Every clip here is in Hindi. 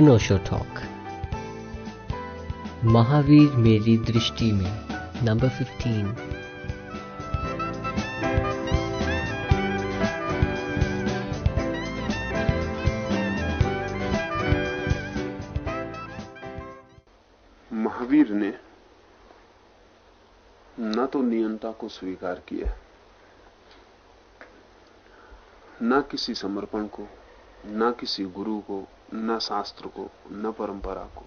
अनोशो टॉक। महावीर मेरी दृष्टि में, नंबर फिफ्टीन महावीर ने न तो नियंता को स्वीकार किया, ना किसी समर्पण को, ना किसी गुरु को न शास्त्र को न परंपरा को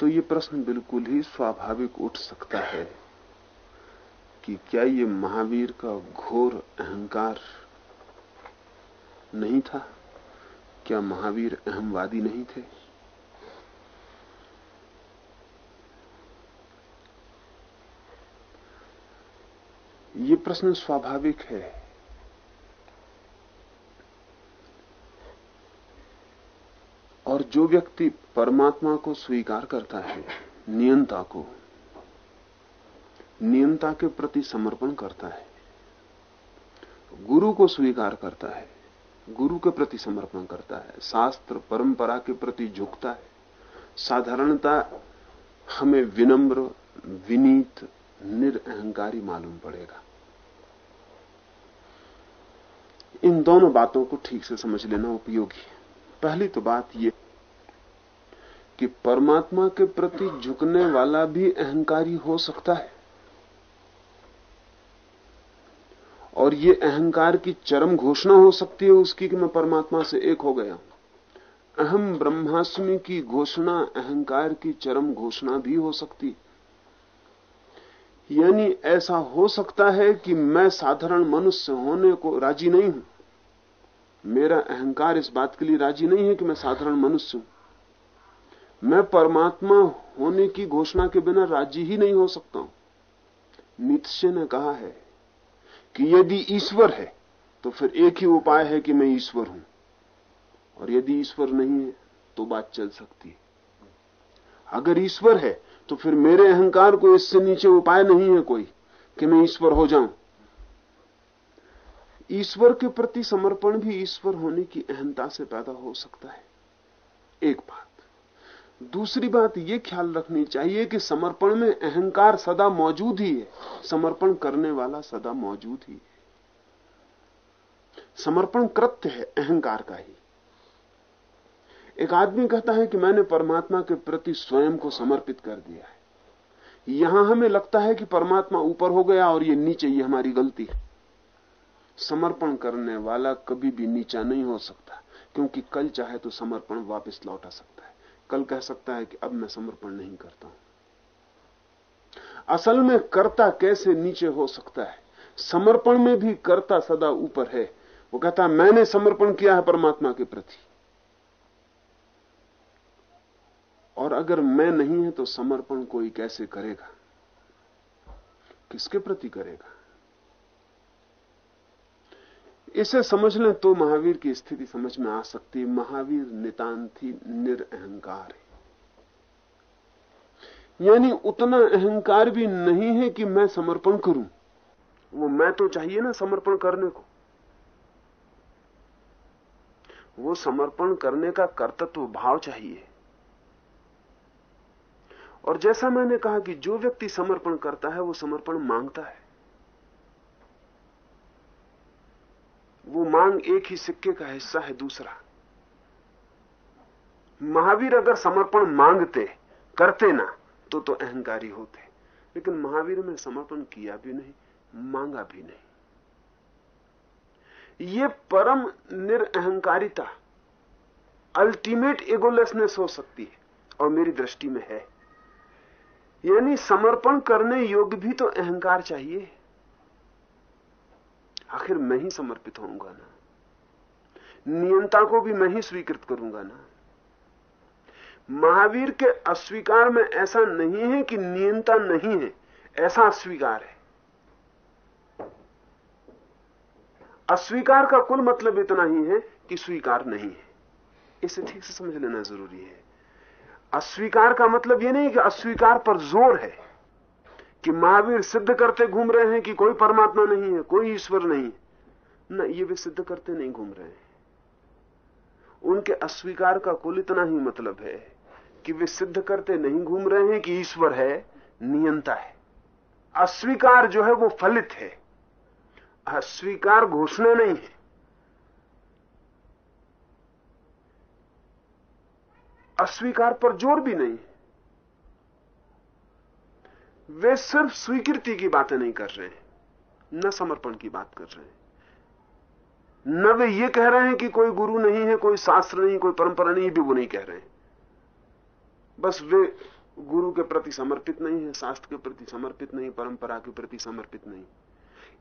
तो ये प्रश्न बिल्कुल ही स्वाभाविक उठ सकता है कि क्या ये महावीर का घोर अहंकार नहीं था? क्या महावीर अहमवादी नहीं थे? ये प्रश्न स्वाभाविक है और जो व्यक्ति परमात्मा को स्वीकार करता है, नियंता को, नियंता के प्रति समर्पण करता है, गुरु को स्वीकार करता है, गुरु के प्रति समर्पण करता है, शास्त्र, परंपरा के प्रति झुकता है, साधारणता हमें विनम्र, विनीत, निरअहकारी मालूम पड़ेगा। इन दोनों बातों को ठीक से समझ लेना उपयोगी है। पहली तो बात यह कि परमात्मा के प्रति झुकने वाला भी अहंकारी हो सकता है। और ये अहंकार की चरम घोषणा हो सकती है उसकी कि मैं परमात्मा से एक हो गया अहम ब्रह्मास्मि की घोषणा अहंकार की चरम घोषणा भी हो सकती है। यानी ऐसा हो सकता है कि मैं साधारण मनुष्य होने को राज़ी नहीं हूँ। मेरा अहंकार इस बात के लिए राज़ी नहीं है कि मैं साधारण मनुष्य हूँ। मैं परमात्मा होने की घोषणा के बिना राज़ी ही नहीं हो सकता हूँ। नीतशे ने कहा है कि यदि ईश्वर है तो फिर एक ही उपाय है कि मैं ईश्वर हूँ। और यदि ईश्वर नहीं है तो बात चल सकती है। अगर ईश्वर है तो फिर मेरे अहंकार को इससे नीचे उपाय नहीं है कोई कि मैं ईश्वर हो जाऊँ। ईश्वर के प्रति समर्पण भी ईश्वर होने की अहंता से पैदा हो सकता है। एक बात। दूसरी बात यह ख्याल रखनी चाहिए कि समर्पण में अहंकार सदा मौजूद ही है। समर्पण करने वाला सदा मौजूद ही है। समर्पण कृत्य है, अहंकार का ही। एक आदमी कहता है कि मैंने परमात्मा के प्रति स्वयं को समर्पित कर दिया है। यहाँ हमें लगता है कि परमात्मा ऊपर हो गया और ये नीचे, ये हमारी गलती है। समर्पण करने वाला कभी भी नीचा नहीं हो सकता। क्योंकि कल चाहे तो समर्पण वापस लौटा सकता है। कल कह सकता है कि अब मैं समर्पण नहीं करता हूँ। असल में कर्ता कैसे नीचे हो सकता है? समर्पण में भी कर्ता सदा ऊपर है। वो कहता है, मैंने समर्पण किया है परमात्मा के प्रति। और अगर मैं नहीं है तो समर्पण कोई कैसे करेगा? किसके प्रति करेगा? इसे समझ लें तो महावीर की स्थिति समझ में आ सकती है। महावीर नितांत ही निरअहकार है। यानी उतना अहंकार भी नहीं है कि मैं समर्पण करूँ। वो मैं तो चाहिए ना समर्पण करने को। वो समर्पण करने का कर्तत्व भाव चाहिए। और जैसा मैंने कहा कि जो व्यक्ति समर्पण करता है, वो समर्पण माँगता है। वो मांग एक ही सिक्के का हिस्सा है दूसरा। महावीर अगर समर्पण मांगते, करते ना तो तो अहंकारी होते। लेकिन महावीर ने समर्पण किया भी नहीं, मांगा भी नहीं। ये परम निरअहकारिता अल्टीमेट एगोलेसनेस हो सकती है, और मेरी दृष्टि में है। यानी समर्पण करने योग्य भी तो अहंकार चाहिए। आखिर मैं ही समर्पित होऊँगा ना। नियंता को भी मैं ही स्वीकृत करूँगा ना। महावीर के अस्वीकार में ऐसा नहीं है कि नियंता नहीं है, ऐसा अस्वीकार है। अस्वीकार का कुल मतलब इतना ही है कि स्वीकार नहीं है। इसे ठीक से समझ लेना ज़रूरी है। अस्वीकार का मतलब यह नहीं कि अस्वीकार पर ज़ोर है। कि महावीर सिद्ध करते घूम रहे हैं कि कोई परमात्मा नहीं है, कोई ईश्वर नहीं है। न, ये वे सिद्ध करते नहीं घूम रहे हैं। उनके अस्वीकार का कुल इतना ही मतलब है कि वे सिद्ध करते नहीं घूम रहे हैं कि ईश्वर है, नियंता है। अस्वीकार जो है वो फलित है। अस्वीकार घोषणा नहीं है। अस्वीकार पर ज़ोर भी नहीं वे सिर्फ़ स्वीकृति की बातें नहीं कर रहे हैं, न समर्पण की बात कर रहे हैं। न वे ये कह रहे हैं कि कोई गुरु नहीं है, कोई शास्त्र नहीं, कोई परंपरा नहीं, भी वो नहीं कह रहे हैं। बस वे गुरु के प्रति समर्पित नहीं है, शास्त्र के प्रति समर्पित नहीं, परंपरा के प्रति समर्पित नहीं।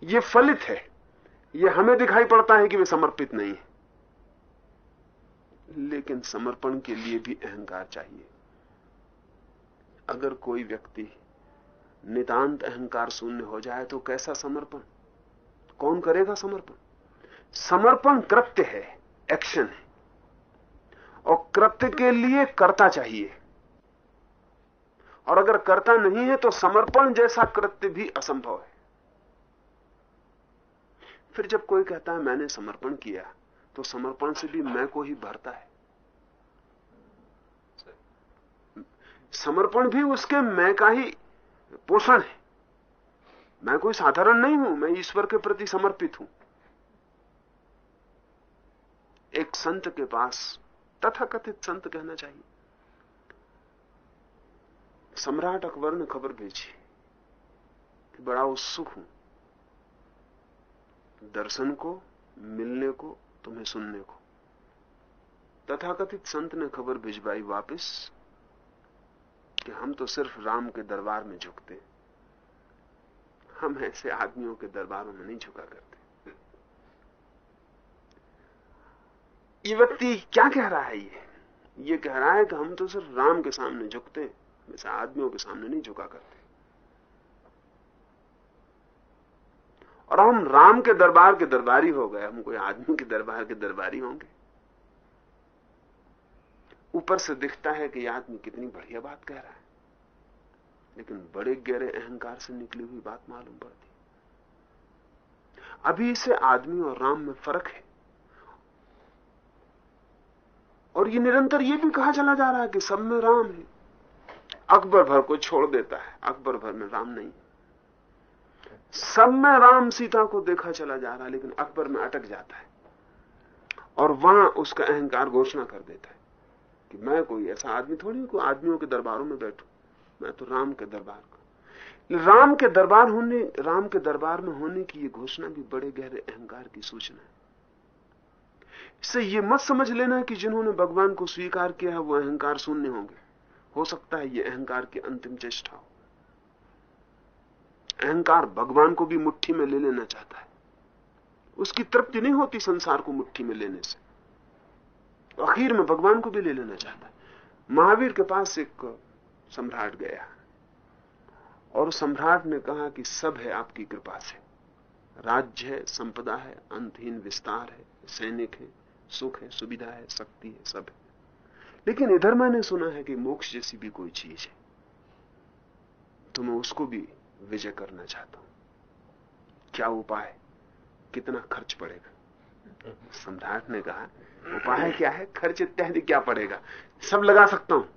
ये फलित है, ये हमें दिखाई पड़ता है कि वे समर्पित नहीं है। लेकिन समर्पण के लिए भी अहंकार चाहिए। अगर कोई व्यक्ति नितांत अहंकार शून्य हो जाए तो कैसा समर्पण? कौन करेगा समर्पण? समर्पण कृत्य है एक्शन है। और कृत्य के लिए कर्ता चाहिए। और अगर कर्ता नहीं है तो समर्पण जैसा कृत्य भी असंभव है। फिर जब कोई कहता है, मैंने समर्पण किया तो समर्पण से भी मैं को ही भरता है। समर्पण भी उसके मैं का ही पोषण है। मैं कोई साधारण नहीं हूँ, मैं ईश्वर के प्रति समर्पित हूँ। एक संत के पास तथाकथित संत कहना चाहिए। सम्राट अकबर ने खबर भेजी कि बड़ा उत्सुक हूँ। दर्शन को, मिलने को, तुम्हें सुनने को। तथाकथित संत ने खबर भिजवाई वापस। कि हम तो सिर्फ़ राम के दरबार में झुकते। हम ऐसे आदमियों के दरबारों में नहीं झुका करते। ये व्यक्ति क्या कह रहा है ये? ये कह रहा है कि हम तो सिर्फ़ राम के सामने झुकते वैसे आदमियों के सामने नहीं झुका करते। और हम राम के दरबार के दरबारी हो गए, हम कोई आदमी के दरबार के दरबारी होंगे। ऊपर से दिखता है कि यह आदमी कितनी बढ़िया बात कह रहा है। लेकिन बड़े गहरे अहंकार से निकली हुई बात मालूम पड़ती। अभी इसे आदमी और राम में फ़र्क है। और ये निरंतर ये भी कहा चला जा रहा है कि सब में राम है। अकबर भर को छोड़ देता है। अकबर भर में राम नहीं। सब में राम सीता को देखा चला जा रहा है, लेकिन अकबर में अटक जाता है। और वहाँ उसका अहंकार घोषणा कर देता है। कि मैं कोई ऐसा आदमी थोड़ी कोई आदमियों के दरबारों में बैठू। मैं तो राम के दरबार का। राम के दरबार होने, राम के दरबार में होने की ये घोषणा भी बड़े गहरे अहंकार की सूचना है। इससे ये मत समझ लेना कि जिन्होंने भगवान को स्वीकार किया है, वो अहंकार शून्य होंगे। हो सकता है ये अहंकार की अंतिम चेष्टा हो। अहंकार भगवान को भी मुट्ठी में ले लेना चाहता है। उसकी तृप्ति नहीं होती संसार को मुट्ठी में लेने से। आखिर में भगवान को भी ले लेना चाहता है। महावीर के पास एक सम्राट गया। और सम्राट ने कहा कि सब है आपकी कृपा से। राज्य है संपदा है अंतहीन विस्तार है सैनिक है सुख है सुविधा है शक्ति है सब है। लेकिन इधर मैंने सुना है कि मोक्ष जैसी भी कोई चीज़ है। तो मैं उसको भी विजय करना चाहता हूँ। क्या उपाय? कितना खर्च पड़ेगा? सम्राट ने कहा उपाय क्या है? खर्च इत्यादि क्या पड़ेगा? सब लगा सकता हूँ।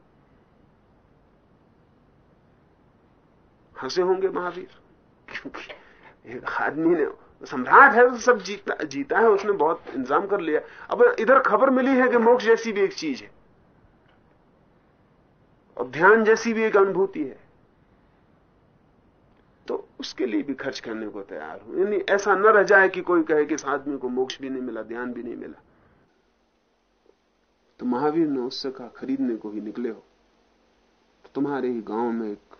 हंसे होंगे महावीर। क्योंकि एक आदमी ने सम्राट है सब जीता जीता है, उसने बहुत इंतज़ाम कर लिया। अब इधर खबर मिली है कि मोक्ष जैसी भी एक चीज़ है। और ध्यान जैसी भी एक अनुभूति है। तो उसके लिए भी खर्च करने को तैयार हूँ। यानी ऐसा न रह जाए कि कोई कहे कि इस आदमी को मोक्ष भी नहीं मिला, ध्यान भी नहीं मिला। तो महावीर ने उससे कहा, खरीदने को ही निकले हो। तो तुम्हारे ही गाँव में एक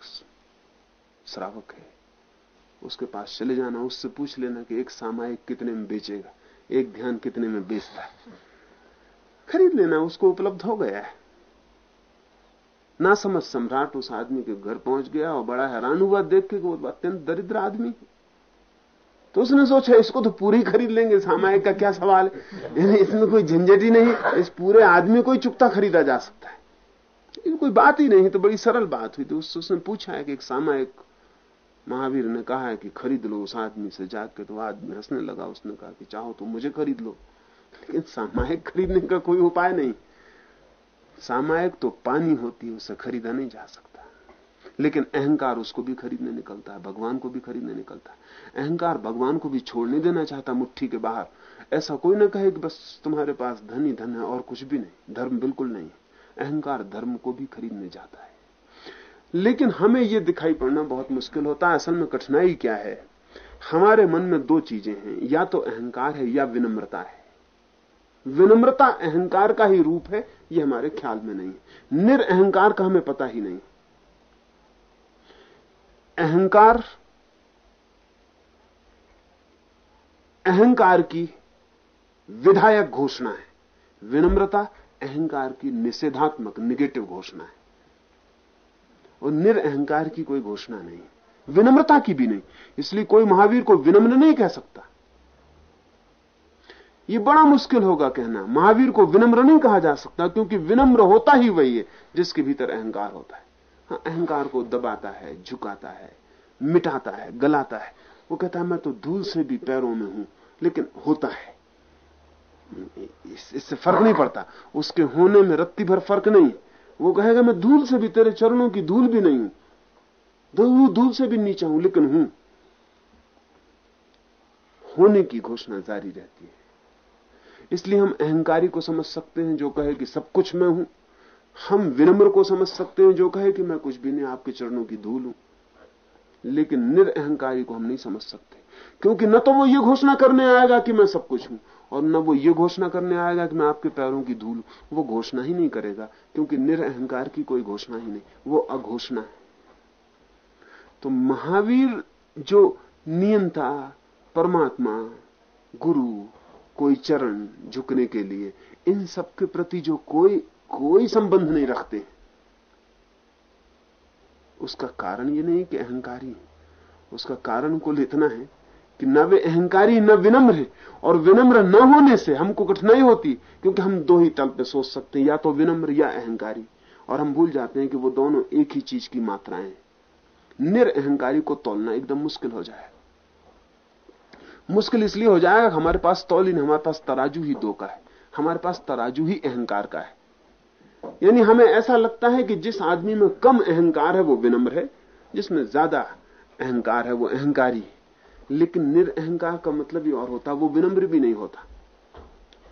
श्रावक है। उसके पास चले जाना, उससे पूछ लेना कि एक सामायिक कितने में बेचेगा, एक ध्यान कितने में बेचता है। खरीद लेना, उसको उपलब्ध हो गया है। ना समझ सम्राट उस आदमी के घर पहुँच गया और बड़ा हैरान हुआ, देख के वो अत्यंत दरिद्र आदमी तो उसने सोचा, इसको तो पूरी खरीद लेंगे, सामायिक का क्या सवाल है? इसमें कोई झंझट ही नहीं, इस पूरे आदमी को ही चुकता खरीदा जा सकता है। कोई बात ही नहीं तो बड़ी सरल बात हुई। तो उसने पूछा है कि एक सामायिक महावीर ने कहा है कि खरीद लो उस आदमी से जाके तो आदमी हंसने लगा, उसने कहा कि चाहो तो मुझे खरीद लो। लेकिन सामायिक खरीदने का कोई उपाय नहीं। सामायिक तो पानी होती है, उसे खरीदा नहीं जा सकता। लेकिन अहंकार उसको भी खरीदने निकलता है, भगवान को भी खरीदने निकलता है। अहंकार भगवान को भी छोड़ने देना चाहता मुट्ठी के बाहर। ऐसा कोई ना कहे कि बस तुम्हारे पास धन ही धन है और कुछ भी नहीं, धर्म बिल्कुल नहीं अहंकार धर्म को भी खरीदने जाता है। लेकिन हमें यह दिखाई पड़ना बहुत मुश्किल होता है, असल में कठिनाई क्या है? हमारे मन में दो चीज़ें हैं, या तो अहंकार है, या विनम्रता है। विनम्रता अहंकार का ही रूप है यह हमारे ख्याल में नहीं है। निरअहकार का हमें पता ही नहीं। अहंकार अहंकार की विधायक घोषणा है। विनम्रता, अहंकार की निषेधात्मक निगेटिव घोषणा है। और निरअहकार की कोई घोषणा नहीं। विनम्रता की भी नहीं। इसलिए कोई महावीर को विनम्र नहीं कह सकता। यह बड़ा मुश्किल होगा कहना। महावीर को विनम्र नहीं कहा जा सकता, क्योंकि विनम्र होता ही वही है, जिसके भीतर अहंकार होता है। अहंकार को दबाता है, झुकाता है, मिटाता है, गलाता है। वो कहता है, मैं तो धूल से भी पैरों में हूँ, लेकिन होता है। इससे फ़र्क नहीं पड़ता। उसके होने में रत्ती भर फ़र्क नहीं। वो कहेगा, मैं धूल से भी, तेरे चरणों की धूल भी नहीं हूँ। धूल से भी नीचा हूँ, लेकिन हूँ। होने की घोषणा जारी रहती है। इसलिए हम अहंकारी को समझ सकते हैं, जो कहे कि सब कुछ मैं हूँ। हम विनम्र को समझ सकते हैं, जो कहे कि मैं कुछ भी नहीं, आपके चरणों की धूल हूँ। लेकिन निरअहकारी को हम नहीं समझ सकते। क्योंकि न तो वो ये घोषणा करने आएगा कि मैं सब कुछ हूँ, और न वो ये घोषणा करने आएगा कि मैं आपके पैरों की धूल वो घोषणा ही नहीं करेगा, क्योंकि निरअहकार की कोई घोषणा ही नहीं, वो अघोषणा है। तो महावीर जो नियंता, परमात्मा, गुरु, कोई चरण झुकने के लिए, इन सब के प्रति जो कोई कोई संबंध नहीं रखते। उसका कारण ये नहीं कि अहंकारी उसका कारण कुल इतना है कि न वे अहंकारी, न विनम्र है और विनम्र न होने से हमको कठिनाई होती, क्योंकि हम दो ही तल पे सोच सकते हैं, या तो विनम्र या अहंकारी। और हम भूल जाते हैं कि वो दोनों एक ही चीज़ की मात्राएँ निरअहकारी को तोलना एकदम मुश्किल हो जाए। मुश्किल इसलिए हो जाएगा हमारे पास तौल ही हमारे पास तराजू ही दो का है। हमारे पास तराजू ही अहंकार का है। यानी हमें ऐसा लगता है कि जिस आदमी में कम अहंकार है, वो विनम्र है। जिसमें ज़्यादा अहंकार है, वो अहंकारी लेकिन निरअहकार का मतलब ही और होता, वो विनम्र भी नहीं होता।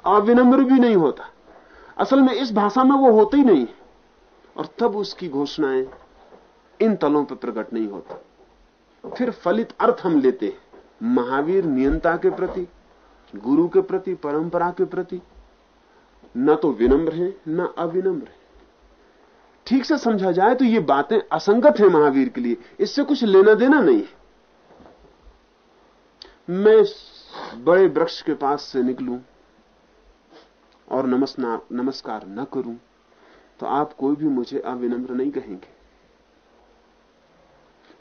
अविनम्र भी नहीं होता। असल में इस भाषा में वो होते ही नहीं। और तब उसकी घोषणाएँ इन तलों पर प्रकट नहीं होती। फिर फलित अर्थ हम लेते हैं। महावीर नियंता के प्रति, गुरु के प्रति, परंपरा के प्रति न तो विनम्र है, ना अविनम्र है। ठीक से समझा जाए तो ये बातें असंगत है महावीर के लिए। इससे कुछ लेना देना नहीं मैं बड़े वृक्ष के पास से निकलूं और नमस्कार नमस्कार न करूँ तो आप कोई भी मुझे अविनम्र नहीं कहेंगे।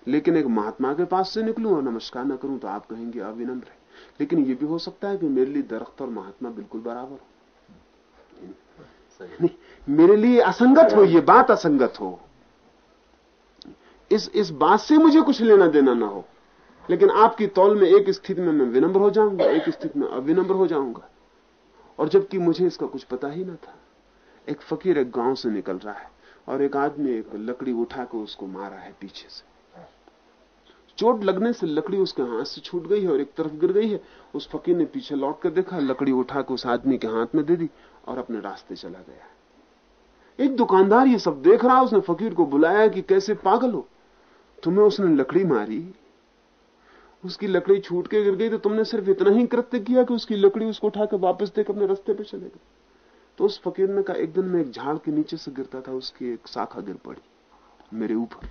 लेकिन एक महात्मा के पास से निकलूं और नमस्कार न करूँ तो आप कहेंगे अविनम्र है। लेकिन यह भी हो सकता है कि मेरे लिए दरख्त और महात्मा बिल्कुल बराबर हो। मेरे लिए असंगत हो, ये बात असंगत हो। इस इस बात से मुझे कुछ लेना देना ना हो। लेकिन आपकी तौल में एक स्थिति में मैं विनम्र हो जाऊँगा, एक स्थिति में अविनम्र हो जाऊँगा। और जबकि मुझे इसका कुछ पता ही ना था, एक फकीर एक गाँव से निकल रहा है और एक आदमी एक लकड़ी उठा के उसको मारा है पीछे से। चोट लगने से लकड़ी उसके हाथ से छूट गई है और एक तरफ़ गिर गई है। उस फकीर ने पीछे लौट कर देखा, लकड़ी उठा के उस आदमी के हाथ में दे दी और अपने रास्ते चला गया। एक दुकानदार ये सब देख रहा, उसने फकीर को बुलाया कि कैसे पागल हो? तुम्हें उसने लकड़ी मारी। उसकी लकड़ी छूट के गिर गई तो तुमने सिर्फ़ इतना ही कृत्य किया कि उसकी लकड़ी उसको उठाकर वापस देकर अपने रास्ते पे चले गए। तो उस फकीर ने कहा, एक दिन मैं एक झाड़ के नीचे से गिरता था, उसकी एक शाखा गिर पड़ी, मेरे ऊपर।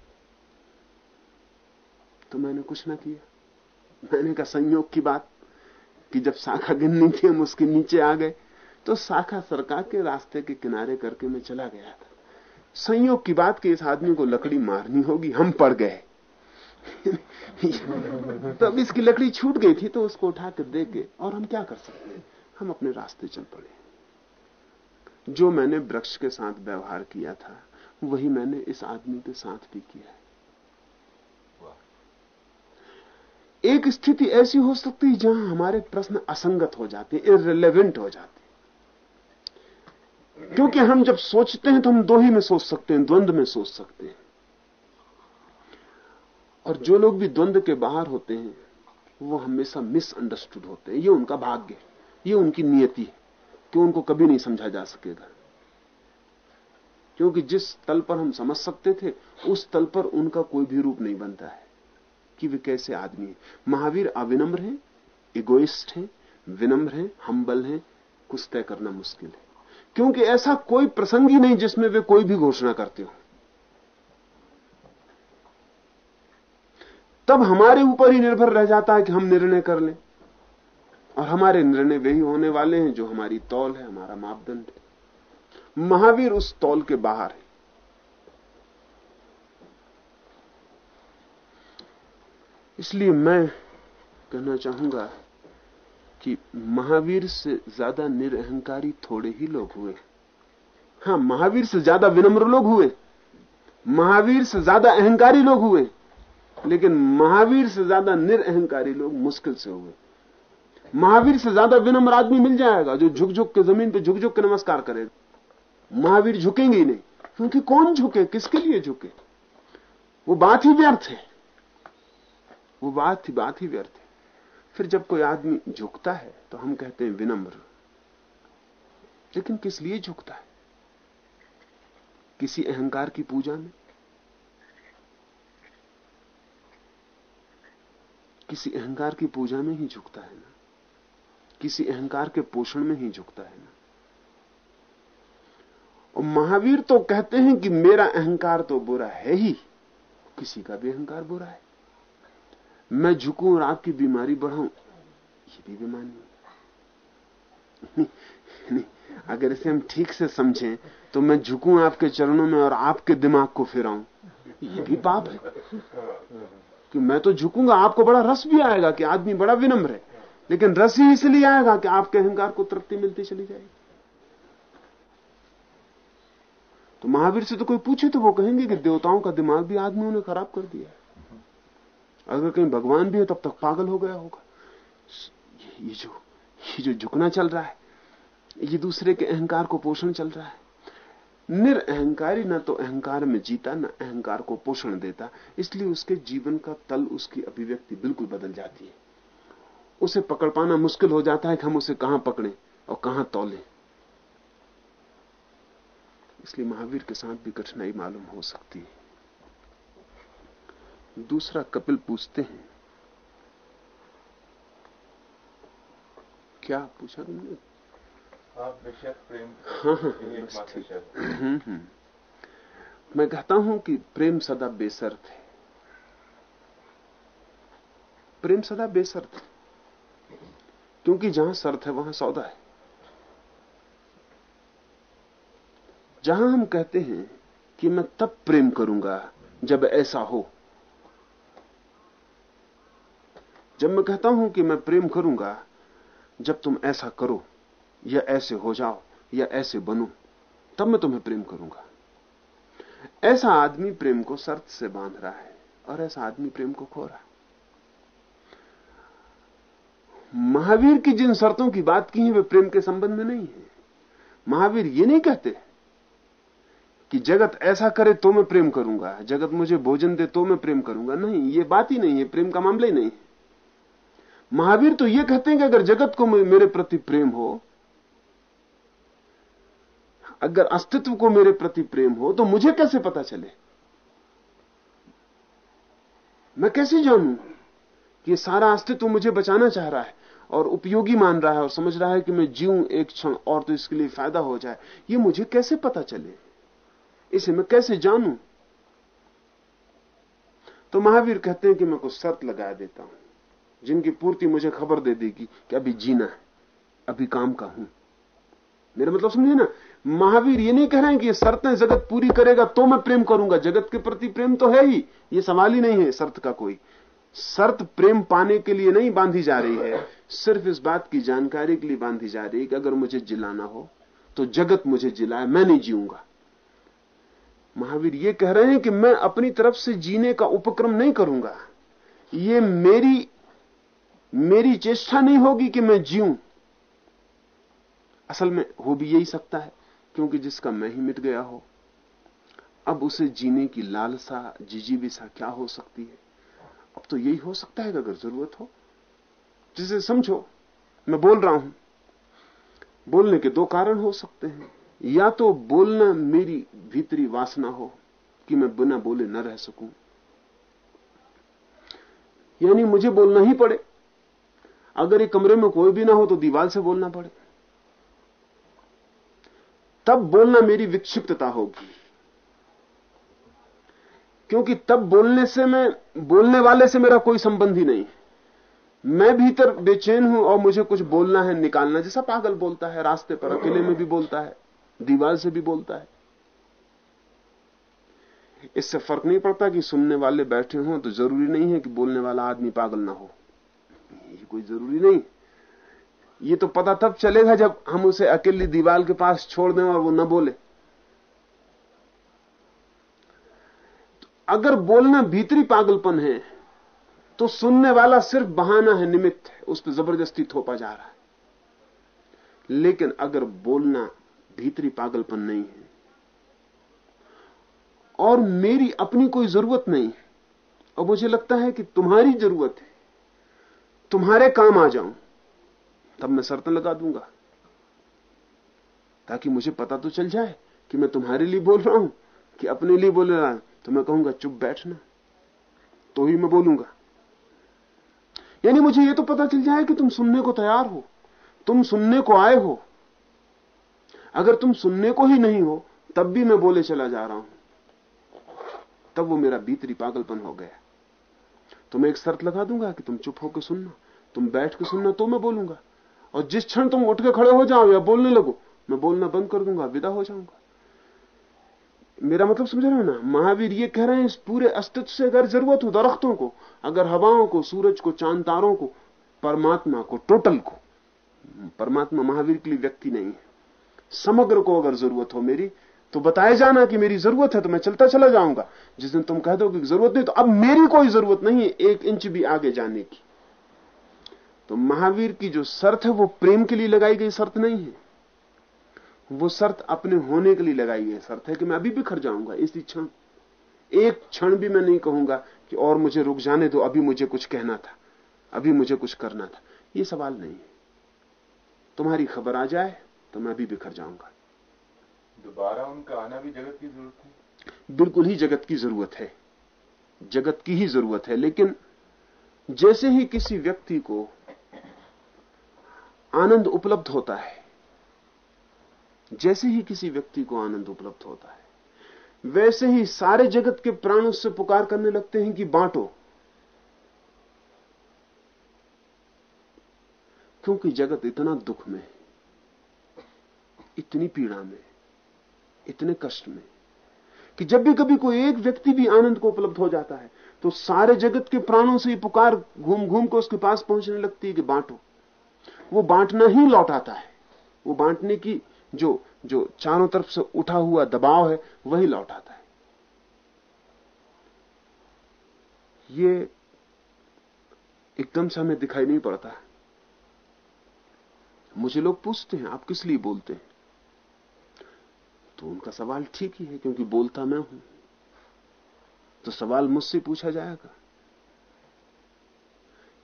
तो मैंने कुछ ना किया। मैंने कहा, संयोग की बात कि जब शाखा गिरनी थी, हम उसके नीचे आ गए। तो शाखा सरकार के रास्ते के किनारे करके मैं चला गया था। संयोग की बात कि इस आदमी को लकड़ी मारनी होगी, हम पड़ गए। तब इसकी लकड़ी छूट गई थी तो उसको उठा कर दे के और हम क्या कर सकते हैं? हम अपने रास्ते चल पड़े। जो मैंने वृक्ष के साथ व्यवहार किया था, वही मैंने इस आदमी के साथ भी किया है। एक स्थिति ऐसी हो सकती है जहाँ हमारे प्रश्न असंगत हो जाते इरेलीवेंट हो जाते। क्योंकि हम जब सोचते हैं तो हम दो ही में सोच सकते हैं द्वंद्व में सोच सकते हैं। और जो लोग भी द्वंद्व के बाहर होते हैं, वो हमेशा मिसअंडरस्टूड होते हैं। ये उनका भाग्य है, ये उनकी नियति है, कि उनको कभी नहीं समझा जा सकेगा। क्योंकि जिस तल पर हम समझ सकते थे, उस तल पर उनका कोई भी रूप नहीं बनता है, कि वे कैसे आदमी है। महावीर अविनम्र है इगोइस्ट है, विनम्र हैं हम्बल है, कुछ तय करना मुश्किल है। क्योंकि ऐसा कोई प्रसंग ही नहीं जिसमें वे कोई भी घोषणा करते हो। तब हमारे ऊपर ही निर्भर रह जाता है कि हम निर्णय कर लें। और हमारे निर्णय वही होने वाले हैं जो हमारी तौल है, हमारा मापदंड है। महावीर उस तौल के बाहर है। इसलिए मैं कहना चाहूँगा कि महावीर से ज़्यादा निरअहकारी थोड़े ही लोग हुए। हाँ, महावीर से ज़्यादा विनम्र लोग हुए। महावीर से ज़्यादा अहंकारी लोग हुए। लेकिन महावीर से ज़्यादा निरअहकारी लोग मुश्किल से हुए। महावीर से ज़्यादा विनम्र आदमी मिल जाएगा जो झुक झुक के ज़मीन पे झुक झुक के नमस्कार करेगा महावीर झुकेंगे ही नहीं। क्योंकि कौन झुके? किसके लिए झुके? वो बात ही व्यर्थ है। वो बात ही बात ही व्यर्थ है। फिर जब कोई आदमी झुकता है तो हम कहते हैं विनम्र। लेकिन किस लिए झुकता है? किसी अहंकार की पूजा में? किसी अहंकार की पूजा में ही झुकता है ना? किसी अहंकार के पोषण में ही झुकता है ना? और महावीर तो कहते हैं कि मेरा अहंकार तो बुरा है ही, किसी का भी अहंकार बुरा है। मैं झुकूं और आपकी बीमारी बढ़ाऊं। ये भी बीमारी नहीं, नहीं अगर इसे हम ठीक से समझें तो मैं झुकूं आपके चरणों में और आपके दिमाग को फिराऊं। ये भी पाप है। कि मैं तो झुकूँगा आपको बड़ा रस भी आएगा कि आदमी बड़ा विनम्र है। लेकिन रस ही इसलिए आएगा कि आपके अहंकार को तृप्ति मिलती चली जाएगी। तो महावीर से तो कोई पूछे तो वो कहेंगे कि देवताओं का दिमाग भी आदमियों ने खराब कर दिया है। अगर कहीं भगवान भी हो, तब तक पागल हो गया होगा। ये जो ये जो झुकना चल रहा है, ये दूसरे के अहंकार को पोषण चल रहा है। निरअहकारी न तो अहंकार में जीता, न अहंकार को पोषण देता। इसलिए उसके जीवन का तल, उसकी अभिव्यक्ति बिल्कुल बदल जाती है। उसे पकड़ पाना मुश्किल हो जाता है कि हम उसे कहाँ पकड़ें और कहाँ तोले। इसलिए महावीर के साथ भी कठिनाई मालूम हो सकती है। दूसरा कपिल पूछते हैं क्या पूछा तुमने? प्रेम हाँ हाँ बस ठीक। हम्म, हम्म। मैं कहता हूँ कि प्रेम सदा बेसर्त है। प्रेम सदा बेसर्त है क्योंकि जहाँ शर्त है वहाँ सौदा है। जहाँ हम कहते हैं कि मैं तब प्रेम करूँगा जब ऐसा हो जब मैं कहता हूँ कि मैं प्रेम करूँगा, जब तुम ऐसा करो, या ऐसे हो जाओ, या ऐसे बनो, तब मैं तुम्हें प्रेम करूँगा। ऐसा आदमी प्रेम को शर्त से बाँध रहा है, और ऐसा आदमी प्रेम को खो रहा है। महावीर की जिन शर्तों की बात की है, वे प्रेम के संबंध में नहीं है। महावीर ये नहीं कहते कि जगत ऐसा करे तो मैं प्रेम करूँगा, जगत मुझे भोजन दे तो मैं प्रेम करूँगा। नहीं, ये बात ही नहीं है, प्रेम का मामला ही नहीं है। महावीर तो यह कहते हैं कि अगर जगत को मेरे प्रति प्रेम हो, अगर अस्तित्व को मेरे प्रति प्रेम हो तो मुझे कैसे पता चले? मैं कैसे जानूं कि ये सारा अस्तित्व मुझे बचाना चाह रहा है और उपयोगी मान रहा है और समझ रहा है कि मैं जीऊं एक क्षण और तो इसके लिए फ़ायदा हो जाए? ये मुझे कैसे पता चले? इसे मैं कैसे जानूं? तो महावीर कहते हैं कि मैं कुछ शर्त लगा देता हूँ। जिनकी पूर्ति मुझे खबर दे देगी कि अभी जीना है, अभी काम का हूँ। मेरा मतलब समझे ना? महावीर ये नहीं कह रहे हैं कि ये शर्तें जगत पूरी करेगा तो मैं प्रेम करूँगा। जगत के प्रति प्रेम तो है ही, ये सवाल ही नहीं है शर्त का कोई। शर्त प्रेम पाने के लिए नहीं बांधी जा रही है, सिर्फ़ इस बात की जानकारी के लिए बांधी जा रही है कि अगर मुझे जिलाना हो तो जगत मुझे जिलाए, मैं नहीं जीऊँगा। महावीर ये कह रहे हैं कि मैं अपनी तरफ़ से जीने का उपक्रम नहीं करूँगा। ये मेरी मेरी चेष्टा नहीं होगी कि मैं जीऊं। असल में हो भी यही सकता है, क्योंकि जिसका मैं ही मिट गया हो, अब उसे जीने की लालसा, जिजीविसा क्या हो सकती है? अब तो यही हो सकता है अगर ज़रूरत हो, जिसे समझो, मैं बोल रहा हूँ। बोलने के दो कारण हो सकते हैं। या तो बोलना मेरी भीतरी वासना हो, कि मैं बिना बोले न रह सकूँ। यानी मुझे बोलना ही पड़े। अगर ये कमरे में कोई भी ना हो तो दीवार से बोलना पड़े। तब बोलना मेरी विक्षिप्तता होगी। क्योंकि तब बोलने से मैं, बोलने वाले से मेरा कोई संबंध ही नहीं। मैं भीतर बेचैन हूँ और मुझे कुछ बोलना है, निकालना। जैसा पागल बोलता है, रास्ते पर, अकेले में भी बोलता है, दीवार से भी बोलता है। इससे फ़र्क नहीं पड़ता कि सुनने वाले बैठे हों तो ज़रूरी नहीं है कि बोलने वाला आदमी पागल ना हो। ये कोई ज़रूरी नहीं। ये तो पता तब चलेगा जब हम उसे अकेली दीवार के पास छोड़ दें और वो न बोले। तो अगर बोलना भीतरी पागलपन है तो सुनने वाला सिर्फ़ बहाना है, निमित्त है। उस पर ज़बरदस्ती थोपा जा रहा है। लेकिन अगर बोलना भीतरी पागलपन नहीं है, और मेरी अपनी कोई ज़रूरत नहीं है और मुझे लगता है कि तुम्हारी ज़रूरत है तुम्हारे काम आ जाऊँ, तब मैं शर्त लगा दूँगा। ताकि मुझे पता तो चल जाए कि मैं तुम्हारे लिए बोल रहा हूँ, कि अपने लिए बोल रहा हूँ तो मैं कहूँगा, चुप बैठना। तो ही मैं बोलूँगा। यानी मुझे यह तो पता चल जाए कि तुम सुनने को तैयार हो, तुम सुनने को आए हो। अगर तुम सुनने को ही नहीं हो, तब भी मैं बोले चला जा रहा हूँ। तब वो मेरा भीतरी पागलपन हो गया। तो मैं एक शर्त लगा दूँगा कि तुम चुप होकर सुनना। तुम बैठ के सुनना तो मैं बोलूँगा। और जिस क्षण तुम उठ के खड़े हो जाओ या बोलने लगो, मैं बोलना बंद कर दूँगा, विदा हो जाऊँगा। मेरा मतलब समझ रहे हो ना? महावीर ये कह रहे हैं, इस पूरे अस्तित्व से अगर ज़रूरत हो, दरख्तों को, अगर हवाओं को, सूरज को, चाँद तारों को, परमात्मा को, टोटल को, परमात्मा महावीर के लिए व्यक्ति नहीं है। समग्र को अगर ज़रूरत हो मेरी तो बताए जाना कि मेरी ज़रूरत है तो मैं चलता चला जाऊँगा। जिस दिन तुम कह दो कि ज़रूरत नहीं तो अब मेरी कोई ज़रूरत नहीं है एक इंच भी आगे जाने की। तो महावीर की जो शर्त है वो प्रेम के लिए लगाई गई शर्त नहीं है। वो शर्त अपने होने के लिए लगाई गई शर्त है कि मैं अभी बिखर जाऊँगा इसी क्षण। एक क्षण भी मैं नहीं कहूँगा कि और मुझे रुक जाने दो अभी मुझे कुछ कहना था अभी मुझे कुछ करना था। ये सवाल नहीं है। तुम्हारी खबर आ जाए तो मैं अभी बिखर जाऊँगा। दोबारा उनका आना भी जगत की ज़रूरत है? बिल्कुल ही जगत की ज़रूरत है। जगत की ही ज़रूरत है लेकिन जैसे ही किसी व्यक्ति को आनंद उपलब्ध होता है। जैसे ही किसी व्यक्ति को आनंद उपलब्ध होता है, वैसे ही सारे जगत के प्राण उससे पुकार करने लगते हैं कि बांटो। क्योंकि जगत इतना दुख में, इतनी पीड़ा में, इतने कष्ट में, कि जब भी कभी कोई एक व्यक्ति भी आनंद को उपलब्ध हो जाता है तो सारे जगत के प्राणों से ही पुकार घूम घूम के उसके पास पहुँचने लगती है कि बांटो। वो बांटना ही लौटाता है। वो बांटने की जो जो चारों तरफ़ से उठा हुआ दबाव है, वही लौटाता है। ये एकदम से हमें दिखाई नहीं पड़ता। मुझे लोग पूछते हैं, आप किस लिए बोलते हैं? तो उनका सवाल ठीक ही है, क्योंकि बोलता मैं हूँ। तो सवाल मुझसे पूछा जाएगा।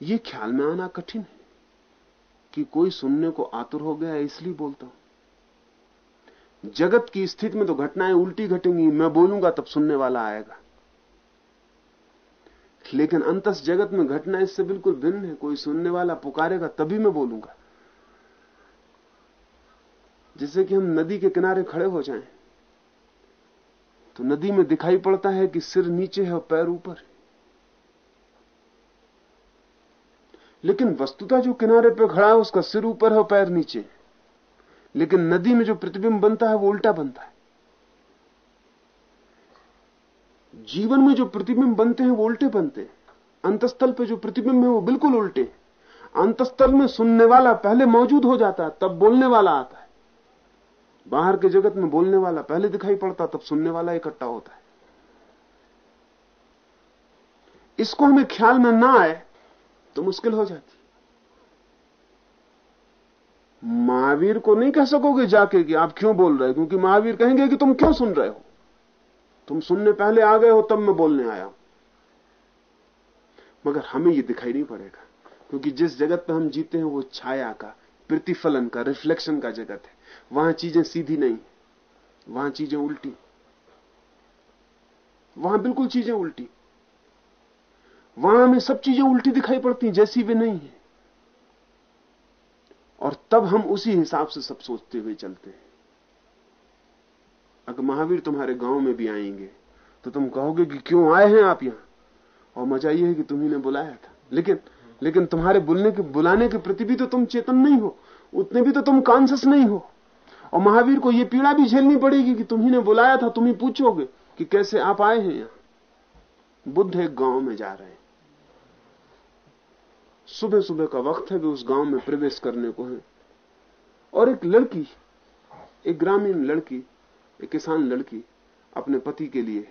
यह ख्याल में आना कठिन है। कि कोई सुनने को आतुर हो गया, इसलिए बोलता हूँ। जगत की स्थिति में तो घटनाएँ उल्टी घटेंगी, मैं बोलूँगा तब सुनने वाला आएगा। लेकिन अंतस जगत में घटना इससे बिल्कुल भिन्न है, कोई सुनने वाला पुकारेगा तभी मैं बोलूँगा। जैसे कि हम नदी के किनारे खड़े हो जाएँ तो नदी में दिखाई पड़ता है कि सिर नीचे है और पैर ऊपर। लेकिन वस्तुता जो किनारे पे खड़ा है, उसका सिर ऊपर है पैर नीचे। लेकिन नदी में जो प्रतिबिंब बनता है, वो उल्टा बनता है। जीवन में जो प्रतिबिंब बनते हैं, वो उल्टे बनते हैं। अंतस्थल पे जो प्रतिबिंब है, वो बिल्कुल उल्टे अंतस्थल में सुनने वाला पहले मौजूद हो जाता है, तब बोलने वाला आता है। बाहर के जगत में बोलने वाला पहले दिखाई पड़ता, तब सुनने वाला इकट्ठा होता है। इसको हमें ख्याल में ना आए तो मुश्किल हो जाती। महावीर को नहीं कह सकोगे जाके कि आप क्यों बोल रहे हो? क्योंकि महावीर कहेंगे कि तुम क्यों सुन रहे हो? तुम सुनने पहले आ गए हो, तब मैं बोलने आया हूँ। मगर हमें यह दिखाई नहीं पड़ेगा, क्योंकि जिस जगत पर हम जीते हैं, वो छाया का, प्रतिफलन का, रिफ्लेक्शन का जगत है। वहाँ चीज़ें सीधी नहीं वहाँ चीज़ें उल्टी वहाँ बिल्कुल चीज़ें उल्टी वहाँ हमें सब चीज़ें उल्टी दिखाई पड़ती जैसी वे नहीं है। और तब हम उसी हिसाब से सब सोचते हुए चलते हैं। अगर महावीर तुम्हारे गाँव में भी आएँगे तो तुम कहोगे कि क्यों आए हैं आप यहाँ? और मज़ा यह है कि तुम्ही बुलाया था। लेकिन लेकिन तुम्हारे बुलने के, बुलाने के प्रति भी तो तुम चेतन नहीं हो। उतने भी तो तुम कॉन्सियस नहीं हो। और महावीर को यह पीड़ा भी झेलनी पड़ेगी कि तुम्ही बुलाया था तुम ही पूछोगे कि कैसे आप आए हैं यहाँ? बुद्ध एक गाँव में जा रहे हैं। सुबह सुबह का वक्त है वे उस गाँव में प्रवेश करने को है। और एक लड़की, एक ग्रामीण लड़की, एक किसान लड़की अपने पति के लिए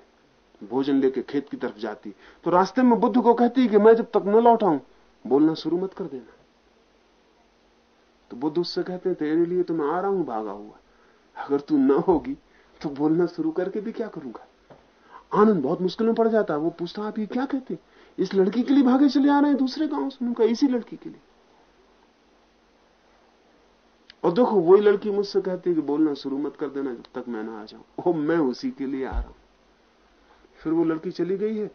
भोजन लेके खेत की तरफ़ जाती। तो रास्ते में बुद्ध को कहती कि मैं जब तक न लौटाऊं बोलना शुरू मत कर देना। तो बुद्ध उससे कहते, तेरे लिए तो मैं आ रहा हूँ, भागा हुआ। अगर तू न होगी तो बोलना शुरू करके भी क्या करूँगा? आनंद बहुत मुश्किल में पड़ जाता है। वो पूछता, आप ये क्या कहते इस लड़की के लिए भागे चले आ रहे हैं दूसरे गाँव से? उनका इसी लड़की के लिए। और देखो, वही लड़की मुझसे कहती है कि बोलना शुरू मत कर देना जब तक मैं ना आ जाऊँ। ओ मैं उसी के लिए आ रहा हूँ। फिर वो लड़की चली गई है।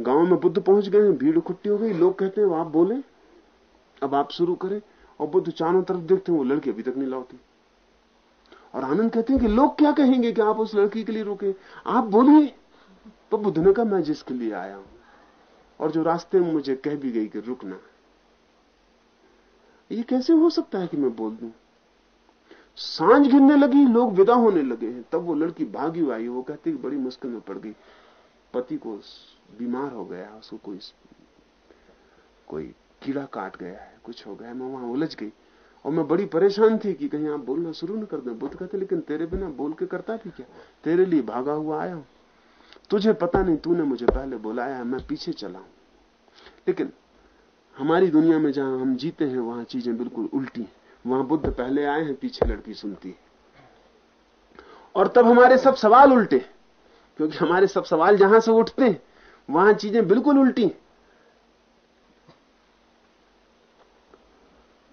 गाँव में बुद्ध पहुँच गए हैं भीड़ इकट्ठी हो गई। लोग कहते हैं आप बोले, अब आप शुरू करें। और बुद्ध चारों तरफ़ देखते हैं, वो लड़की अभी तक नहीं लौटी। और आनंद कहते हैं कि लोग क्या कहेंगे कि आप उस लड़की के लिए रुके? आप बोलिए तो बुद्ध ने कहा, मैं जिसके लिए आया हूँ। और जो रास्ते में मुझे कह भी गई कि रुकना ये कैसे हो सकता है कि मैं बोल दूँ? साँझ गिरने लगी, लोग विदा होने लगे हैं। तब वो लड़की भागी आई, वो कहती कि बड़ी मुश्किल में पड़ गई। पति को बीमार हो गया, उसको कोई कोई कीड़ा काट गया है, कुछ हो गया मैं वहाँ उलझ गई। और मैं बड़ी परेशान थी कि कहीं आप बोलना शुरू न कर दें। बुद्ध कहते, लेकिन तेरे बिना बोल के करता भी क्या? तेरे लिए भागा हुआ आया हूँ। तुझे पता नहीं, तूने मुझे पहले बुलाया है मैं पीछे चला हूँ। लेकिन हमारी दुनिया में जहाँ हम जीते हैं, वहाँ चीज़ें बिल्कुल उल्टी हैं। वहाँ बुद्ध पहले आए हैं, पीछे लड़की सुनती है। और तब हमारे सब सवाल उल्टे क्योंकि हमारे सब सवाल जहाँ से उठते हैं, वहाँ चीज़ें बिल्कुल उल्टी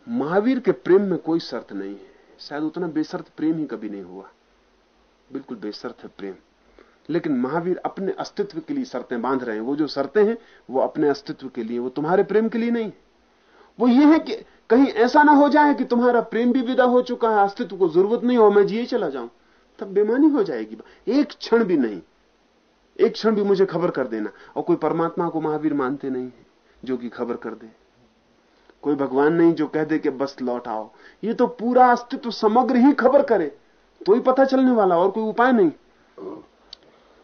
महावीर के प्रेम में कोई शर्त नहीं है। शायद उतना बेसर्त प्रेम ही कभी नहीं हुआ। बिल्कुल बेसर्त है प्रेम। लेकिन महावीर अपने अस्तित्व के लिए शर्तें बाँध रहे हैं। वो जो शर्तें हैं, वो अपने अस्तित्व के लिए, वो तुम्हारे प्रेम के लिए नहीं। वो ये है कि कहीं ऐसा ना हो जाए कि तुम्हारा प्रेम भी विदा हो चुका है, अस्तित्व को ज़रूरत नहीं हो, मैं जिए चला जाऊँ। तब बेमानी हो जाएगी। एक क्षण भी नहीं। एक क्षण भी मुझे खबर कर देना। और कोई परमात्मा को महावीर मानते नहीं है, जो कि खबर कर दे। कोई भगवान नहीं जो कह दे कि बस लौट आओ। ये तो पूरा अस्तित्व समग्र ही खबर करे। तो ही पता चलने वाला और कोई उपाय नहीं।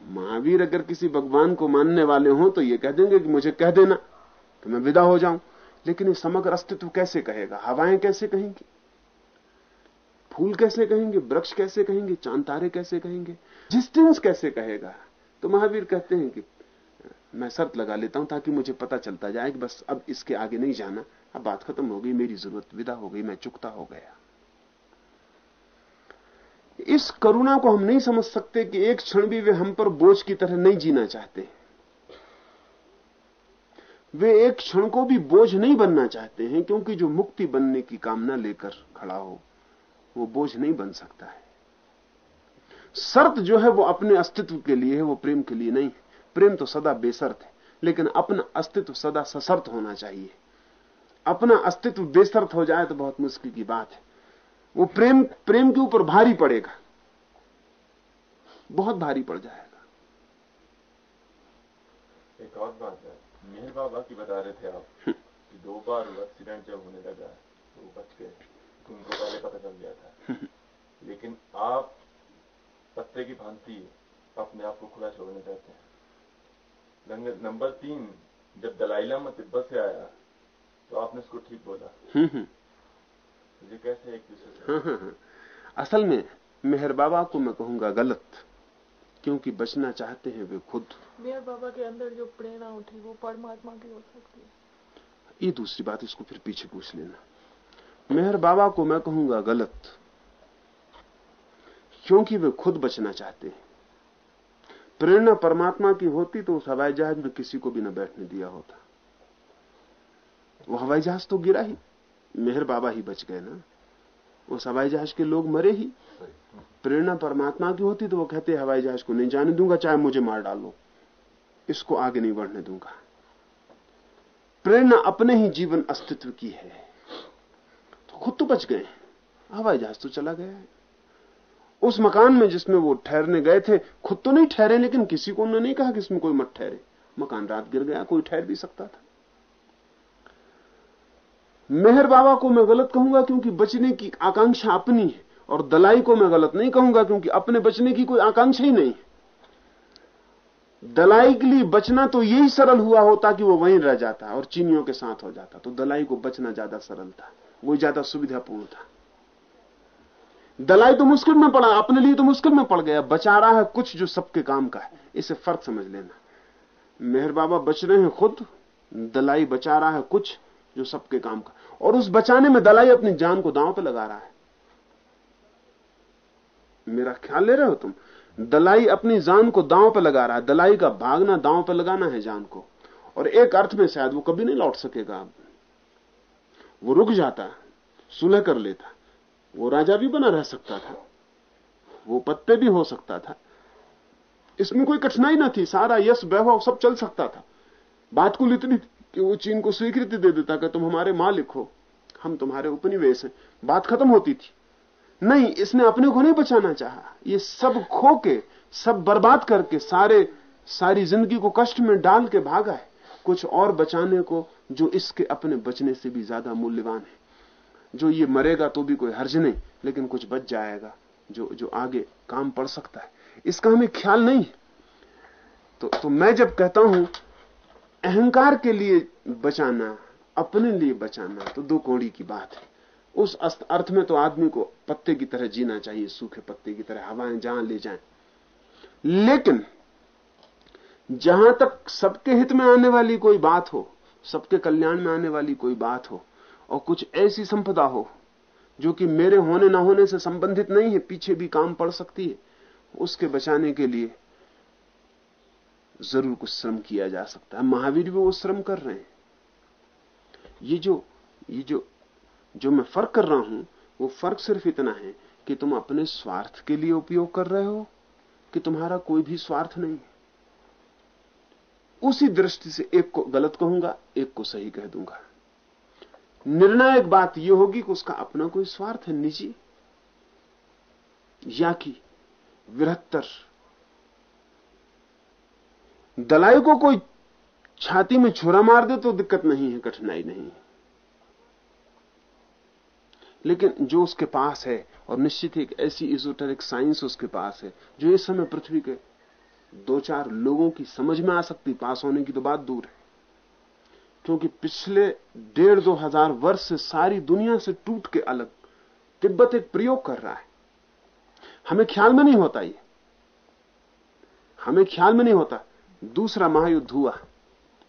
महावीर अगर किसी भगवान को मानने वाले हों तो ये कह देंगे कि मुझे कह देना तो मैं विदा हो जाऊँ। लेकिन समग्र अस्तित्व कैसे कहेगा? हवाएँ कैसे कहेंगी? फूल कैसे कहेंगे? वृक्ष कैसे कहेंगे? चाँद तारे कैसे कहेंगे? डिस्टेंस कैसे कहेगा? तो महावीर कहते हैं कि, मैं शर्त लगा लेता हूँ ताकि मुझे पता चलता जाए कि बस अब इसके आगे नहीं जाना। अब बात खत्म हो गई, मेरी ज़रूरत विदा हो गई, मैं चुकता हो गया। इस करुणा को हम नहीं समझ सकते कि एक क्षण भी वे हम पर बोझ की तरह नहीं जीना चाहते। वे एक क्षण को भी बोझ नहीं बनना चाहते हैं, क्योंकि जो मुक्ति बनने की कामना लेकर खड़ा हो, वो बोझ नहीं बन सकता है। शर्त जो है वो अपने अस्तित्व के लिए है, वो प्रेम के लिए नहीं प्रेम तो सदा बेसर्त है, लेकिन अपना अस्तित्व सदा सशर्त होना चाहिए। अपना अस्तित्व बेसर्त हो जाए तो बहुत मुश्किल की बात है। वो प्रेम प्रेम के ऊपर भारी पड़ेगा। बहुत भारी पड़ जाएगा। एक और बात है। मेहर बाबा की बता रहे थे आप कि दो बार एक्सीडेंट जब होने लगा तो वो बच गए। उनको पहले पता चल गया था। लेकिन आप पत्ते की भांति अपने आप को खुला छोड़ने चाहते हैं। नंबर तीन जब दलाई लामा तिब्बत से आया तो आपने उसको ठीक बोला। ये कैसे एक दूसरे से असल में मेहर बाबा को मैं कहूँगा गलत क्योंकि बचना चाहते हैं वे खुद। मेहर बाबा के अंदर जो प्रेरणा उठी वो परमात्मा की हो सकती है। ये दूसरी बात इसको फिर पीछे पूछ लेना। मेहर बाबा को मैं कहूँगा गलत क्योंकि वे खुद बचना चाहते हैं। प्रेरणा परमात्मा की होती तो उस हवाई जहाज़ में किसी को भी न बैठने दिया होता। वो हवाई जहाज़ तो गिरा ही। मेहर बाबा ही बच गए ना। उस हवाई जहाज़ के लोग मरे ही। प्रेरणा परमात्मा की होती तो वो कहते, हवाई जहाज़ को नहीं जाने दूँगा, चाहे मुझे मार डालो। इसको आगे नहीं बढ़ने दूँगा। प्रेरणा अपने ही जीवन अस्तित्व की है। तो खुद तो बच गए। हवाई जहाज़ तो चला गया है। उस मकान में जिसमें वो ठहरने गए थे, खुद तो नहीं ठहरे, लेकिन किसी को उन्होंने नहीं कहा कि इसमें कोई मत ठहरे। मकान रात गिर गया, कोई ठहर भी सकता था। मेहर बाबा को मैं गलत कहूँगा क्योंकि बचने की आकांक्षा अपनी है और दलाई को मैं गलत नहीं कहूँगा क्योंकि अपने बचने की कोई आकांक्षा ही नहीं। दलाई के लिए बचना तो यही सरल हुआ होता कि वो वहीं रह जाता और चीनियों के साथ हो जाता। तो दलाई को बचना ज़्यादा सरल था, वो ज़्यादा सुविधापूर्ण था। दलाई तो मुश्किल में पड़ा, अपने लिए तो मुश्किल में पड़ गया। बचा रहा है कुछ जो सबके काम का है, इसे फ़र्क समझ लेना। मेहर बाबा बच रहे हैं खुद, दलाई बचा रहा है कुछ जो सबके काम का और उस बचाने में दलाई अपनी जान को दांव पे लगा रहा है। मेरा ख्याल ले रहे हो तुम? दलाई अपनी जान को दांव पे लगा रहा है। दलाई का भागना दांव पे लगाना है जान को। और एक अर्थ में शायद वो कभी नहीं लौट सकेगा। वो रुक जाता, सुलह कर लेता। वो राजा भी बना रह सकता था। वो पत्ते भी हो सकता था। इसमें कोई कठिनाई ना थी। सारा यश, वैभव सब चल सकता था। बात कुल इतनी कि वो चीन को स्वीकृति दे देता कि तुम हमारे मालिक हो। हम तुम्हारे उपनिवेश हैं। बात खत्म होती थी। नहीं, इसने अपने को नहीं बचाना चाहा। ये सब खो के, सब बर्बाद करके सारे, सारी ज़िंदगी को कष्ट में डाल के भागा है कुछ और बचाने को जो इसके अपने बचने से भी ज़्यादा मूल्यवान है। जो ये मरेगा तो भी कोई हर्ज नहीं, लेकिन कुछ बच जाएगा, जो जो आगे काम पड़ सकता है। इसका हमें ख्याल नहीं तो तो मैं जब कहता हूँ अहंकार के लिए बचाना, अपने लिए बचाना तो दो कोड़ी की बात है। उस अर्थ में तो आदमी को पत्ते की तरह जीना चाहिए, सूखे पत्ते की तरह, हवाएँ जहाँ ले जाएँ। लेकिन जहाँ तक सबके हित में आने वाली कोई बात हो, सबके कल्याण में आने वाली कोई बात हो, और कुछ ऐसी संपदा हो, जो कि मेरे होने ना होने से संबंधित नहीं है, पीछे भी काम पड़ सकती है, उसके बचाने के लिए ज़रूर कुछ श्रम किया जा सकता है। महावीर भी वो श्रम कर रहे हैं। ये जो ये जो जो मैं फ़र्क कर रहा हूँ, वो फ़र्क सिर्फ़ इतना है कि तुम अपने स्वार्थ के लिए उपयोग कर रहे हो, कि तुम्हारा कोई भी स्वार्थ नहीं है। उसी दृष्टि से एक को, गलत कहूँगा, एक को सही कह दूँगा। निर्णायक बात यह होगी कि उसका अपना कोई स्वार्थ है, निजी। या कि वृहत्तर दलाई को कोई छाती में छुरा मार दे तो दिक्कत नहीं है, कठिनाई नहीं है। लेकिन जो उसके पास है, और निश्चित ही एक ऐसी इजोटेरिक साइंस उसके पास है, जो इस समय पृथ्वी के दो चार लोगों की समझ में आ सकती, पास होने की तो बात दूर है। क्योंकि पिछले डेढ़ दो हज़ार वर्ष से सारी दुनिया से टूट के अलग, तिब्बत एक प्रयोग कर रहा है। हमें ख्याल में नहीं होता ये। हमें ख्याल में नहीं होता। दूसरा महायुद्ध हुआ।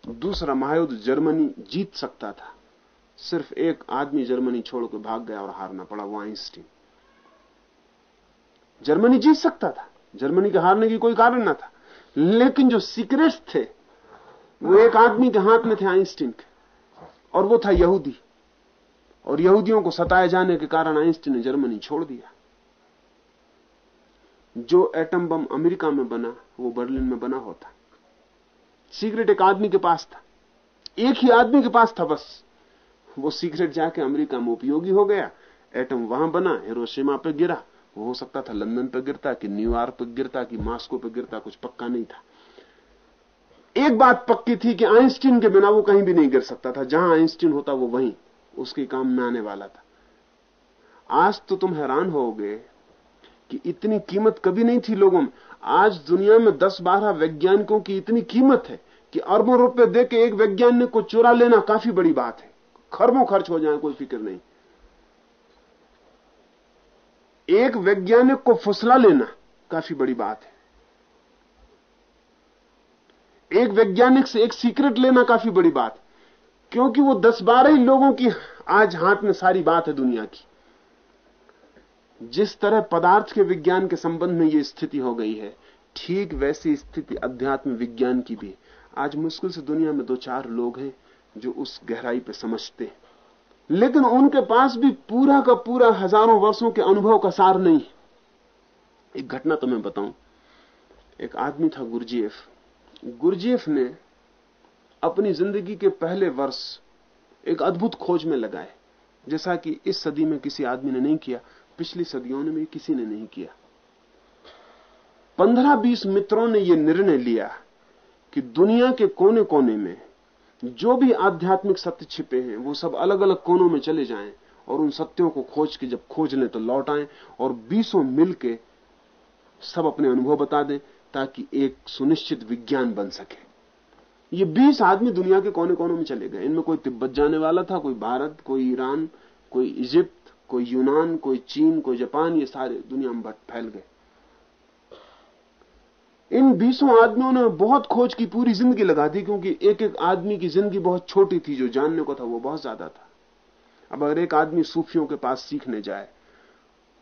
दूसरा महायुद्ध जर्मनी जीत सकता था। सिर्फ़ एक आदमी जर्मनी छोड़कर भाग गया और हारना पड़ा, वो आइंस्टीन। जर्मनी जीत सकता था। जर्मनी के हारने की कोई कारण ना था। लेकिन जो सीक्रेट्स थे, वो एक आदमी के हाथ में थे आइंस्टीन के। और वो था यहूदी। और यहूदियों को सताए जाने के कारण आइंस्टीन ने जर्मनी छोड़ दिया। जो एटम बम अमेरिका में बना, वो बर्लिन में बना होता। सीक्रेट एक आदमी के पास था। एक ही आदमी के पास था बस। वो सीक्रेट जाके अमेरिका में उपयोगी हो गया। एटम वहाँ बना हिरोशिमा पे गिरा। वो हो सकता था लंदन पे गिरता, कि न्यूयॉर्क पे गिरता, कि मास्को पे गिरता, कुछ पक्का नहीं था। एक बात पक्की थी कि आइंस्टीन के बिना वो कहीं भी नहीं गिर सकता था। जहाँ आइंस्टीन होता, वो वहीं। उसके काम में आने वाला था। आज तो तुम हैरान होगे कि इतनी कीमत कभी नहीं थी लोगों में। आज दुनिया में दस बारह वैज्ञानिकों की इतनी कीमत है कि अरबों रुपए दे के एक वैज्ञानिक को चुरा लेना काफ़ी बड़ी बात है। खरबों खर्च हो जाए, कोई फ़िक्र नहीं। एक वैज्ञानिक को फुसला लेना काफ़ी बड़ी बात है। एक वैज्ञानिक से एक सीक्रेट लेना काफ़ी बड़ी बात क्योंकि वो दस बारह ही लोगों की आज हाथ में सारी बात है दुनिया की। जिस तरह पदार्थ के विज्ञान के संबंध में यह स्थिति हो गई है, ठीक वैसी स्थिति अध्यात्म विज्ञान की भी। आज मुश्किल से दुनिया में दो चार लोग हैं जो उस गहराई पर समझते हैं। लेकिन उनके पास भी पूरा का पूरा हज़ारों वर्षों के अनुभव का सार नहीं एक घटना तो मैं बताऊँ। एक आदमी था गुरजीएफ। गुरजीएफ ने अपनी ज़िंदगी के पहले वर्ष एक अद्भुत खोज में लगाए, जैसा कि इस सदी में किसी आदमी ने नहीं किया। पिछली सदियों में किसी ने नहीं किया। पंद्रह बीस मित्रों ने यह निर्णय लिया कि दुनिया के कोने कोने में जो भी आध्यात्मिक सत्य छिपे हैं, वो सब अलग अलग कोनों में चले जाएँ और उन सत्यों को खोज के जब खोज लें तो लौट आए और बीसों मिल के सब अपने अनुभव बता दें ताकि एक सुनिश्चित विज्ञान बन सके। ये बीस आदमी दुनिया के कोने कोनों में चले गए। इनमें कोई तिब्बत जाने वाला था, कोई भारत, कोई ईरान, कोई इजिप्त कोई यूनान, कोई चीन, कोई जापान, ये सारे दुनिया में फैल गए। इन बीसों आदमियों ने बहुत खोज की, पूरी ज़िंदगी लगा दी, क्योंकि एक एक आदमी की ज़िंदगी बहुत छोटी थी, जो जानने को था, वो बहुत ज़्यादा था। अब अगर एक आदमी सूफियों के पास सीखने जाए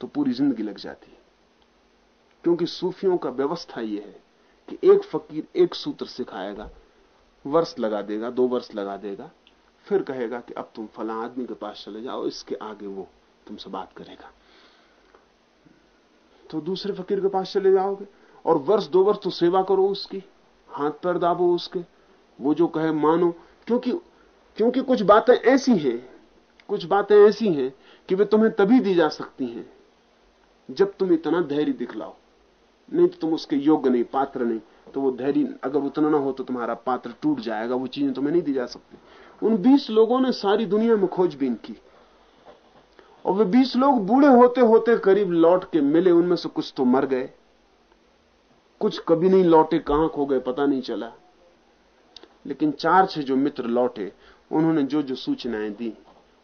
तो पूरी ज़िंदगी लग जाती क्योंकि सूफियों का व्यवस्था यह है कि एक फकीर एक सूत्र सिखाएगा, वर्ष लगा देगा, दो वर्ष लगा देगा, फिर कहेगा कि अब तुम फला आदमी के पास चले जाओ, इसके आगे वो। तुमसे बात करेगा। तो दूसरे फकीर के पास चले जाओगे और वर्ष दो वर्ष तो सेवा करो उसकी, हाथ पैर दाबो उसके। वो जो कहे, मानो, क्योंकि क्योंकि कुछ बातें ऐसी हैं, कुछ बातें ऐसी हैं कि वे तुम्हें तभी दी जा सकती हैं जब तुम इतना धैर्य दिखलाओ। नहीं तो तुम उसके योग्य नहीं, पात्र नहीं तो वो धैर्य अगर उतना ना हो तो तुम्हारा पात्र टूट जाएगा, वो चीज़ें तुम्हें नहीं दी जा सकती। उन बीस लोगों ने सारी दुनिया में खोजबीन की। और वे बीस लोग बूढ़े होते होते करीब लौट के मिले, उनमें से कुछ तो मर गए। कुछ कभी नहीं लौटे, कहाँ खो गए, पता नहीं चला। लेकिन चार, छह जो मित्र लौटे, उन्होंने जो जो सूचनाएँ दी,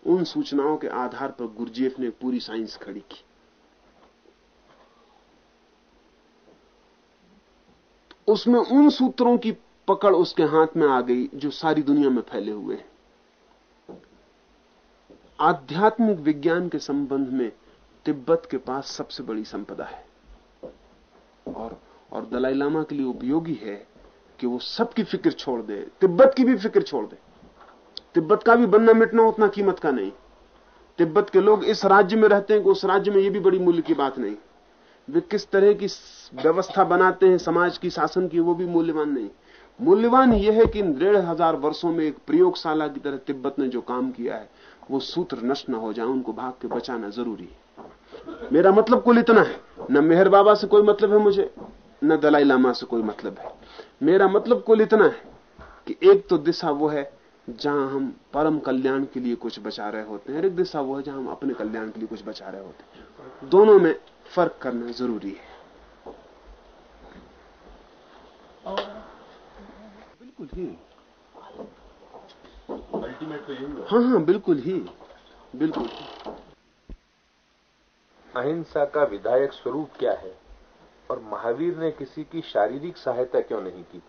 उन सूचनाओं के आधार पर गुरजेफ ने पूरी साइंस खड़ी की। उसमें उन सूत्रों की पकड़ उसके हाथ में आ गई, जो सारी दुनिया में फैले हुए हैं। आध्यात्मिक विज्ञान के संबंध में तिब्बत के पास सबसे बड़ी संपदा है। और और दलाई लामा के लिए उपयोगी है कि वो सबकी फ़िक्र छोड़ दे, तिब्बत की भी फ़िक्र छोड़ दे। तिब्बत का भी बनना मिटना उतना कीमत का नहीं। तिब्बत के लोग इस राज्य में रहते हैं कि उस राज्य में ये भी बड़ी मूल्य की बात नहीं। वे किस तरह की व्यवस्था बनाते हैं समाज की, शासन की, वो भी मूल्यवान नहीं। मूल्यवान यह है कि इन डेढ़ हज़ार वर्षों में एक प्रयोगशाला की तरह तिब्बत ने जो काम किया है वो सूत्र नष्ट न हो जाए उनको भाग के बचाना ज़रूरी है। मेरा मतलब कुल इतना है। न मेहर बाबा से कोई मतलब है मुझे न दलाई लामा से कोई मतलब है। मेरा मतलब कुल इतना है कि एक तो दिशा वो है जहाँ हम परम कल्याण के लिए कुछ बचा रहे होते हैं एक दिशा वो है जहाँ हम अपने कल्याण के लिए कुछ बचा रहे होते हैं। दोनों में फ़र्क करना ज़रूरी है। बिल्कुल ही। अल्टीमेट तो यही हाँ हाँ बिल्कुल ही बिल्कुल। अहिंसा का विधायक स्वरूप क्या है? और महावीर ने किसी की शारीरिक सहायता क्यों नहीं की?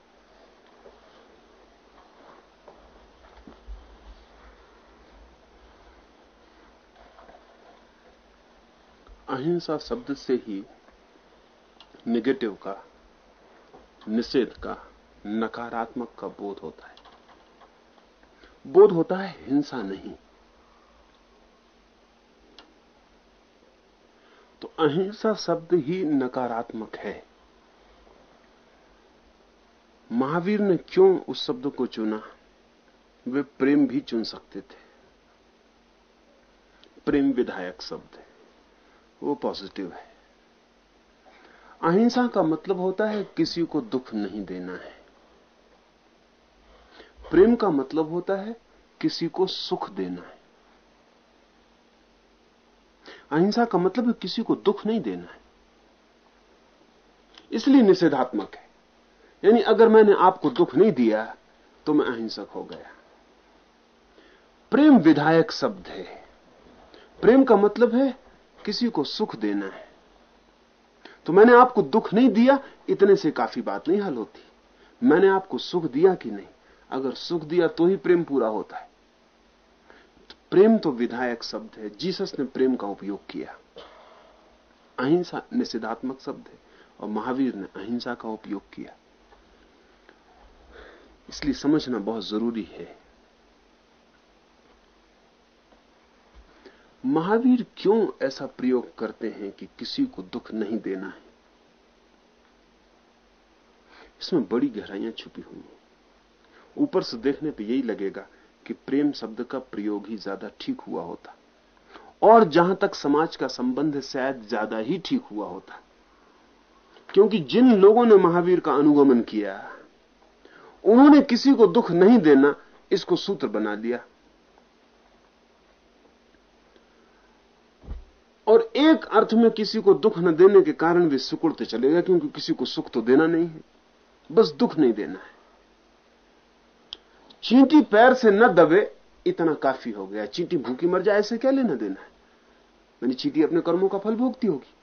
अहिंसा शब्द से ही निगेटिव का निषेध का नकारात्मक का बोध होता है। बोध होता है, हिंसा नहीं। तो अहिंसा शब्द ही नकारात्मक है। महावीर ने क्यों उस शब्द को चुना? वे प्रेम भी चुन सकते थे। प्रेम विधायक शब्द है। वो पॉजिटिव है। अहिंसा का मतलब होता है, किसी को दुख नहीं देना है। प्रेम का मतलब होता है किसी को सुख देना है। अहिंसा का मतलब है किसी को दुख नहीं देना है। इसलिए निषेधात्मक है। यानी अगर मैंने आपको दुख नहीं दिया तो मैं अहिंसक हो गया। प्रेम विधायक शब्द है। प्रेम का मतलब है किसी को सुख देना है। तो मैंने आपको दुख नहीं दिया, इतने से काफ़ी बात नहीं हल होती। मैंने आपको सुख दिया कि नहीं? अगर सुख दिया तो ही प्रेम पूरा होता है। प्रेम तो विधायक शब्द है, जीसस ने प्रेम का उपयोग किया। अहिंसा निषेधात्मक शब्द है और महावीर ने अहिंसा का उपयोग किया। इसलिए समझना बहुत ज़रूरी है। महावीर क्यों ऐसा प्रयोग करते हैं कि किसी को दुख नहीं देना है? इसमें बड़ी गहराइयाँ छुपी हुई हैं। ऊपर से देखने पे यही लगेगा कि प्रेम शब्द का प्रयोग ही ज़्यादा ठीक हुआ होता। और जहाँ तक समाज का संबंध शायद ज़्यादा ही ठीक हुआ होता। क्योंकि जिन लोगों ने महावीर का अनुगमन किया, उन्होंने किसी को दुख नहीं देना, इसको सूत्र बना लिया। और एक अर्थ में किसी को दुख न देने के कारण वे सुकुड़ते चलेगा क्योंकि किसी को सुख तो देना नहीं है। बस दुख नहीं देना है। चींटी पैर से न दबे, इतना काफ़ी हो गया। चींटी भूखी मर जाए, ऐसे क्या लेना देना है? मैंने चींटी अपने कर्मों का फल भोगती होगी।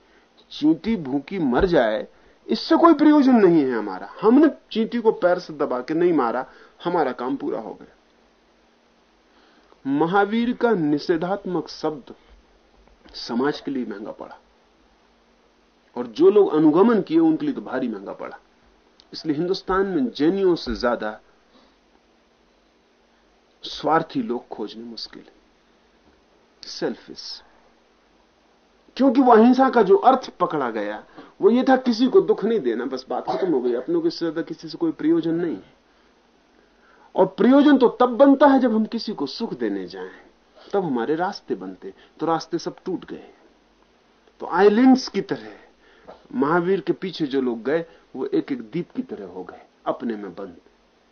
चींटी भूखी मर जाए, इससे कोई प्रयोजन नहीं है हमारा। हमने चींटी को पैर से दबा के नहीं मारा, हमारा काम पूरा हो गया। महावीर का निषेधात्मक शब्द समाज के लिए महँगा पड़ा। और जो लोग अनुगमन किए, उनके लिए तो भारी महँगा पड़ा। इसलिए हिंदुस्तान में जैनियों से ज़्यादा स्वार्थी लोग खोजने मुश्किल है। सेल्फिश क्योंकि वो अहिंसा का जो अर्थ पकड़ा गया, वो ये था किसी को दुख नहीं देना, बस बात खत्म हो गई। अपनों के से ज़्यादा किसी से कोई प्रयोजन नहीं है। और प्रयोजन तो तब बनता है जब हम किसी को सुख देने जाएँ। तब हमारे रास्ते बनते तो रास्ते सब टूट गए। तो आइलैंड्स की तरह, महावीर के पीछे जो लोग गए, वो एक एक दीप की तरह हो गए। अपने में बंद।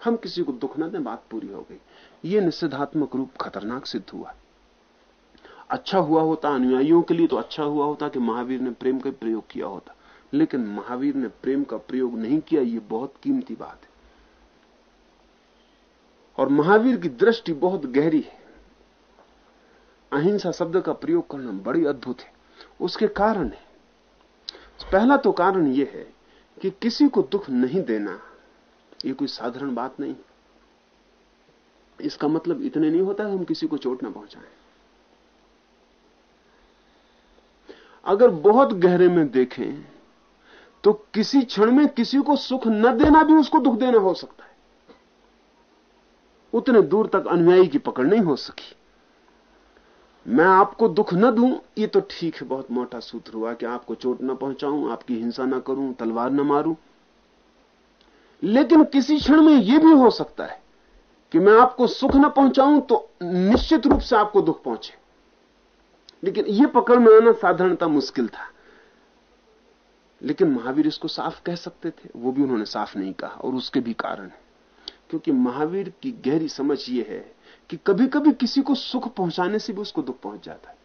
हम किसी को दुख ना दें, बात पूरी हो गई। ये निषेधात्मक रूप खतरनाक सिद्ध हुआ। अच्छा हुआ होता अनुयायियों के लिए तो अच्छा हुआ होता कि महावीर ने प्रेम का प्रयोग किया होता। लेकिन महावीर ने प्रेम का प्रयोग नहीं किया, ये बहुत कीमती बात है। और महावीर की दृष्टि बहुत गहरी है। अहिंसा शब्द का प्रयोग करना बड़ी अद्भुत है। उसके कारण है। पहला तो कारण यह है कि किसी को दुख नहीं देना, ये कोई साधारण बात नहीं। इसका मतलब इतने नहीं होता है, हम किसी को चोट ना पहुंचाएँ। अगर बहुत गहरे में देखें तो किसी क्षण में किसी को सुख न देना भी उसको दुख देना हो सकता है। उतने दूर तक अनुयायी की पकड़ नहीं हो सकी। मैं आपको दुख न दूँ, ये तो ठीक है, बहुत मोटा सूत्र हुआ कि आपको चोट न पहुंचाऊं, आपकी हिंसा न करूँ, तलवार न मारूं। लेकिन किसी क्षण में यह भी हो सकता है कि मैं आपको सुख न पहुंचाऊं तो निश्चित रूप से आपको दुख पहुँचे। लेकिन यह पकड़ में आना साधारणता मुश्किल था। लेकिन महावीर इसको साफ़ कह सकते थे, वो भी उन्होंने साफ़ नहीं कहा, और उसके भी कारण है। क्योंकि महावीर की गहरी समझ यह है कि कभी कभी किसी को सुख पहुँचाने से भी उसको दुख पहुँच जाता है।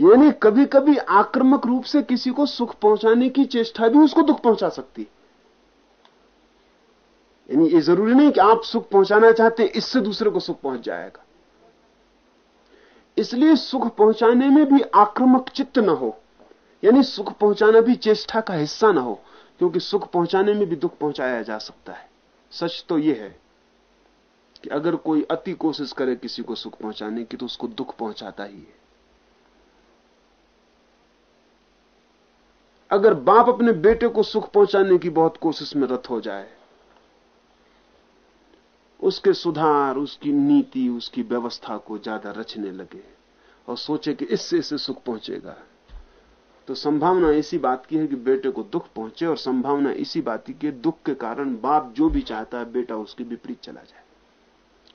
यानी कभी कभी आक्रमक रूप से किसी को सुख पहुँचाने की चेष्टा भी उसको दुख पहुँचा सकती यानी ये ज़रूरी नहीं कि आप सुख पहुंचाना चाहते इससे दूसरे को सुख पहुँच जाएगा। इसलिए सुख पहुँचाने में भी आक्रामक चित्त ना हो, यानी सुख पहुंचाना भी चेष्टा का हिस्सा ना हो, क्योंकि सुख पहुँचाने में भी दुख पहुँचाया जा सकता है। सच तो यह है कि अगर कोई अति कोशिश करे किसी को सुख पहुँचाने की तो उसको दुख पहुंचाता ही है। अगर बाप अपने बेटे को सुख पहुँचाने की बहुत कोशिश में रत हो जाए उसके सुधार, उसकी नीति, उसकी व्यवस्था को ज़्यादा रचने लगे और सोचे कि इससे इससे सुख पहुंचेगा। तो संभावना इसी बात की है कि बेटे को दुख पहुँचे और संभावना इसी बात की कि दुख के कारण बाप जो भी चाहता है, बेटा उसके विपरीत चला जाए।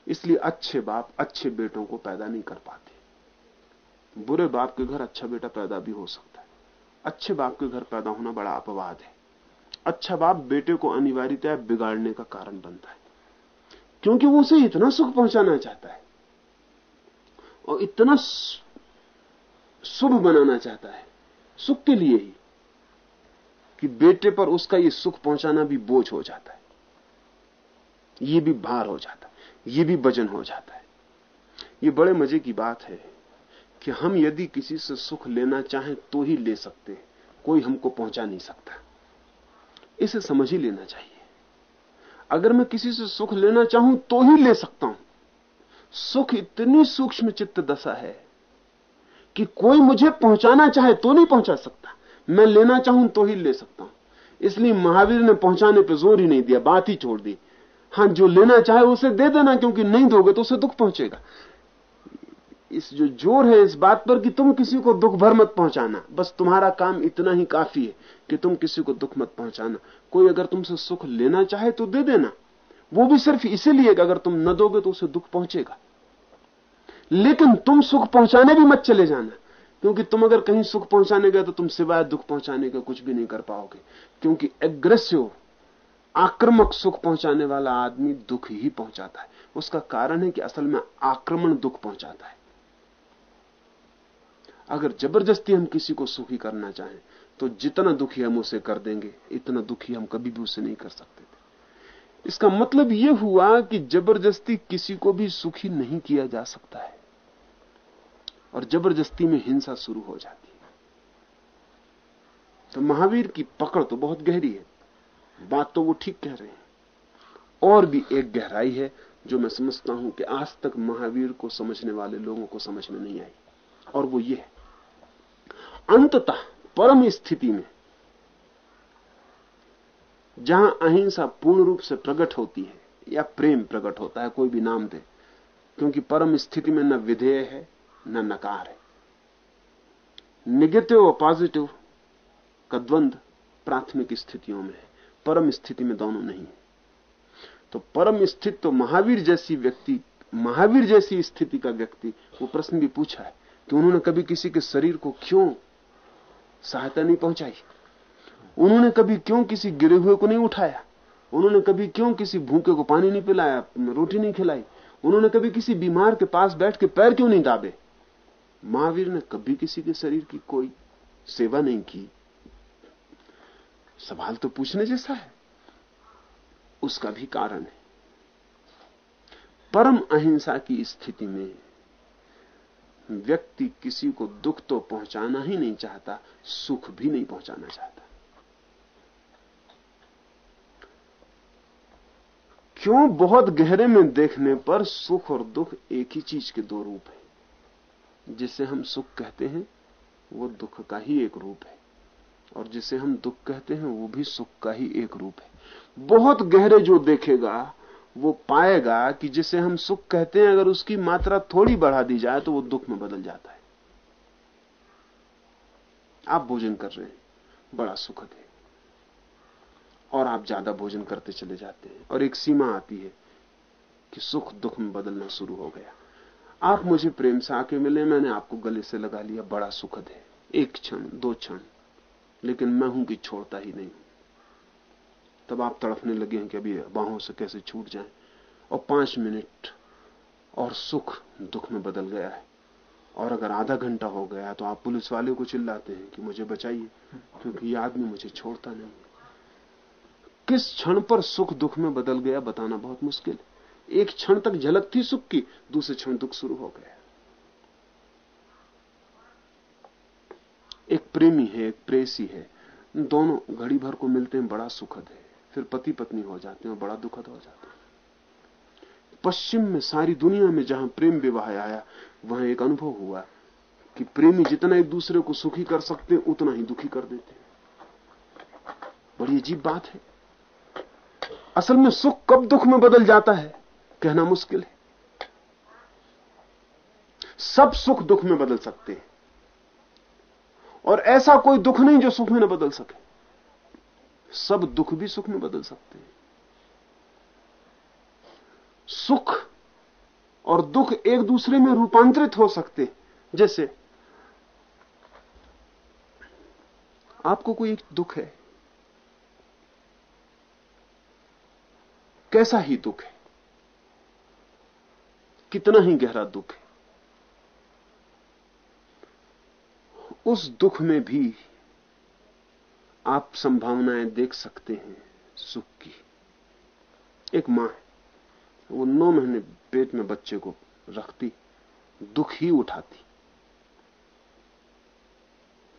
इसलिए अच्छे बाप अच्छे बेटों को पैदा नहीं कर पाते। बुरे बाप के घर अच्छा बेटा पैदा भी हो सकता है। अच्छे बाप के घर पैदा होना बड़ा अपवाद है। अच्छा बाप बेटे को अनिवार्यतया बिगाड़ने का कारण बनता है। क्योंकि वो उसे इतना सुख पहुंचाना चाहता है और इतना शुभ बनाना चाहता है, सुख के लिए ही कि बेटे पर उसका ये सुख पहुंचाना भी बोझ हो जाता है। ये भी भार हो जाता है, ये भी वज़न हो जाता है। ये बड़े मज़े की बात है कि हम यदि किसी से सुख लेना चाहें तो ही ले सकते हैं, कोई हमको पहुँचा नहीं सकता। इसे समझ ही लेना चाहिए। अगर मैं किसी से सुख लेना चाहूँ तो ही ले सकता हूँ। सुख इतनी सूक्ष्म चित्त दशा है कि कोई मुझे पहुंचाना चाहे तो नहीं पहुँचा सकता। मैं लेना चाहूँ तो ही ले सकता हूँ। इसलिए महावीर ने पहुँचाने पर ज़ोर ही नहीं दिया, बात ही छोड़ दी। हाँ, जो लेना चाहे उसे दे देना, क्योंकि नहीं दोगे तो उसे दुख पहुंचेगा। इस जो ज़ोर है इस बात पर कि तुम किसी को दुख भर मत पहुंचाना। बस तुम्हारा काम इतना ही काफ़ी है कि तुम किसी को दुख मत पहुंचाना। कोई अगर तुमसे सुख लेना चाहे तो दे देना। वो भी सिर्फ़ इसीलिए अगर तुम न दोगे तो उसे दुख पहुंचेगा। लेकिन तुम सुख पहुँचाने भी मत चले जाना। क्योंकि तुम अगर कहीं सुख पहुँचाने गए तो तुम सिवाय दुख पहुँचाने का कुछ भी नहीं कर पाओगे। क्योंकि एग्रेसिव आक्रमक सुख पहुँचाने वाला आदमी दुख ही पहुंचाता है। उसका कारण है कि असल में आक्रमण दुख पहुंचाता है। अगर ज़बरदस्ती हम किसी को सुखी करना चाहें तो जितना दुखी हम उसे कर देंगे, इतना दुखी हम कभी भी उसे नहीं कर सकते थे। इसका मतलब यह हुआ कि ज़बरदस्ती किसी को भी सुखी नहीं किया जा सकता है, और ज़बरदस्ती में हिंसा शुरू हो जाती है। तो महावीर की पकड़ तो बहुत गहरी है, बात तो वो ठीक कह रहे हैं। और भी एक गहराई है, जो मैं समझता हूँ कि आज तक महावीर को समझने वाले लोगों को समझ में नहीं आई, और वो ये है। अंततः परम स्थिति में, जहाँ अहिंसा पूर्ण रूप से प्रकट होती है, या प्रेम प्रकट होता है, कोई भी नाम दे, क्योंकि परम स्थिति में न विधेय है, न नकार है। निगेटिव और पॉजिटिव का द्वंद प्राथमिक स्थितियों में है, परम स्थिति में दोनों नहीं है। तो परम स्थिति तो महावीर जैसी व्यक्ति, महावीर जैसी स्थिति का व्यक्ति, वो प्रश्न भी पूछा है कि उन्होंने कभी किसी के शरीर को क्यों सहायता नहीं पहुंचाई। उन्होंने कभी क्यों किसी गिरे हुए को नहीं उठाया? उन्होंने कभी क्यों किसी भूखे को पानी नहीं पिलाया, रोटी नहीं खिलाई? उन्होंने कभी किसी बीमार के पास बैठ के पैर क्यों नहीं दाबे? महावीर ने कभी किसी के शरीर की कोई सेवा नहीं की। सवाल तो पूछने जैसा है। उसका भी कारण है। परम अहिंसा की स्थिति में व्यक्ति किसी को दुख तो पहुंचाना ही नहीं चाहता, सुख भी नहीं पहुंचाना चाहता। क्यों बहुत गहरे में देखने पर सुख और दुख एक ही चीज़ के दो रूप है, जिसे हम सुख कहते हैं, वो दुख का ही एक रूप है, और जिसे हम दुख कहते हैं, वो भी सुख का ही एक रूप है। बहुत गहरे जो देखेगा वो पाएगा कि जिसे हम सुख कहते हैं, अगर उसकी मात्रा थोड़ी बढ़ा दी जाए तो वो दुख में बदल जाता है। आप भोजन कर रहे हैं, बड़ा सुखद है। और आप ज़्यादा भोजन करते चले जाते हैं, और एक सीमा आती है कि सुख दुख में बदलना शुरू हो गया। आप मुझे प्रेम से आके मिले, मैंने आपको गले से लगा लिया, बड़ा सुखद है। एक क्षण, दो क्षण, लेकिन मैं हूँ कि छोड़ता ही नहीं। तब आप तड़फने लगे हैं कि अभी बाहों से कैसे छूट जाएँ। और पाँच मिनट और सुख दुख में बदल गया है। और अगर आधा घंटा हो गया तो आप पुलिस वाले को चिल्लाते हैं कि मुझे बचाइए, क्योंकि ये आदमी मुझे छोड़ता नहीं किस क्षण पर सुख दुख में बदल गया बताना बहुत मुश्किल है। एक क्षण तक झलक थी सुख की, दूसरे क्षण दुख शुरू हो गया। एक प्रेमी है, एक प्रेसी है। दोनों घड़ी भर को मिलते हैं, बड़ा सुखद है। फिर पति पत्नी हो जाते हैं बड़ा दुखद हो जाते हैं। पश्चिम में सारी दुनिया में जहाँ प्रेम विवाह आया, वहाँ एक अनुभव हुआ कि प्रेमी जितना एक दूसरे को सुखी कर सकते उतना ही दुखी कर देते हैं। बड़ी अजीब बात है। असल में सुख कब दुख में बदल जाता है, कहना मुश्किल है। सब सुख दुख में बदल सकते हैं। और ऐसा कोई दुख नहीं जो सुख में न बदल सके। सब दुख भी सुख में बदल सकते हैं। सुख और दुख एक दूसरे में रूपांतरित हो सकते हैं। जैसे, आपको कोई एक दुख है। कैसा ही दुख है। कितना ही गहरा दुख है। उस दुख में भी आप संभावनाएँ देख सकते हैं सुख की। एक माँ है, वो नौ महीने पेट में बच्चे को रखती, दुख ही उठाती।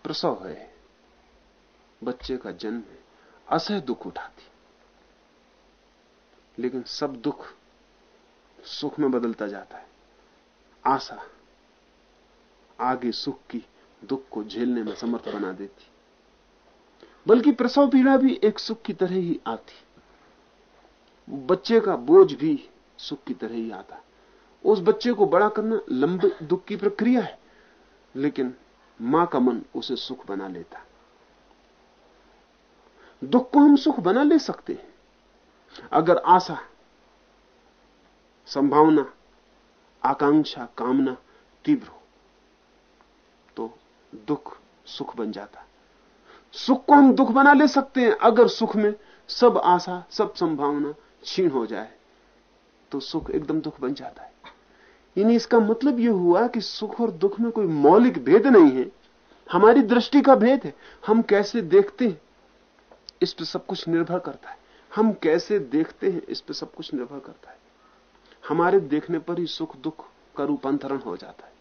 प्रसव है, बच्चे का जन्म है, असह दुख उठाती। लेकिन सब दुख सुख में बदलता जाता है। आशा आगे सुख की दुख को झेलने में समर्थ बना देती। बल्कि प्रसव पीड़ा भी एक सुख की तरह ही आती। बच्चे का बोझ भी सुख की तरह ही आता। उस बच्चे को बड़ा करना लंबे दुख की प्रक्रिया है, लेकिन माँ का मन उसे सुख बना लेता। दुख को हम सुख बना ले सकते हैं। अगर आशा, संभावना, आकांक्षा, कामना तीव्र हो तो दुख सुख बन जाता। सुख को हम दुख बना ले सकते हैं। अगर सुख में सब आशा, सब संभावना क्षीण हो जाए तो सुख एकदम दुख बन जाता है। यानी इसका मतलब यह हुआ कि सुख और दुख में कोई मौलिक भेद नहीं है। हमारी दृष्टि का भेद है। हम कैसे देखते हैं, इस पर सब कुछ निर्भर करता है। हम कैसे देखते हैं, इस पर सब कुछ निर्भर करता है। हमारे देखने पर ही सुख दुख का रूपांतरण हो जाता है।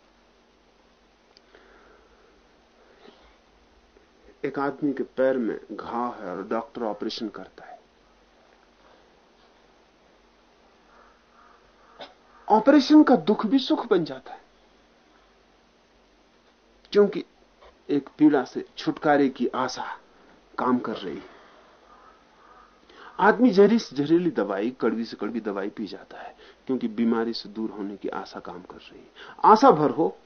एक आदमी के पैर में घाव है और डॉक्टर ऑपरेशन करता है। ऑपरेशन का दुख भी सुख बन जाता है। क्योंकि एक पीड़ा से छुटकारे की आशा काम कर रही है। आदमी जहरी से जहरीली दवाई, कड़वी से कड़वी दवाई पी जाता है, क्योंकि बीमारी से दूर होने की आशा काम कर रही है। आशा भर हो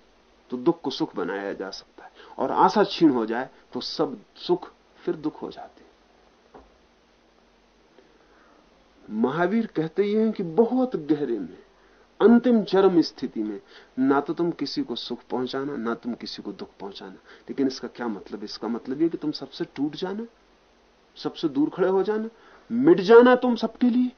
तो दुख को सुख बनाया जा सकता और आशा छीन हो जाए तो सब सुख, फिर दुख हो जाते। महावीर कहते ही हैं कि बहुत गहरे में, अंतिम चरम स्थिति में, ना तो तुम किसी को सुख पहुंचाना, ना तुम किसी को दुख पहुंचाना। लेकिन इसका क्या मतलब? इसका मतलब ये कि तुम सबसे टूट जाना, सबसे दूर खड़े हो जाना, मिट जाना तुम सबके लिए।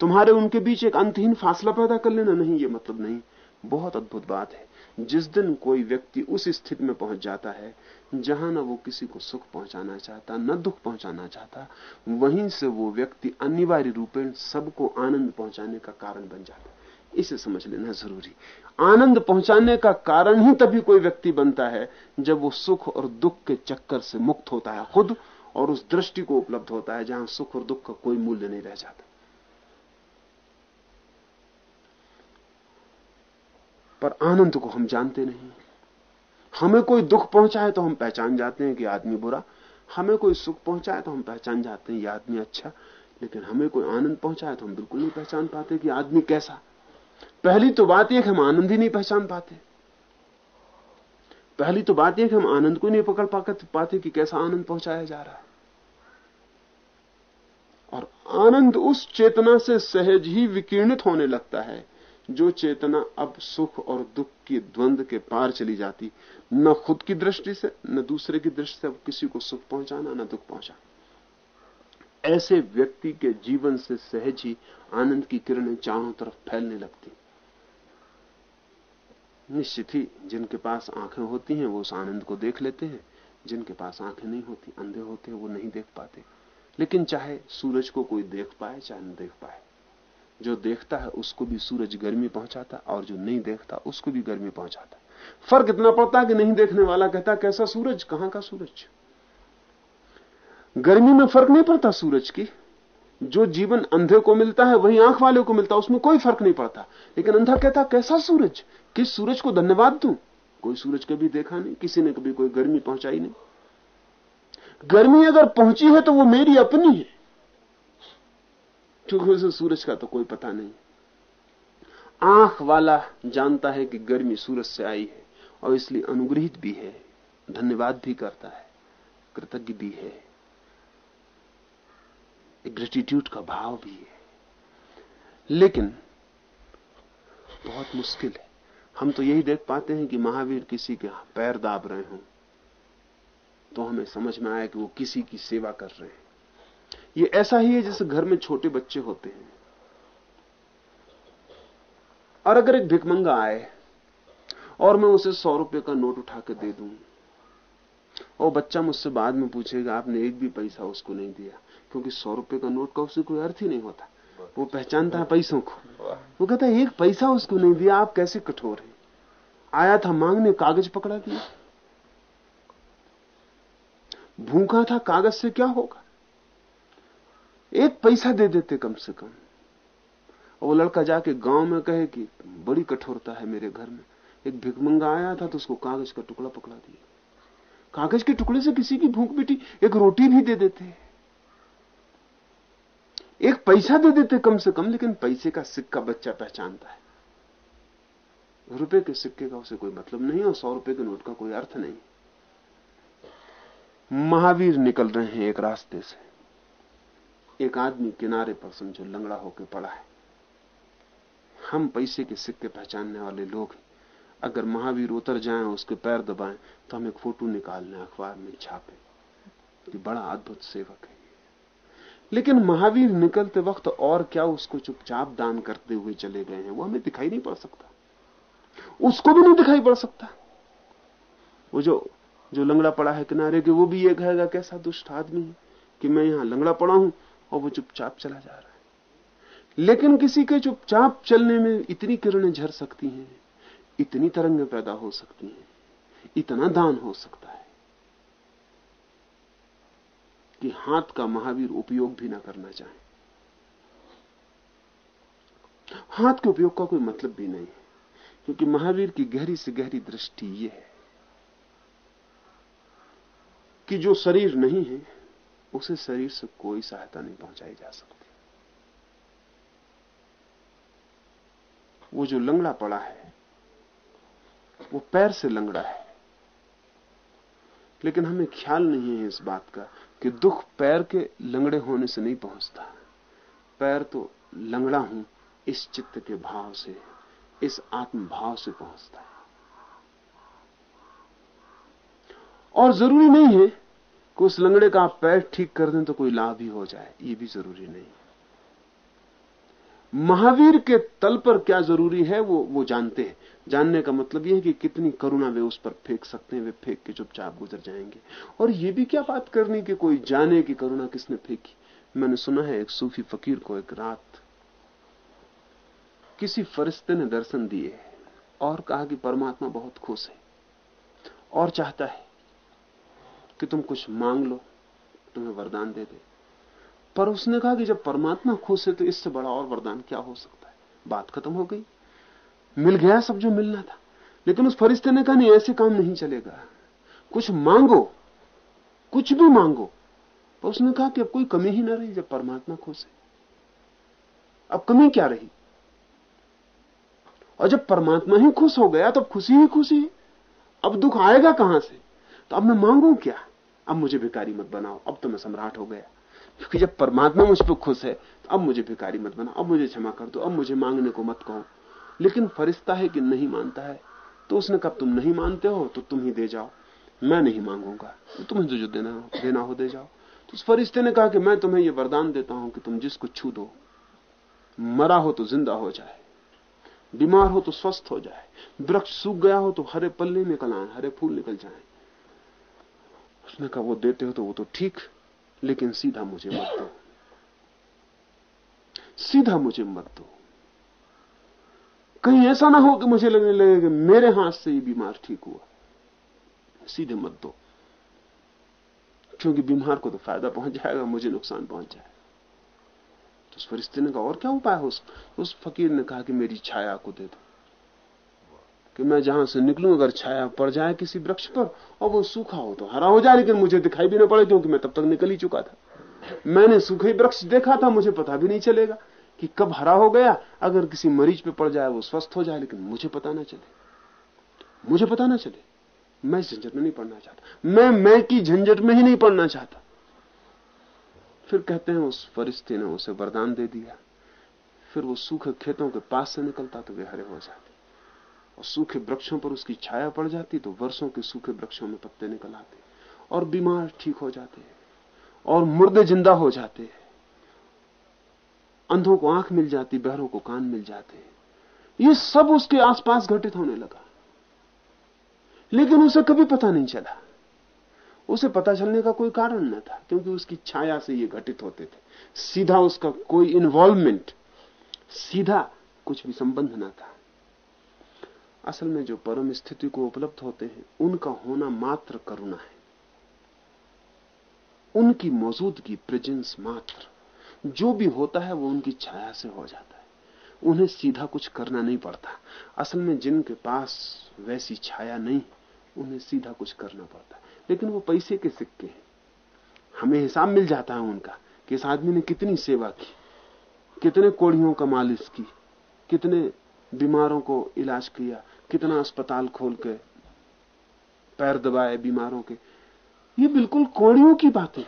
तुम्हारे उनके बीच एक अंतहीन फासला पैदा कर लेना। नहीं, ये मतलब नहीं। बहुत अद्भुत बात है। जिस दिन कोई व्यक्ति उस स्थिति में पहुँच जाता है, जहाँ न वो किसी को सुख पहुंचाना चाहता, न दुख पहुंचाना चाहता, वहीं से वो व्यक्ति अनिवार्य रूपेण सबको आनंद पहुँचाने का कारण बन जाता है। इसे समझ लेना ज़रूरी। आनंद पहुँचाने का कारण ही तभी कोई व्यक्ति बनता है, जब वो सुख और दुख के चक्कर से मुक्त होता है, खुद और उस दृष्टि को उपलब्ध होता है, जहाँ सुख और दुख का कोई मूल्य नहीं रह जाता। पर आनंद को हम जानते नहीं। हमें कोई दुख पहुँचाए तो हम पहचान जाते हैं कि आदमी बुरा। हमें कोई सुख पहुँचाए तो हम पहचान जाते हैं ये आदमी अच्छा। लेकिन हमें कोई आनंद पहुँचाए तो हम बिल्कुल नहीं पहचान पाते कि आदमी कैसा। पहली तो बात यह कि हम आनंद ही नहीं पहचान पाते। पहली तो बात यह कि हम आनंद को नहीं पकड़ पाते कि कैसा आनंद पहुँचाया जा रहा है। और आनंद उस चेतना से सहज ही विकीर्णित होने लगता है जो चेतना अब सुख और दुख की द्वंद के पार चली जाती, न खुद की दृष्टि से, न दूसरे की दृष्टि से अब किसी को सुख पहुंचाना, न दुख पहुंचाना। ऐसे व्यक्ति के जीवन से सहज ही आनंद की किरणें चारों तरफ़ फैलने लगती। निश्चित ही जिनके पास आँखें होती हैं, वो उस आनंद को देख लेते हैं। जिनके पास आँखें नहीं होती, अंधे होते हैं, वो नहीं देख पाते। लेकिन चाहे सूरज को कोई देख पाए, चाहे न देख पाए। जो देखता है, उसको भी सूरज गर्मी पहुंचाता और जो नहीं देखता, उसको भी गर्मी पहुंचाता फ़र्क इतना पड़ता है कि नहीं देखने वाला कहता कैसा सूरज? कहाँ का सूरज? गर्मी में फ़र्क नहीं पड़ता सूरज की। जो जीवन अंधे को मिलता है, वही आँख वाले को मिलता है, उसमें कोई फ़र्क नहीं पड़ता। लेकिन अंधा कहता कैसा सूरज? किस सूरज को धन्यवाद दू? कोई सूरज कभी देखा नहीं, किसी ने कभी कोई गर्मी पहुंचाई नहीं। गर्मी अगर पहुँची है तो वो मेरी अपनी है। क्योंकि उसे सूरज का तो कोई पता नहीं। आँख वाला जानता है कि गर्मी सूरज से आई है और इसलिए अनुग्रहित भी है, धन्यवाद भी करता है, कृतज्ञ भी है। ग्रेटिट्यूड का भाव भी है। लेकिन बहुत मुश्किल है। हम तो यही देख पाते हैं कि महावीर किसी के पैर दाब रहे हों तो हमें समझ में आया कि वो किसी की सेवा कर रहे हैं। ये ऐसा ही है जैसे घर में छोटे बच्चे होते हैं। और अगर एक भिकमंगा आए और मैं उसे सौ रुपए का नोट उठा के दे दूँ, और बच्चा मुझसे बाद में पूछेगा, आपने एक भी पैसा उसको नहीं दिया, क्योंकि सौ रुपए का नोट का उसे कोई अर्थ ही नहीं होता। वो पहचानता है पैसों को। वो कहता है, एक पैसा उसको नहीं दिया, आप कैसे कठोर हैं? आया था मांगने, कागज़ पकड़ा दिया। भूखा था, कागज़ से क्या होगा? एक पैसा दे देते कम से कम। वो लड़का जाके गाँव में कहे कि, बड़ी कठोरता है मेरे घर में। एक भिकमंगा आया था तो उसको कागज़ का टुकड़ा पकड़ा दिया। कागज़ के टुकड़े से किसी की भूख मिटी, एक रोटी भी दे देते। एक पैसा दे देते कम से कम, लेकिन पैसे का सिक्का बच्चा पहचानता है। रुपए के सिक्के का उसे कोई मतलब नहीं, और सौ रुपए के नोट का कोई अर्थ नहीं। महावीर निकल रहे हैं एक रास्ते से। एक आदमी किनारे पर समझो लंगड़ा होकर पड़ा है। हम पैसे के सिक्के पहचानने वाले लोग अगर महावीर उतर जाएँ उसके पैर दबाएँ तो हम एक फ़ोटो निकाल लें अखबार में छापे। कि बड़ा अद्भुत सेवक है। लेकिन महावीर निकलते वक्त और क्या उसको चुपचाप दान करते हुए चले गए हैं, वो हमें दिखाई नहीं पड़ सकता। उसको भी नहीं दिखाई पड़ सकता। वो जो जो लंगड़ा पड़ा है किनारे के, वो भी ये कहेगा, कैसा दुष्ट आदमी है कि मैं यहाँ लंगड़ा पड़ा हूँ और वो चुपचाप चला जा रहा है। लेकिन किसी के चुपचाप चलने में इतनी किरणें झर सकती हैं, इतनी तरंगें पैदा हो सकती हैं, इतना दान हो सकता है कि हाथ का महावीर उपयोग भी ना करना चाहे। हाथ के उपयोग का कोई मतलब भी नहीं है, क्योंकि महावीर की गहरी से गहरी दृष्टि यह है कि जो शरीर नहीं है उसे शरीर से कोई सहायता नहीं पहुंचाई जा सकती। वो जो लंगड़ा पड़ा है, वो पैर से लंगड़ा है। लेकिन हमें ख्याल नहीं है इस बात का कि दुख पैर के लंगड़े होने से नहीं पहुँचता। पैर तो लंगड़ा हूँ, इस चित्त के भाव से, इस आत्म भाव से पहुँचता है। और ज़रूरी नहीं है कि उस लंगड़े का आप पैर ठीक कर दें तो कोई लाभ ही हो जाए, ये भी ज़रूरी नहीं। महावीर के तल पर क्या ज़रूरी है, वो वो जानते हैं। जानने का मतलब यह है कि कितनी करुणा वे उस पर फेंक सकते हैं, वे फेंक के चुपचाप गुजर जाएँगे। और ये भी क्या बात करनी कि कोई जाने की करुणा किसने फेंकी? मैंने सुना है एक सूफी फकीर को एक रात किसी फरिश्ते ने दर्शन दिए और कहा कि परमात्मा बहुत खुश है और चाहता है। कि तुम कुछ मांग लो, तुम्हें वरदान दे दे। पर उसने कहा कि जब परमात्मा खुश है तो इससे बड़ा और वरदान क्या हो सकता है? बात खत्म हो गई। मिल गया सब जो मिलना था। लेकिन उस फरिश्ते ने कहा, नहीं, ऐसे काम नहीं चलेगा। कुछ मांगो, कुछ भी मांगो। पर उसने कहा कि अब कोई कमी ही ना रही जब परमात्मा खुश है। अब कमी क्या रही? और जब परमात्मा ही खुश हो गया तो खुशी ही खुशी अब दुख आएगा कहाँ से? तो अब मैं मांगू क्या? अब मुझे भिकारी मत बनाओ। अब तो मैं सम्राट हो गया। क्योंकि जब परमात्मा मुझ पर खुश है तो अब मुझे भिकारी मत बनाओ। अब मुझे क्षमा कर दो। अब मुझे मांगने को मत कहो। लेकिन फरिश्ता है कि नहीं मानता है? तो उसने कहा, तुम नहीं मानते हो तो तुम ही दे जाओ। मैं नहीं मांगूँगा। तो तुम्हें जो जो देना हो देना हो, दे जाओ। तो उस फरिश्ते ने कहा कि, मैं तुम्हें यह वरदान देता हूँ कि तुम जिसको छू दो, मरा हो तो ज़िंदा हो जाए, बीमार हो तो स्वस्थ हो जाए, वृक्ष सूख गया हो तो हरे पल्ले निकल आए, हरे फूल निकल जाए उसने कहा वो देते हो तो वो तो ठीक लेकिन सीधा मुझे मत दो। सीधा मुझे मत दो। कहीं ऐसा ना हो कि मुझे लगने लगे कि मेरे हाथ से ही बीमार ठीक हुआ। सीधे मत दो। क्योंकि बीमार को तो फ़ायदा पहुँच जाएगा मुझे नुकसान पहुँच जाएगा। तो उस फरिश्ते ने कहा और क्या उपाय हो? उस, फकीर ने कहा कि मेरी छाया को दे दो। कि मैं जहाँ से निकलूं, अगर छाया पड़ जाए किसी वृक्ष पर, और वो सूखा हो तो हरा हो जाए, लेकिन मुझे दिखाई भी ना पड़े, क्योंकि मैं तब तक निकल ही चुका था। मैंने सूखे वृक्ष देखा था, मुझे पता भी नहीं चलेगा कि कब हरा हो गया। अगर किसी मरीज़ पे पड़ जाए, वो स्वस्थ हो जाए, लेकिन मुझे पता ना चले। मुझे पता ना चले। मैं झंझट में नहीं पड़ना चाहता। मैं मैं की झंझट में ही नहीं पड़ना चाहता। फिर कहते हैं, उस फरिश्ते ने उसे वरदान दे दिया। फिर वो सूखे खेतों के पास से निकलता तो वे हरे हो जाते। और सूखे वृक्षों पर उसकी छाया पड़ जाती तो वर्षों के सूखे वृक्षों में पत्ते निकल आते और बीमार ठीक हो जाते और मुर्दे ज़िंदा हो जाते हैं। अंधों को आँख मिल जाती, बहरों को कान मिल जाते ये सब उसके आसपास घटित होने लगा। लेकिन उसे कभी पता नहीं चला। उसे पता चलने का कोई कारण न था, क्योंकि उसकी छाया से ये घटित होते थे। सीधा उसका कोई इन्वॉल्वमेंट सीधा कुछ भी संबंध न था। असल में जो परम स्थिति को उपलब्ध होते हैं, उनका होना मात्र करुणा है। उनकी मौजूदगी प्रेजेंस मात्र। जो भी होता है, वो उनकी छाया से हो जाता है। उन्हें सीधा कुछ करना नहीं पड़ता। असल में जिनके पास वैसी छाया नहीं, उन्हें सीधा कुछ करना पड़ता लेकिन वो पैसे के सिक्के हैं। हमें हिसाब मिल जाता है उनका कि इस आदमी ने कितनी सेवा की, कितने कोड़ियों का मालिश की, कितने बीमारों को इलाज किया कितना अस्पताल खोल के, पैर दबाए बीमारों के। ये बिल्कुल कोड़ियों की बातें।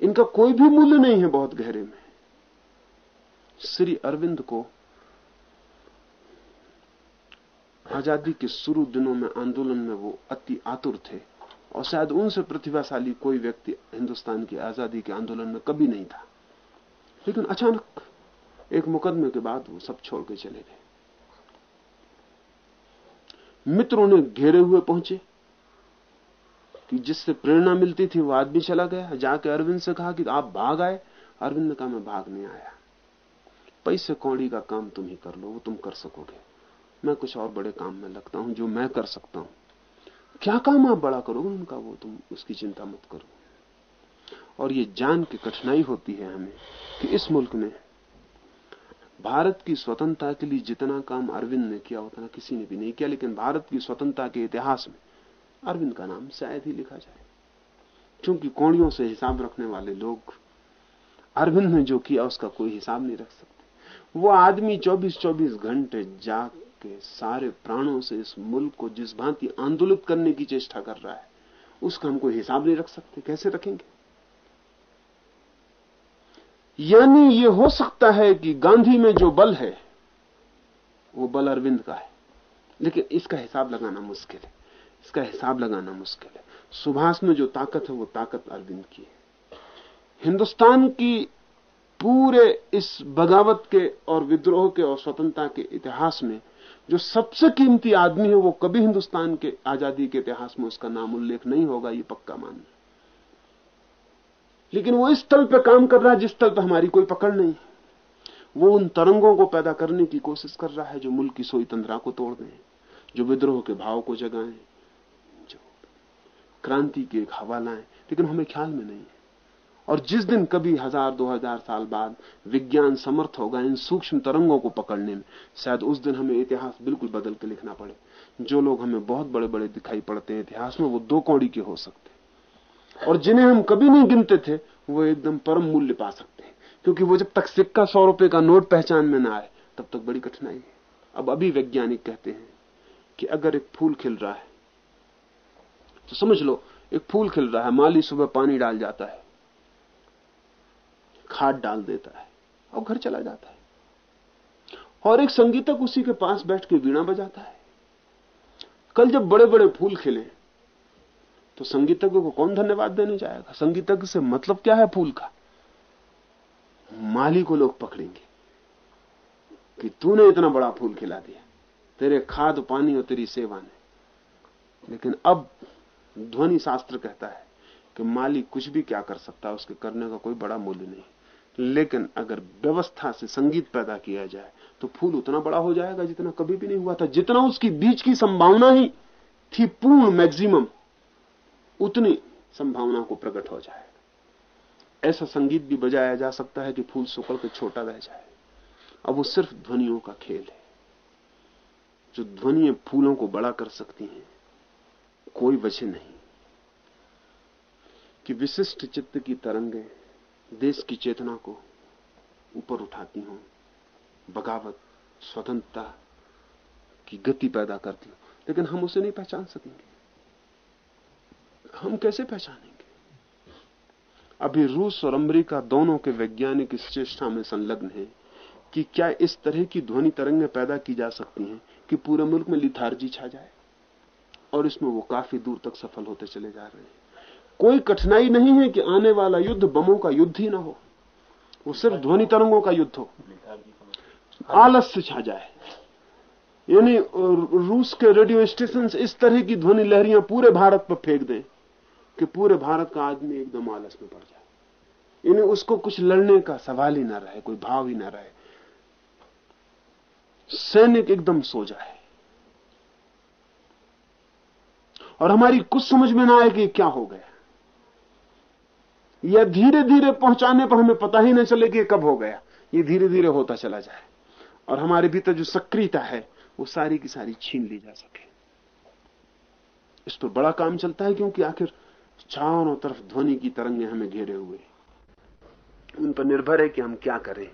इनका कोई भी मूल्य नहीं है बहुत गहरे में। श्री अरविंद को आज़ादी के शुरू दिनों में आंदोलन में वो अति आतुर थे, और शायद उनसे प्रतिभाशाली कोई व्यक्ति हिंदुस्तान की आज़ादी के आंदोलन में कभी नहीं था। लेकिन अचानक एक मुकदमे के बाद वो सब छोड़ के चले गए। मित्रों ने घेरे हुए पहुँचे कि जिससे प्रेरणा मिलती थी वो आदमी चला गया। जाके अरविंद से कहा कि आप भाग आए। अरविंद ने कहा, मैं भाग नहीं आया। पैसे कौड़ी का काम तुम ही कर लो, वो तुम कर सकोगे। मैं कुछ और बड़े काम में लगता हूँ जो मैं कर सकता हूँ। क्या काम आप बड़ा करोगे? उनका वो तुम उसकी चिंता मत करो। और ये जान की कठिनाई होती है हमें कि इस मुल्क में भारत की स्वतंत्रता के लिए जितना काम अरविंद ने किया, उतना किसी ने भी नहीं किया, लेकिन भारत की स्वतंत्रता के इतिहास में अरविंद का नाम शायद ही लिखा जाए। क्योंकि कोणियों से हिसाब रखने वाले लोग अरविंद ने जो किया, उसका कोई हिसाब नहीं रख सकते। वो आदमी 24-24 घंटे जाग के सारे प्राणों से इस मुल्क को, जिस भांति आंदोलित करने की चेष्टा कर रहा है, उसका हम कोई हिसाब नहीं रख सकते। कैसे रखेंगे? यानी ये हो सकता है कि गांधी में जो बल है, वो बल अरविंद का है। लेकिन इसका हिसाब लगाना मुश्किल है। इसका हिसाब लगाना मुश्किल है। सुभाष में जो ताकत है, वो ताकत अरविंद की है। हिंदुस्तान की पूरे इस बगावत के और विद्रोह के और स्वतंत्रता के इतिहास में जो सबसे कीमती आदमी है, वो कभी हिंदुस्तान के आज़ादी के इतिहास में उसका नाम उल्लेख नहीं होगा, ये पक्का मान लेकिन वो इस तल पे काम कर रहा है जिस तल पे हमारी कोई पकड़ नहीं। वो उन तरंगों को पैदा करने की कोशिश कर रहा है जो मुल्क की सोई तंद्रा को तोड़ दें, जो विद्रोह के भाव को जगाएँ, जो क्रांति की एक हवा लाएँ। लेकिन हमें ख्याल में नहीं है। और जिस दिन कभी हज़ार, दो हज़ार साल बाद विज्ञान समर्थ होगा इन सूक्ष्म तरंगों को पकड़ने में, शायद उस दिन हमें इतिहास बिल्कुल बदल के लिखना पड़े। जो लोग हमें बहुत बड़े बड़े दिखाई पड़ते हैं इतिहास में, वो दो कौड़ी के हो सकते और जिन्हें हम कभी नहीं गिनते थे, वो एकदम परम मूल्य पा सकते हैं। क्योंकि वो जब तक सिक्का सौ रुपए का नोट पहचान में ना आए, तब तक बड़ी कठिनाई है। अब अभी वैज्ञानिक कहते हैं कि अगर एक फूल खिल रहा है तो समझ लो, एक फूल खिल रहा है, माली सुबह पानी डाल जाता है, खाद डाल देता है, और घर चला जाता है। और एक संगीतक उसी के पास बैठ के वीणा बजाता है। कल जब बड़े बड़े फूल खिले तो संगीतज्ञ को कौन धन्यवाद देने जाएगा? संगीतज्ञ से मतलब क्या है फूल का? माली को लोग पकड़ेंगे कि तूने इतना बड़ा फूल खिला दिया। तेरे खाद, पानी और तेरी सेवा ने। लेकिन अब ध्वनि शास्त्र कहता है कि माली कुछ भी क्या कर सकता है, उसके करने का कोई बड़ा मूल्य नहीं। लेकिन अगर व्यवस्था से संगीत पैदा किया जाए तो फूल उतना बड़ा हो जाएगा जितना कभी भी नहीं हुआ था, जितना उसकी बीच की संभावना ही थी पूर्ण मैक्सिमम। उतनी संभावना को प्रकट हो जाएगा ऐसा संगीत भी बजाया जा सकता है कि फूल सुकड़ के छोटा रह जाए। अब वो सिर्फ़ ध्वनियों का खेल है। जो ध्वनियाँ फूलों को बड़ा कर सकती हैं, कोई वजह नहीं। कि विशिष्ट चित्त की तरंगे देश की चेतना को ऊपर उठाती हूँ, बगावत, स्वतंत्रता की गति पैदा करती हूँ। लेकिन हम उसे नहीं पहचान सकेंगे। हम कैसे पहचानेंगे? अभी रूस और अमेरिका दोनों के वैज्ञानिक इस चेष्टा में संलग्न हैं कि क्या इस तरह की ध्वनि तरंगें पैदा की जा सकती हैं कि पूरे मुल्क में लिथार्जी छा जाए? और इसमें वो काफ़ी दूर तक सफल होते चले जा रहे हैं। कोई कठिनाई नहीं है कि आने वाला युद्ध बमों का युद्ध ही ना हो। वो सिर्फ़ ध्वनि तरंगों का युद्ध हो। आलस्य छा जाए। यानी रूस के रेडियो स्टेशन इस तरह की ध्वनि लहरियाँ पूरे भारत पर फेंक दें कि पूरे भारत का आदमी एकदम आलस में पड़ जाए। यानी उसको कुछ लड़ने का सवाल ही ना रहे, कोई भाव ही ना रहे। सैनिक एकदम सो जाए। और हमारी कुछ समझ में ना आए कि क्या हो गया। या धीरे धीरे पहुँचाने पर हमें पता ही न चले कि कब हो गया। ये धीरे धीरे होता चला जाए। और हमारे भीतर जो सक्रियता है, वो सारी की सारी छीन ली जा सके। इस पर बड़ा काम चलता है क्योंकि आखिर चारों तरफ़ ध्वनि की तरंगे हमें घेरे हुए उन पर निर्भर है कि हम क्या करें।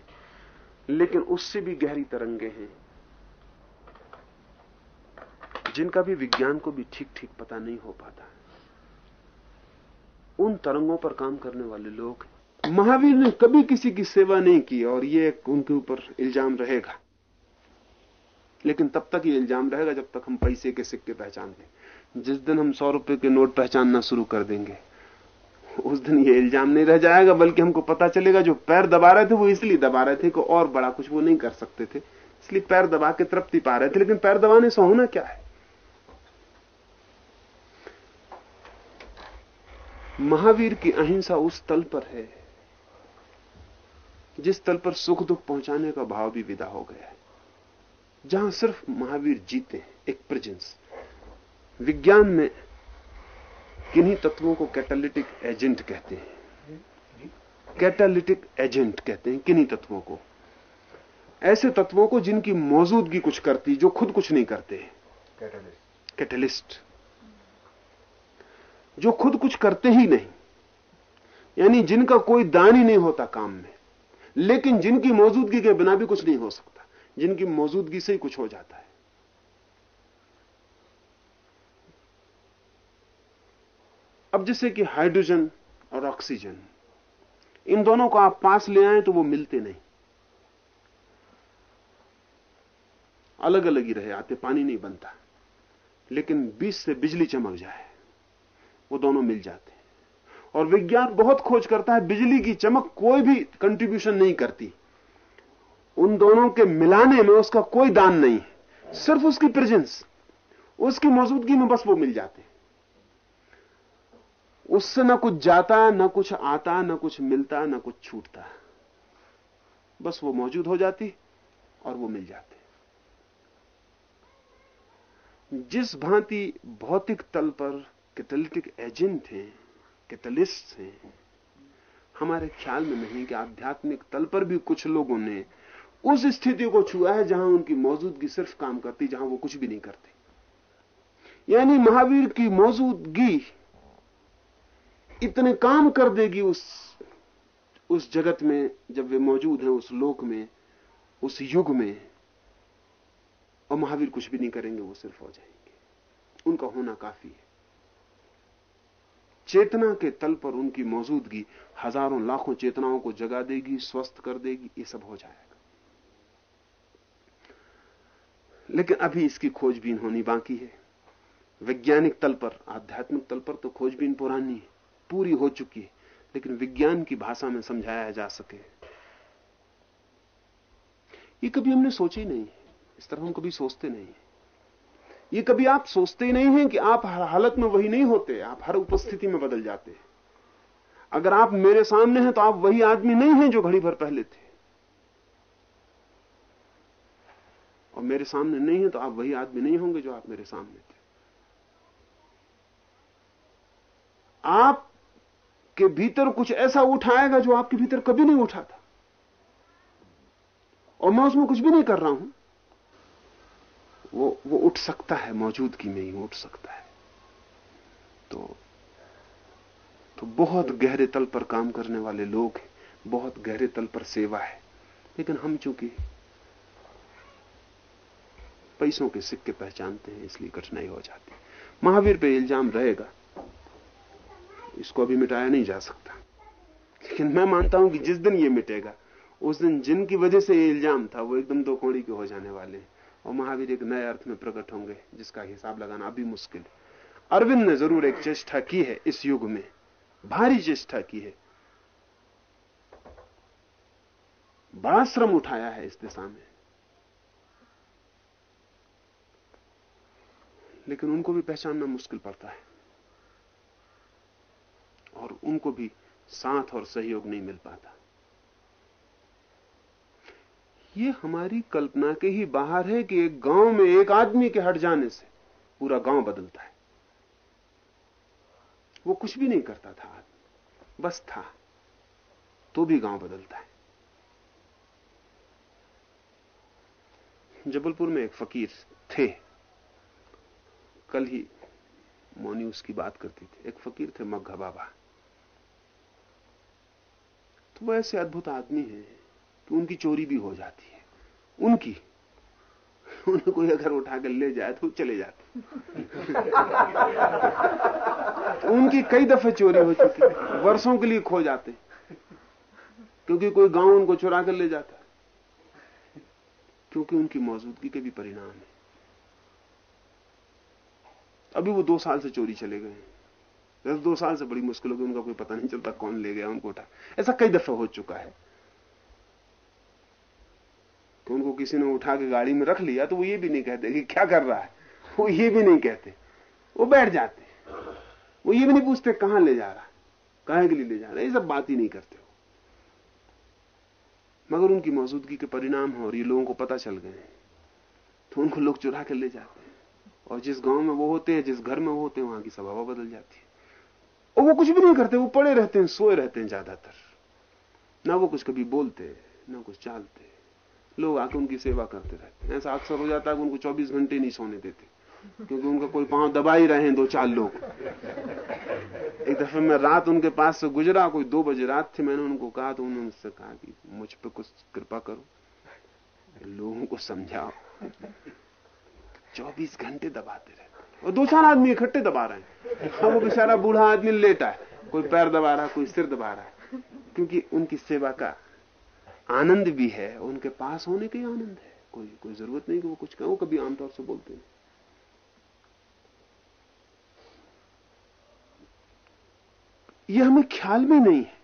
लेकिन उससे भी गहरी तरंगे हैं। जिनका भी विज्ञान को भी ठीक ठीक पता नहीं हो पाता उन तरंगों पर काम करने वाले लोग महावीर ने कभी किसी की सेवा नहीं की और ये उनके ऊपर इल्ज़ाम रहेगा। लेकिन तब तक ये इल्ज़ाम रहेगा जब तक हम पैसे के सिक्के पहचान लें। जिस दिन हम सौ रुपए के नोट पहचानना शुरू कर देंगे, उस दिन ये इल्ज़ाम नहीं रह जाएगा, बल्कि हमको पता चलेगा जो पैर दबा रहे थे वो इसलिए दबा रहे थे कि और बड़ा कुछ वो नहीं कर सकते थे। इसलिए पैर दबा के तृप्ति पा रहे थे, लेकिन पैर दबाने से होना क्या है? महावीर की अहिंसा उस तल पर है, जिस तल पर सुख दुख पहुँचाने का भाव भी विदा हो गया है, जहाँ सिर्फ़ महावीर जीते एक प्रेजेंस। विज्ञान में किन्हीं तत्वों को कैटालिटिक एजेंट कहते हैं। कैटालिटिक एजेंट कहते हैं किन्हीं तत्वों को। ऐसे तत्वों को जिनकी मौजूदगी कुछ करती, जो खुद कुछ नहीं करते। कैटलिस्ट जो खुद कुछ करते ही नहीं। यानी जिनका कोई दान ही नहीं होता काम में, लेकिन जिनकी मौजूदगी के बिना भी कुछ नहीं हो सकता, जिनकी मौजूदगी से ही कुछ हो जाता है। अब जैसे कि हाइड्रोजन और ऑक्सीजन, इन दोनों को आप पास ले आए तो वो मिलते नहीं। अलग अलग ही रहे, आते पानी नहीं बनता, लेकिन बीच से बिजली चमक जाए, वो दोनों मिल जाते। हैं और विज्ञान बहुत खोज करता है, बिजली की चमक कोई भी कंट्रीब्यूशन नहीं करती। उन दोनों के मिलाने में उसका कोई दान नहीं है, सिर्फ़ उसकी प्रेजेंस, उसकी मौजूदगी में बस वो मिल जाते। उससे ना कुछ जाता, ना कुछ आता, ना कुछ मिलता, ना कुछ छूटता। बस वो मौजूद हो जाती और वो मिल जाते। जिस भांति भौतिक तल पर कैटलिटिक एजेंट हैं कैटलिस्ट हैं, हमारे ख्याल में नहीं कि आध्यात्मिक तल पर भी कुछ लोगों ने उस स्थिति को छुआ है जहाँ उनकी मौजूदगी सिर्फ़ काम करती, जहाँ वो कुछ भी नहीं करते। यानी महावीर की मौजूदगी इतने काम कर देगी उस उस जगत में, जब वे मौजूद हैं उस लोक में, उस युग में, और महावीर कुछ भी नहीं करेंगे, वो सिर्फ़ हो जाएँगे। उनका होना काफ़ी है। चेतना के तल पर उनकी मौजूदगी हज़ारों, लाखों चेतनाओं को जगा देगी, स्वस्थ कर देगी, ये सब हो जाएगा। लेकिन अभी इसकी खोजबीन होनी बाकी है। वैज्ञानिक तल पर, आध्यात्मिक तल पर तो खोजबीन पुरानी है। पूरी हो चुकी है, लेकिन विज्ञान की भाषा में समझाया जा सके। ये कभी हमने सोचा ही नहीं इस तरह हम कभी सोचते नहीं ये कभी आप सोचते ही नहीं हैं कि आप हर हालत में वही नहीं होते, आप हर उपस्थिति में बदल जाते हैं। अगर आप मेरे सामने हैं तो आप वही आदमी नहीं हैं जो घड़ी भर पहले थे। और मेरे सामने नहीं है तो आप वही आदमी नहीं होंगे जो आप मेरे सामने थे। आप के भीतर कुछ ऐसा उठाएगा जो आपके भीतर कभी नहीं उठा था। और मैं उसमें कुछ भी नहीं कर रहा हूँ। वो वो उठ सकता है, मौजूदगी में ही उठ सकता है। तो तो बहुत गहरे तल पर काम करने वाले लोग हैं, बहुत गहरे तल पर सेवा है। लेकिन हम चूँकि पैसों के सिक्के पहचानते हैं, इसलिए कठिनाई हो जाती महावीर पे इल्ज़ाम रहेगा। इसको अभी मिटाया नहीं जा सकता। लेकिन मैं मानता हूँ कि जिस दिन ये मिटेगा, उस दिन जिनकी वजह से ये इल्ज़ाम था, वो एकदम दो कोड़ी के हो जाने वाले हैं। और महावीर एक नए अर्थ में प्रकट होंगे, जिसका हिसाब लगाना अभी मुश्किल। है अरविंद ने ज़रूर एक चेष्टा की है इस युग में। भारी चेष्टा की है। बड़ा श्रम उठाया है इस दिशा में। लेकिन उनको भी पहचानना मुश्किल पड़ता है। और उनको भी साथ और सहयोग नहीं मिल पाता। ये हमारी कल्पना के ही बाहर है कि एक गाँव में एक आदमी के हट जाने से पूरा गाँव बदलता है। वो कुछ भी नहीं करता था आदमी। बस था। तो भी गाँव बदलता है। जबलपुर में एक फकीर थे। कल ही मोनी उसकी बात करती थी। एक फकीर थे मग्घा बाबा। तो वो ऐसे अद्भुत आदमी हैं कि उनकी चोरी भी हो जाती है। उनकी। उन्हें कोई अगर उठा कर ले जाए तो चले जाते तो उनकी कई दफे चोरी हो चुकी वर्षों के लिए खो जाते क्योंकि कोई गाँव उनको चुरा कर ले जाता क्योंकि उनकी मौजूदगी के भी परिणाम है। अभी वो दो साल से चोरी चले गए दस दो साल से बड़ी मुश्किल होगी उनका कोई पता नहीं चलता कौन ले गया, उनको उठा। ऐसा कई दफ़ा हो चुका है। कि उनको किसी ने उठा के गाड़ी में रख लिया तो वो ये भी नहीं कहते कि क्या कर रहा है। वो ये भी नहीं कहते। वो बैठ जाते। वो ये भी नहीं पूछते कहाँ ले जा रहा, कहाँ के लिए ले जा रहा है ये सब बात ही नहीं करते हो मगर उनकी मौजूदगी के परिणाम हो और ये लोगों को पता चल गए तो उनको लोग चुरा कर ले जाते हैं। और जिस गाँव में वो होते हैं, जिस घर में वो होते हैं, वहाँ की स्वभाव बदल जाती है। और वो कुछ भी नहीं करते, वो पड़े रहते हैं, सोए रहते हैं ज़्यादातर। ना वो कुछ कभी बोलते, ना कुछ चालते। लोग आके उनकी सेवा करते रहते हैं। ऐसा अक्सर हो जाता है कि उनको 24 घंटे नहीं सोने देते, क्योंकि उनका कोई पाँव दबा ही रहे हैं दो चार लोग। एक दफे मैं रात उनके पास से गुजरा, कोई दो बजे रात थी, मैंने उनको कहा तो उन्होंने मुझसे कहा कि मुझ पर कुछ कृपा करो, लोगों को समझाओ। चौबीस घंटे दबाते रहते दो चार आदमी इकट्ठे दबा रहे हैं। अब वो बेचारा बूढ़ा आदमी लेटा है। कोई पैर दबा रहा है, कोई सिर दबा रहा है। क्योंकि उनकी सेवा का आनंद भी है, उनके पास होने का आनंद है। कोई कोई ज़रूरत नहीं कि वो कुछ कहो कभी आमतौर से बोलते हैं यह हमें ख्याल में नहीं है।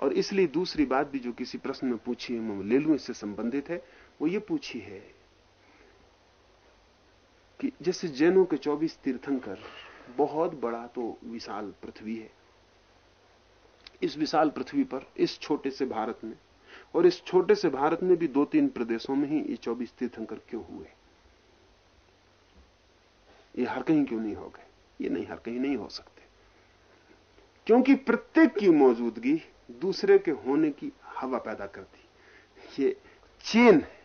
और इसलिए दूसरी बात भी जो किसी प्रश्न में पूछी है ले लू, इससे संबंधित है। वो ये पूछी है कि जैसे जैनों के 24 तीर्थंकर, बहुत बड़ा तो विशाल पृथ्वी है। इस विशाल पृथ्वी पर, इस छोटे से भारत में, और इस छोटे से भारत में भी दो तीन प्रदेशों में ही ये चौबीस तीर्थंकर क्यों हुए? ये हर कहीं क्यों नहीं हो गए? ये नहीं, हर कहीं नहीं हो सकते। क्योंकि प्रत्येक की मौजूदगी दूसरे के होने की हवा पैदा करती। ये चेन है।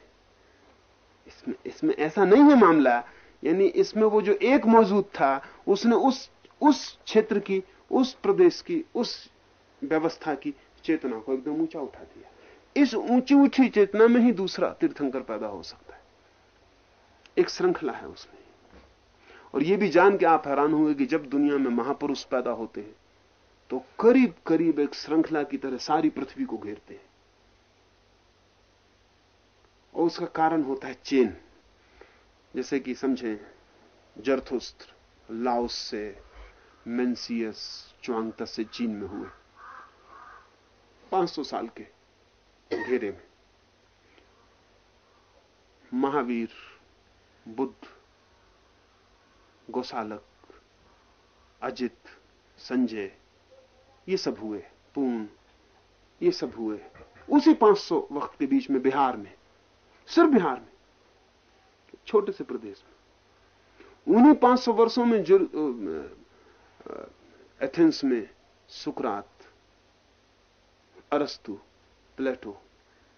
इसमें इसमें ऐसा नहीं है मामला यानी इसमें वो जो एक मौजूद था, उसने उस उस क्षेत्र की, उस प्रदेश की, उस व्यवस्था की चेतना को एकदम ऊँचा उठा दिया। इस ऊँची ऊँची चेतना में ही दूसरा तीर्थंकर पैदा हो सकता है। एक श्रृंखला है उसमें। और यह भी जान के आप हैरान होंगे कि जब दुनिया में महापुरुष पैदा होते हैं तो करीब करीब एक श्रृंखला की तरह सारी पृथ्वी को घेरते हैं। और उसका कारण होता है चेन। जैसे कि समझें, जरथुस्त्र, लाओस से मेंसियस च्वांगता से चीन में हुए। 500 साल के घेरे में। महावीर, बुद्ध गोसालक अजित, संजय, ये सब हुए, पूर्ण, ये सब हुए। उसी 500 वक्त के बीच में बिहार में, सिर्फ़ बिहार में। छोटे से प्रदेश में। उन्हीं 500 वर्षों में जो एथेंस में सुकरात, अरस्तु, प्लेटो,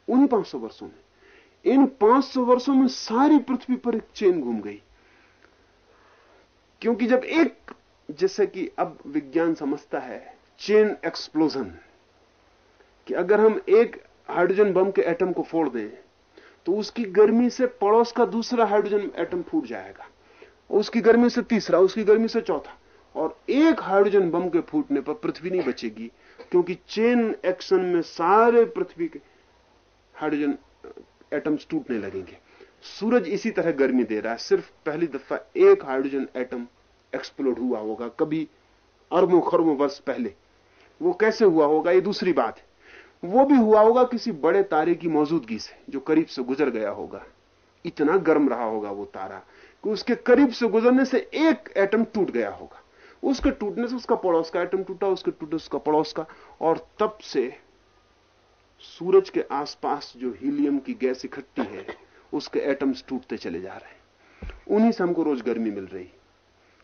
उन्हीं 500 वर्षों में, इन 500 वर्षों में सारी पृथ्वी पर एक चेन घूम गई। क्योंकि जब एक, जैसे कि अब विज्ञान समझता है, चेन एक्सप्लोजन कि अगर हम एक हाइड्रोजन बम के एटम को फोड़ दें तो उसकी गर्मी से पड़ोस का दूसरा हाइड्रोजन एटम फूट जाएगा। उसकी गर्मी से तीसरा, उसकी गर्मी से चौथा। और एक हाइड्रोजन बम के फूटने पर पृथ्वी नहीं बचेगी, क्योंकि चेन एक्शन में सारे पृथ्वी के हाइड्रोजन एटम्स टूटने लगेंगे। सूरज इसी तरह गर्मी दे रहा है। सिर्फ़ पहली दफ़ा एक हाइड्रोजन एटम एक्सप्लोड हुआ होगा, कभी अरबों खरबों वर्ष पहले। वो कैसे हुआ होगा? ये दूसरी बात है। वो भी हुआ होगा किसी बड़े तारे की मौजूदगी से, जो करीब से गुजर गया होगा। इतना गर्म रहा होगा वो तारा कि उसके करीब से गुजरने से एक एटम टूट गया होगा। उसके टूटने से उसका पड़ोस का एटम टूटा, उसके टूटने से उसका पड़ोस का, और तब से सूरज के आसपास जो हीलियम की गैस इकट्ठी है, उसके एटम्स टूटते चले जा रहे हैं। उन्हीं से हमको रोज गर्मी मिल रही।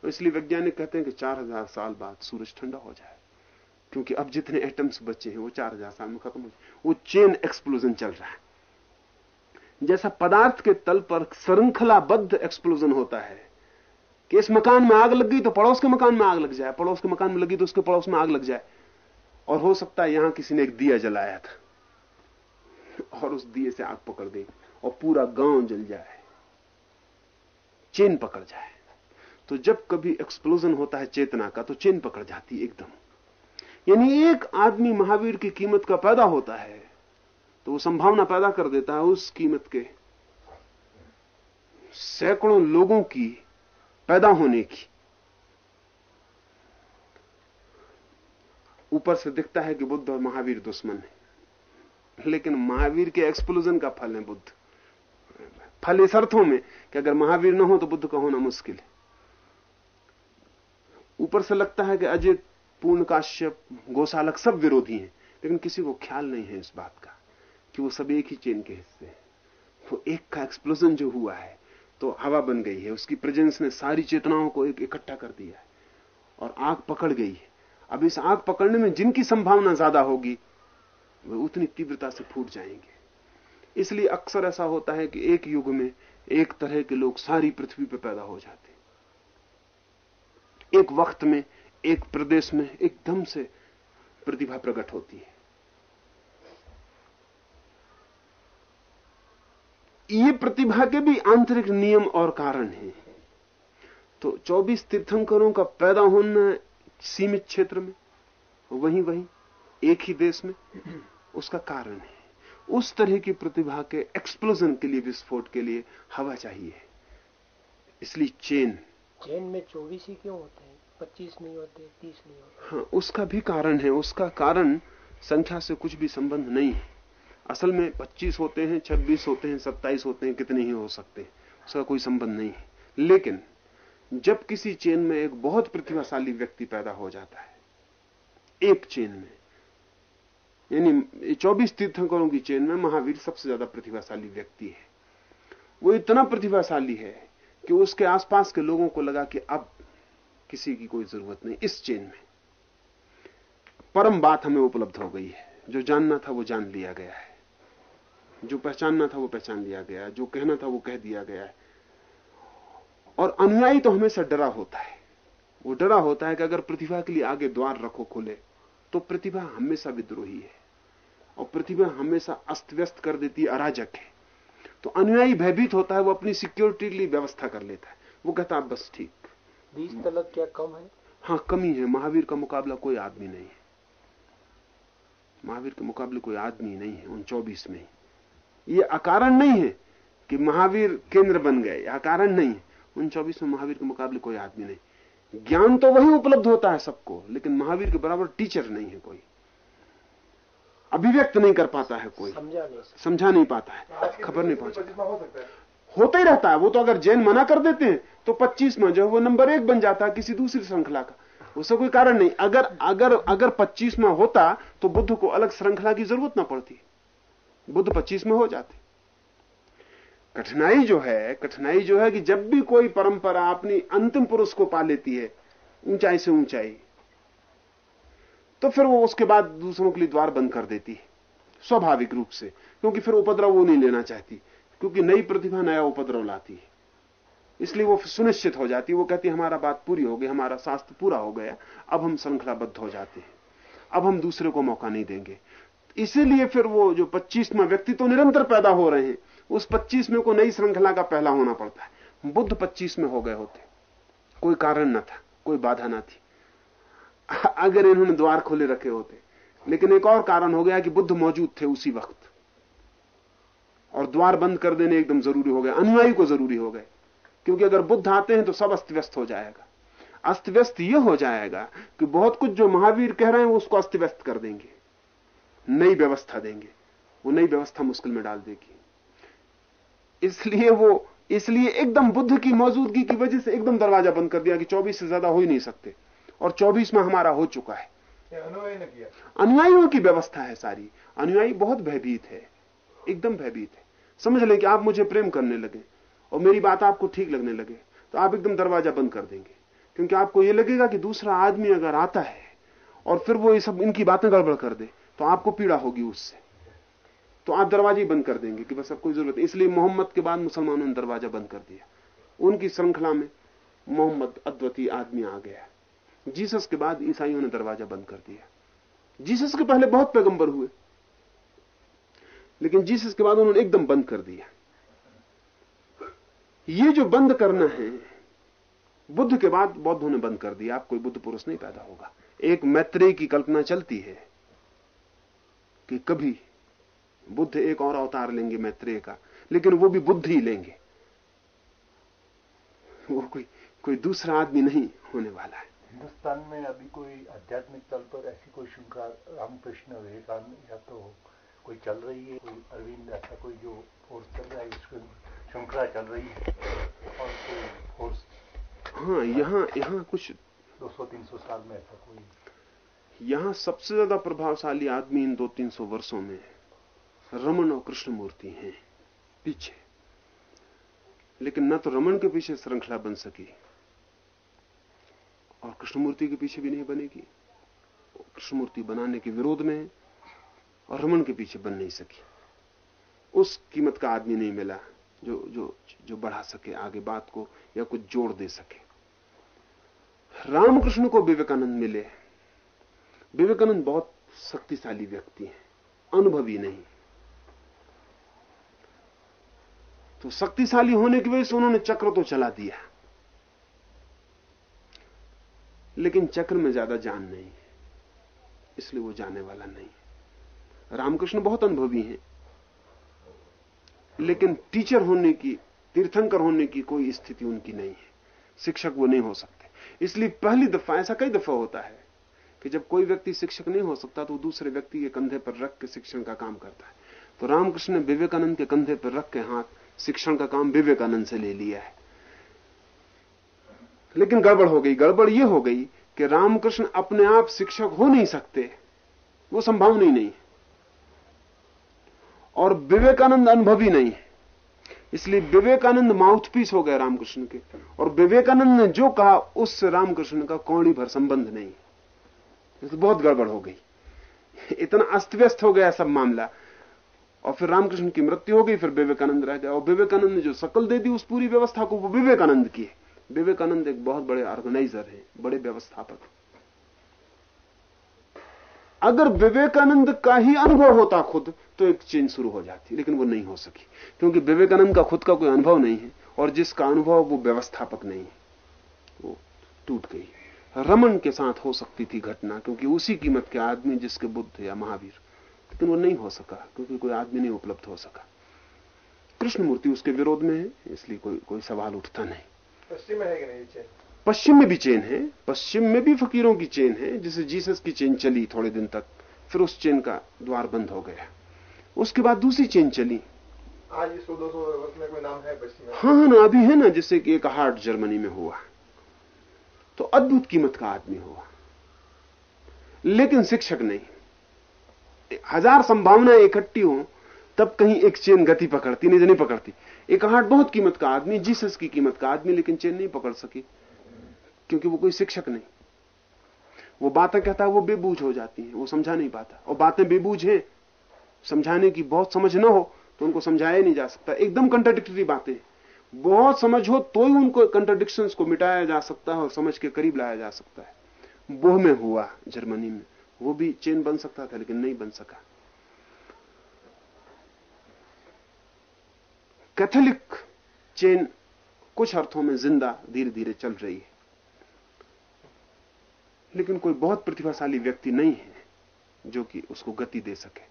इसलिए वैज्ञानिक कहते हैं कि 4000 साल बाद सूरज ठंडा हो जाए। क्योंकि अब जितने एटम्स बचे हैं, वो चार हज़ार साल में खत्म हो वो चेन एक्सप्लोजन चल रहा है। जैसा पदार्थ के तल पर श्रृंखलाबद्ध एक्सप्लोजन होता है, कि इस मकान में आग लग गई तो पड़ोस के मकान में आग लग जाए, पड़ोस के मकान में लगी तो उसके पड़ोस में आग लग जाए। और हो सकता है यहाँ किसी ने एक दिया जलाया था, और उस दिए से आग पकड़ गई, और पूरा गाँव जल जाए चेन पकड़ जाए। तो जब कभी एक्सप्लोजन होता है चेतना का तो चेन पकड़ जाती एकदम। यानी एक आदमी महावीर की कीमत का पैदा होता है तो वो संभावना पैदा कर देता है उस कीमत के। सैकड़ों लोगों की पैदा होने की। ऊपर से दिखता है कि बुद्ध और महावीर दुश्मन है। लेकिन महावीर के एक्सप्लोजन का फल है बुद्ध। फल इस अर्थों में कि अगर महावीर न हो तो बुद्ध का होना मुश्किल है। ऊपर से लगता है कि अजित पूर्ण काश्यप, गोशालक सब विरोधी हैं, लेकिन किसी को ख्याल नहीं है इस बात का कि वो सब एक ही चेन के हिस्से हैं। वो एक का एक्सप्लोजन जो हुआ है तो हवा बन गई है, उसकी प्रेजेंस ने सारी चेतनाओं को एक इकट्ठा कर दिया है, और आग पकड़ गई है। अब इस आग पकड़ने में जिनकी संभावना ज़्यादा होगी, वे उतनी तीव्रता से फूट जाएँगे। इसलिए अक्सर ऐसा होता है कि एक युग में एक तरह के लोग सारी पृथ्वी पर पैदा हो जाते एक वक्त में एक प्रदेश में एकदम से प्रतिभा प्रकट होती है। ये प्रतिभा के भी आंतरिक नियम और कारण हैं। तो 24 तीर्थंकरों का पैदा होना सीमित क्षेत्र में, वहीं वहीं, एक ही देश में, उसका कारण है। उस तरह की प्रतिभा के एक्सप्लोजन के लिए विस्फोट के लिए हवा चाहिए। इसलिए चेन। चेन में चौबीस ही क्यों होते हैं? पच्चीस नहीं होते, तीस नहीं होते। हाँ उसका भी कारण है, उसका कारण संख्या से कुछ भी संबंध नहीं है। असल में 25 होते हैं 26 होते हैं 27 होते हैं, कितने ही हो सकते हैं, उसका कोई संबंध नहीं है। लेकिन जब किसी चेन में एक बहुत प्रतिभाशाली व्यक्ति पैदा हो जाता है, एक चेन में, यानी 24 तीर्थंकरों की चेन में महावीर सबसे ज़्यादा प्रतिभाशाली व्यक्ति है। वो इतना प्रतिभाशाली है कि उसके आसपास के लोगों को लगा कि अब किसी की कोई ज़रूरत नहीं, इस चेन में। परम बात हमें उपलब्ध हो गई है। जो जानना था वो जान लिया गया है। जो पहचानना था वो पहचान लिया गया है। जो कहना था वो कह दिया गया है। और अनुयायी तो हमेशा डरा होता है। वो डरा होता है कि अगर प्रतिभा के लिए आगे द्वार रखो खुले तो प्रतिभा हमेशा विद्रोही है। और प्रतिभा हमेशा अस्त व्यस्त कर देती है, अराजक है। तो अनुयायी भयभीत होता है, वो अपनी सिक्योरिटी के लिए व्यवस्था कर लेता है। वो कहता है बस ठीक। बीस तलक क्या कम है? हाँ कमी है महावीर का मुकाबला कोई आदमी नहीं है। महावीर के मुकाबले कोई आदमी नहीं है उन चौबीस में ये अकारण नहीं है कि महावीर केंद्र बन गए। अकारण नहीं है। उन चौबीस में महावीर के मुकाबले कोई आदमी नहीं। ज्ञान तो वही उपलब्ध होता है सबको लेकिन महावीर के बराबर टीचर नहीं है कोई। अभिव्यक्त नहीं कर पाता है कोई। समझा नहीं। समझा नहीं पाता है। खबर नहीं पहुँचा। होता ही रहता है। वो तो अगर जैन मना कर देते हैं तो 25 में जो है वो नंबर एक बन जाता है किसी दूसरी श्रृंखला का। उसका कोई कारण नहीं। अगर अगर अगर 25 में होता तो बुद्ध को अलग श्रृंखला की ज़रूरत ना पड़ती। बुद्ध 25 में हो जाते। कठिनाई जो है, कठिनाई जो है कि जब भी कोई परंपरा अपनी अंतिम पुरुष को पा लेती है, ऊंचाई से ऊंचाई तो फिर वो उसके बाद दूसरों के लिए द्वार बंद कर देती है, स्वाभाविक रूप से। क्योंकि फिर उपद्रव वो नहीं लेना चाहती। क्योंकि नई प्रतिभा नया उपद्रव लाती है। इसलिए वो सुनिश्चित हो जाती है। वो कहती है, हमारा बात पूरी हो गई, हमारा शास्त्र पूरा हो गया, अब हम श्रृंखलाबद्ध हो जाते हैं। अब हम दूसरे को मौका नहीं देंगे। इसीलिए फिर वो जो पच्चीसवा व्यक्ति तो निरंतर पैदा हो रहे हैं, उस पच्चीस में को नई श्रृंखला का पहला होना पड़ता है। बुद्ध पच्चीस में हो गए होते। कोई कारण न था, कोई बाधा ना थी। अगर इन्होंने द्वार खोले रखे होते। लेकिन एक और कारण हो गया कि बुद्ध मौजूद थे उसी वक्त। और द्वार बंद कर देने एकदम ज़रूरी हो गए अनुयायी को ज़रूरी हो गए। क्योंकि अगर बुद्ध आते हैं तो सब अस्त व्यस्त हो जाएगा। अस्त व्यस्त यह हो जाएगा कि बहुत कुछ जो महावीर कह रहे हैं वो उसको अस्त व्यस्त कर देंगे। नई व्यवस्था देंगे। वो नई व्यवस्था मुश्किल में डाल देगी। इसलिए वो इसलिए एकदम बुद्ध की मौजूदगी की वजह से एकदम दरवाज़ा बंद कर दिया कि 24 से ज़्यादा हो ही नहीं सकते। और 24 में हमारा हो चुका है। अनुयायियों की व्यवस्था है सारी। अनुयायी बहुत भयभीत है। एकदम भयभीत है। समझ लें कि आप मुझे प्रेम करने लगे और मेरी बात आपको ठीक लगने लगे तो आप एकदम दरवाज़ा बंद कर देंगे। क्योंकि आपको यह लगेगा कि दूसरा आदमी अगर आता है और फिर वो ये सब इनकी बातें गड़बड़ कर दे तो आपको पीड़ा होगी उससे। तो आप दरवाजे बंद कर देंगे कि बस अब कोई ज़रूरत नहीं। इसलिए मोहम्मद के बाद मुसलमानों ने दरवाज़ा बंद कर दिया। उनकी श्रृंखला में मोहम्मद अद्वितीय आदमी आ गया। जीसस के बाद ईसाइयों ने दरवाज़ा बंद कर दिया। जीसस के पहले बहुत पैगंबर हुए। लेकिन जीसस के बाद उन्होंने एकदम बंद कर दिया। ये जो बंद करना है, बुद्ध के बाद बौद्धों ने बंद कर दिया। आप कोई बुद्ध पुरुष नहीं पैदा होगा। एक मैत्रेय की कल्पना चलती है कि कभी बुद्ध एक और अवतार लेंगे मैत्रेय का, लेकिन वो भी बुद्ध ही लेंगे। वो कोई कोई दूसरा आदमी नहीं होने वाला है। हिंदुस्तान में अभी कोई आध्यात्मिक तल पर ऐसी कोई श्रृंखला रामकृष्ण विवेकानंद या तो कोई चल रही है कोई अरविंद ऐसा कोई जो फोर्स चल रहा है इसको श्रृंखला चल रही है और कोई फोर्स हाँ यहाँ यहाँ कुछ 200-300 साल में ऐसा कोई यहाँ सबसे ज़्यादा प्रभावशाली आदमी इन दो तीन सौ वर्षों में रमन और कृष्णमूर्ति हैं पीछे। लेकिन न तो रमन के पीछे श्रृंखला बन सकी और कृष्णमूर्ति के पीछे भी नहीं बनेगी। कृष्णमूर्ति बनाने के विरोध में और रमन के पीछे बन नहीं सकी। उस कीमत का आदमी नहीं मिला जो जो जो बढ़ा सके, आगे बात को या कुछ जोड़ दे सके। रामकृष्ण को विवेकानंद मिले। विवेकानंद बहुत शक्तिशाली व्यक्ति हैं, अनुभवी नहीं। तो शक्तिशाली होने की वजह से उन्होंने चक्र तो चला दिया। लेकिन चक्र में ज़्यादा जान नहीं है इसलिए वो जाने वाला नहीं। रामकृष्ण बहुत अनुभवी हैं। लेकिन टीचर होने की, तीर्थंकर होने की कोई स्थिति उनकी नहीं है। शिक्षक वो नहीं हो सकते। इसलिए पहली दफ़ा, ऐसा कई दफ़ा होता है कि जब कोई व्यक्ति शिक्षक नहीं हो सकता तो दूसरे व्यक्ति के कंधे पर रख के शिक्षण का काम करता है। तो रामकृष्ण ने विवेकानंद के कंधे पर रख के हाथ शिक्षण का काम विवेकानंद से ले लिया है। लेकिन गड़बड़ हो गई। गड़बड़ यह हो गई कि रामकृष्ण अपने आप शिक्षक हो नहीं सकते। वो संभावना ही नहीं और विवेकानंद अनुभवी नहीं है। इसलिए विवेकानंद माउथपीस हो गए रामकृष्ण के। और विवेकानंद ने जो कहा उससे रामकृष्ण का कौड़ी भर संबंध नहीं। तो बहुत गड़बड़ हो गई। इतना अस्त व्यस्त हो गया सब मामला। और फिर रामकृष्ण की मृत्यु हो गई, फिर विवेकानंद रह गया और विवेकानंद ने जो शकल दे दी उस पूरी व्यवस्था को, वो विवेकानंद की है। विवेकानंद एक बहुत बड़े ऑर्गेनाइजर है, बड़े व्यवस्थापक। अगर विवेकानंद का ही अनुभव होता खुद तो एक चेंज शुरू हो जाती, लेकिन वो नहीं हो सकी। क्योंकि विवेकानंद का खुद का कोई अनुभव नहीं है, और जिसका अनुभव वो व्यवस्थापक नहीं है, वो टूट गई रमन के साथ हो सकती थी घटना, क्योंकि उसी कीमत के आदमी जिसके बुद्ध या महावीर। लेकिन वो नहीं हो सका, क्योंकि कोई आदमी नहीं उपलब्ध हो सका। कृष्णमूर्ति उसके विरोध में है, इसलिए कोई कोई सवाल उठता नहीं। है कि नहीं पश्चिम में भी चेन है पश्चिम में भी फकीरों की चेन है जिसे जीसस की चेन चली थोड़े दिन तक फिर उस चेन का द्वार बंद हो गया। उसके बाद दूसरी चेन चली। आज ये सौ दो सौ वर्ष में कोई नाम है पश्चिम हाँ हाँ ना अभी है ना जैसे कि एक हार्ट जर्मनी में हुआ। तो अद्भुत कीमत का आदमी हुआ। लेकिन शिक्षक नहीं। हज़ार संभावनाएँ इकट्ठी हो तब कहीं एक चेन गति पकड़ती नहीं नहीं पकड़ती। एक हार्ट बहुत कीमत का आदमी जीसस की कीमत का आदमी लेकिन चेन नहीं पकड़ सकी। क्योंकि वो कोई शिक्षक नहीं। वो बातें कहता है, वो बेबूझ हो जाती है, वो समझा नहीं पाता। और बातें बेबूझ हैं, समझाने की बहुत समझ ना हो तो उनको समझाया नहीं जा सकता। एकदम कंट्राडिक्टरी बातें बहुत समझ हो तो ही उनको कंट्राडिक्शंस को मिटाया जा सकता है और समझ के करीब लाया जा सकता है। बोह में हुआ जर्मनी में। वो भी चेन बन सकता था, लेकिन नहीं बन सका। कैथोलिक चेन कुछ अर्थों में ज़िंदा धीरे धीरे चल रही है। लेकिन कोई बहुत प्रतिभाशाली व्यक्ति नहीं है जो कि उसको गति दे सके।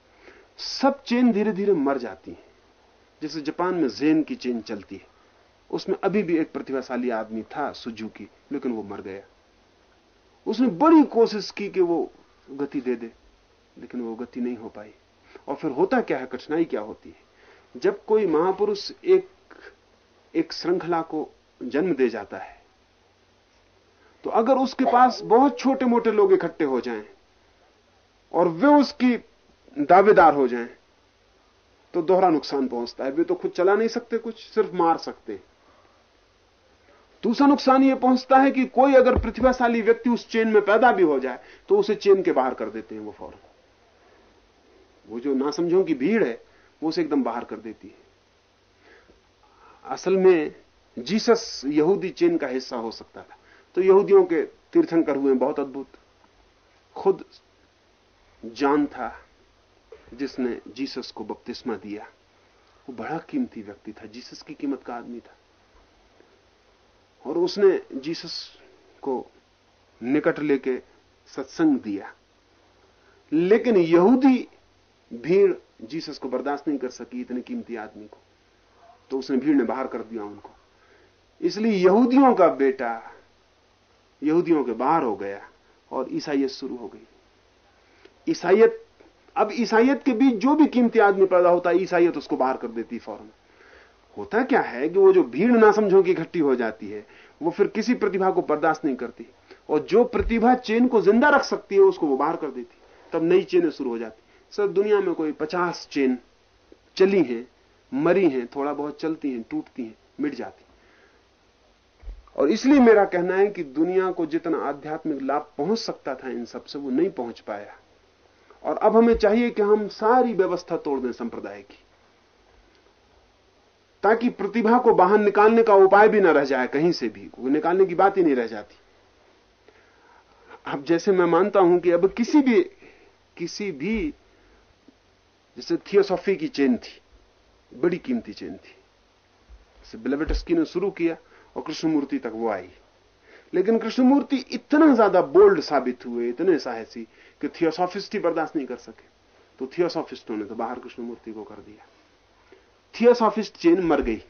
सब चेन धीरे धीरे मर जाती है। जैसे जापान में जेन की चेन चलती है। उसमें अभी भी एक प्रतिभाशाली आदमी था, सुजुकी, लेकिन वो मर गया। उसने बड़ी कोशिश की कि वो गति दे दे, लेकिन वो गति नहीं हो पाई। और फिर होता क्या है, कठिनाई क्या होती है? जब कोई महापुरुष एक एक श्रृंखला को जन्म दे जाता है तो अगर उसके पास बहुत छोटे मोटे लोग इकट्ठे हो जाएँ और वे उसकी दावेदार हो जाएँ तो दोहरा नुकसान पहुँचता है। वे तो खुद चला नहीं सकते कुछ, सिर्फ़ मार सकते दूसरा नुकसान यह पहुँचता है कि कोई अगर प्रतिभाशाली व्यक्ति उस चेन में पैदा भी हो जाए तो उसे चेन के बाहर कर देते हैं वो फ़ौरन। वो जो ना समझो की भीड़ है, वो उसे एकदम बाहर कर देती है। असल में जीसस यहूदी चेन का हिस्सा हो सकता था। तो यहूदियों के तीर्थंकर हुए, बहुत अद्भुत। खुद जान था जिसने जीसस को बपतिस्मा दिया। वो बड़ा कीमती व्यक्ति था, जीसस की कीमत का आदमी था। और उसने जीसस को निकट लेके सत्संग दिया। लेकिन यहूदी भीड़ जीसस को बर्दाश्त नहीं कर सकी इतने कीमती आदमी को। तो उसने भीड़ ने बाहर कर दिया उनको। इसलिए यहूदियों का बेटा यहूदियों के बाहर हो गया और ईसाइयत शुरू हो गई। ईसाइयत अब ईसाइयत के बीच जो भी कीमती आदमी पैदा होता है ईसाइयत उसको बाहर कर देती फ़ौरन। होता क्या है कि वो जो भीड़ ना समझो की इकट्ठी हो जाती है, वो फिर किसी प्रतिभा को बर्दाश्त नहीं करती। और जो प्रतिभा चेन को ज़िंदा रख सकती है, उसको वो बाहर कर देती। तब नई चेनें शुरू हो जाती। सर, दुनिया में कोई पचास चेन चली हैं, मरी हैं, थोड़ा बहुत चलती हैं, टूटती हैं, मिट जाती और इसलिए मेरा कहना है कि दुनिया को जितना आध्यात्मिक लाभ पहुँच सकता था इन सबसे वो नहीं पहुँच पाया। और अब हमें चाहिए कि हम सारी व्यवस्था तोड़ दें संप्रदाय की। ताकि प्रतिभा को बाहर निकालने का उपाय भी ना रह जाए कहीं से भी। निकालने की बात ही नहीं रह जाती। अब जैसे मैं मानता हूँ कि अब किसी भी किसी भी, जैसे थियोसॉफी की चेन थी, बड़ी कीमती चेन थी। बिलेवेटस्की ने शुरू किया और कृष्णमूर्ति तक वो आई। लेकिन कृष्णमूर्ति इतना ज़्यादा बोल्ड साबित हुए इतने साहसी कि थियोसॉफिस्ट ही बर्दाश्त नहीं कर सके। तो थियोसॉफिस्टों ने तो बाहर कृष्णमूर्ति को कर दिया। थियोसॉफिस्ट चेन मर गई।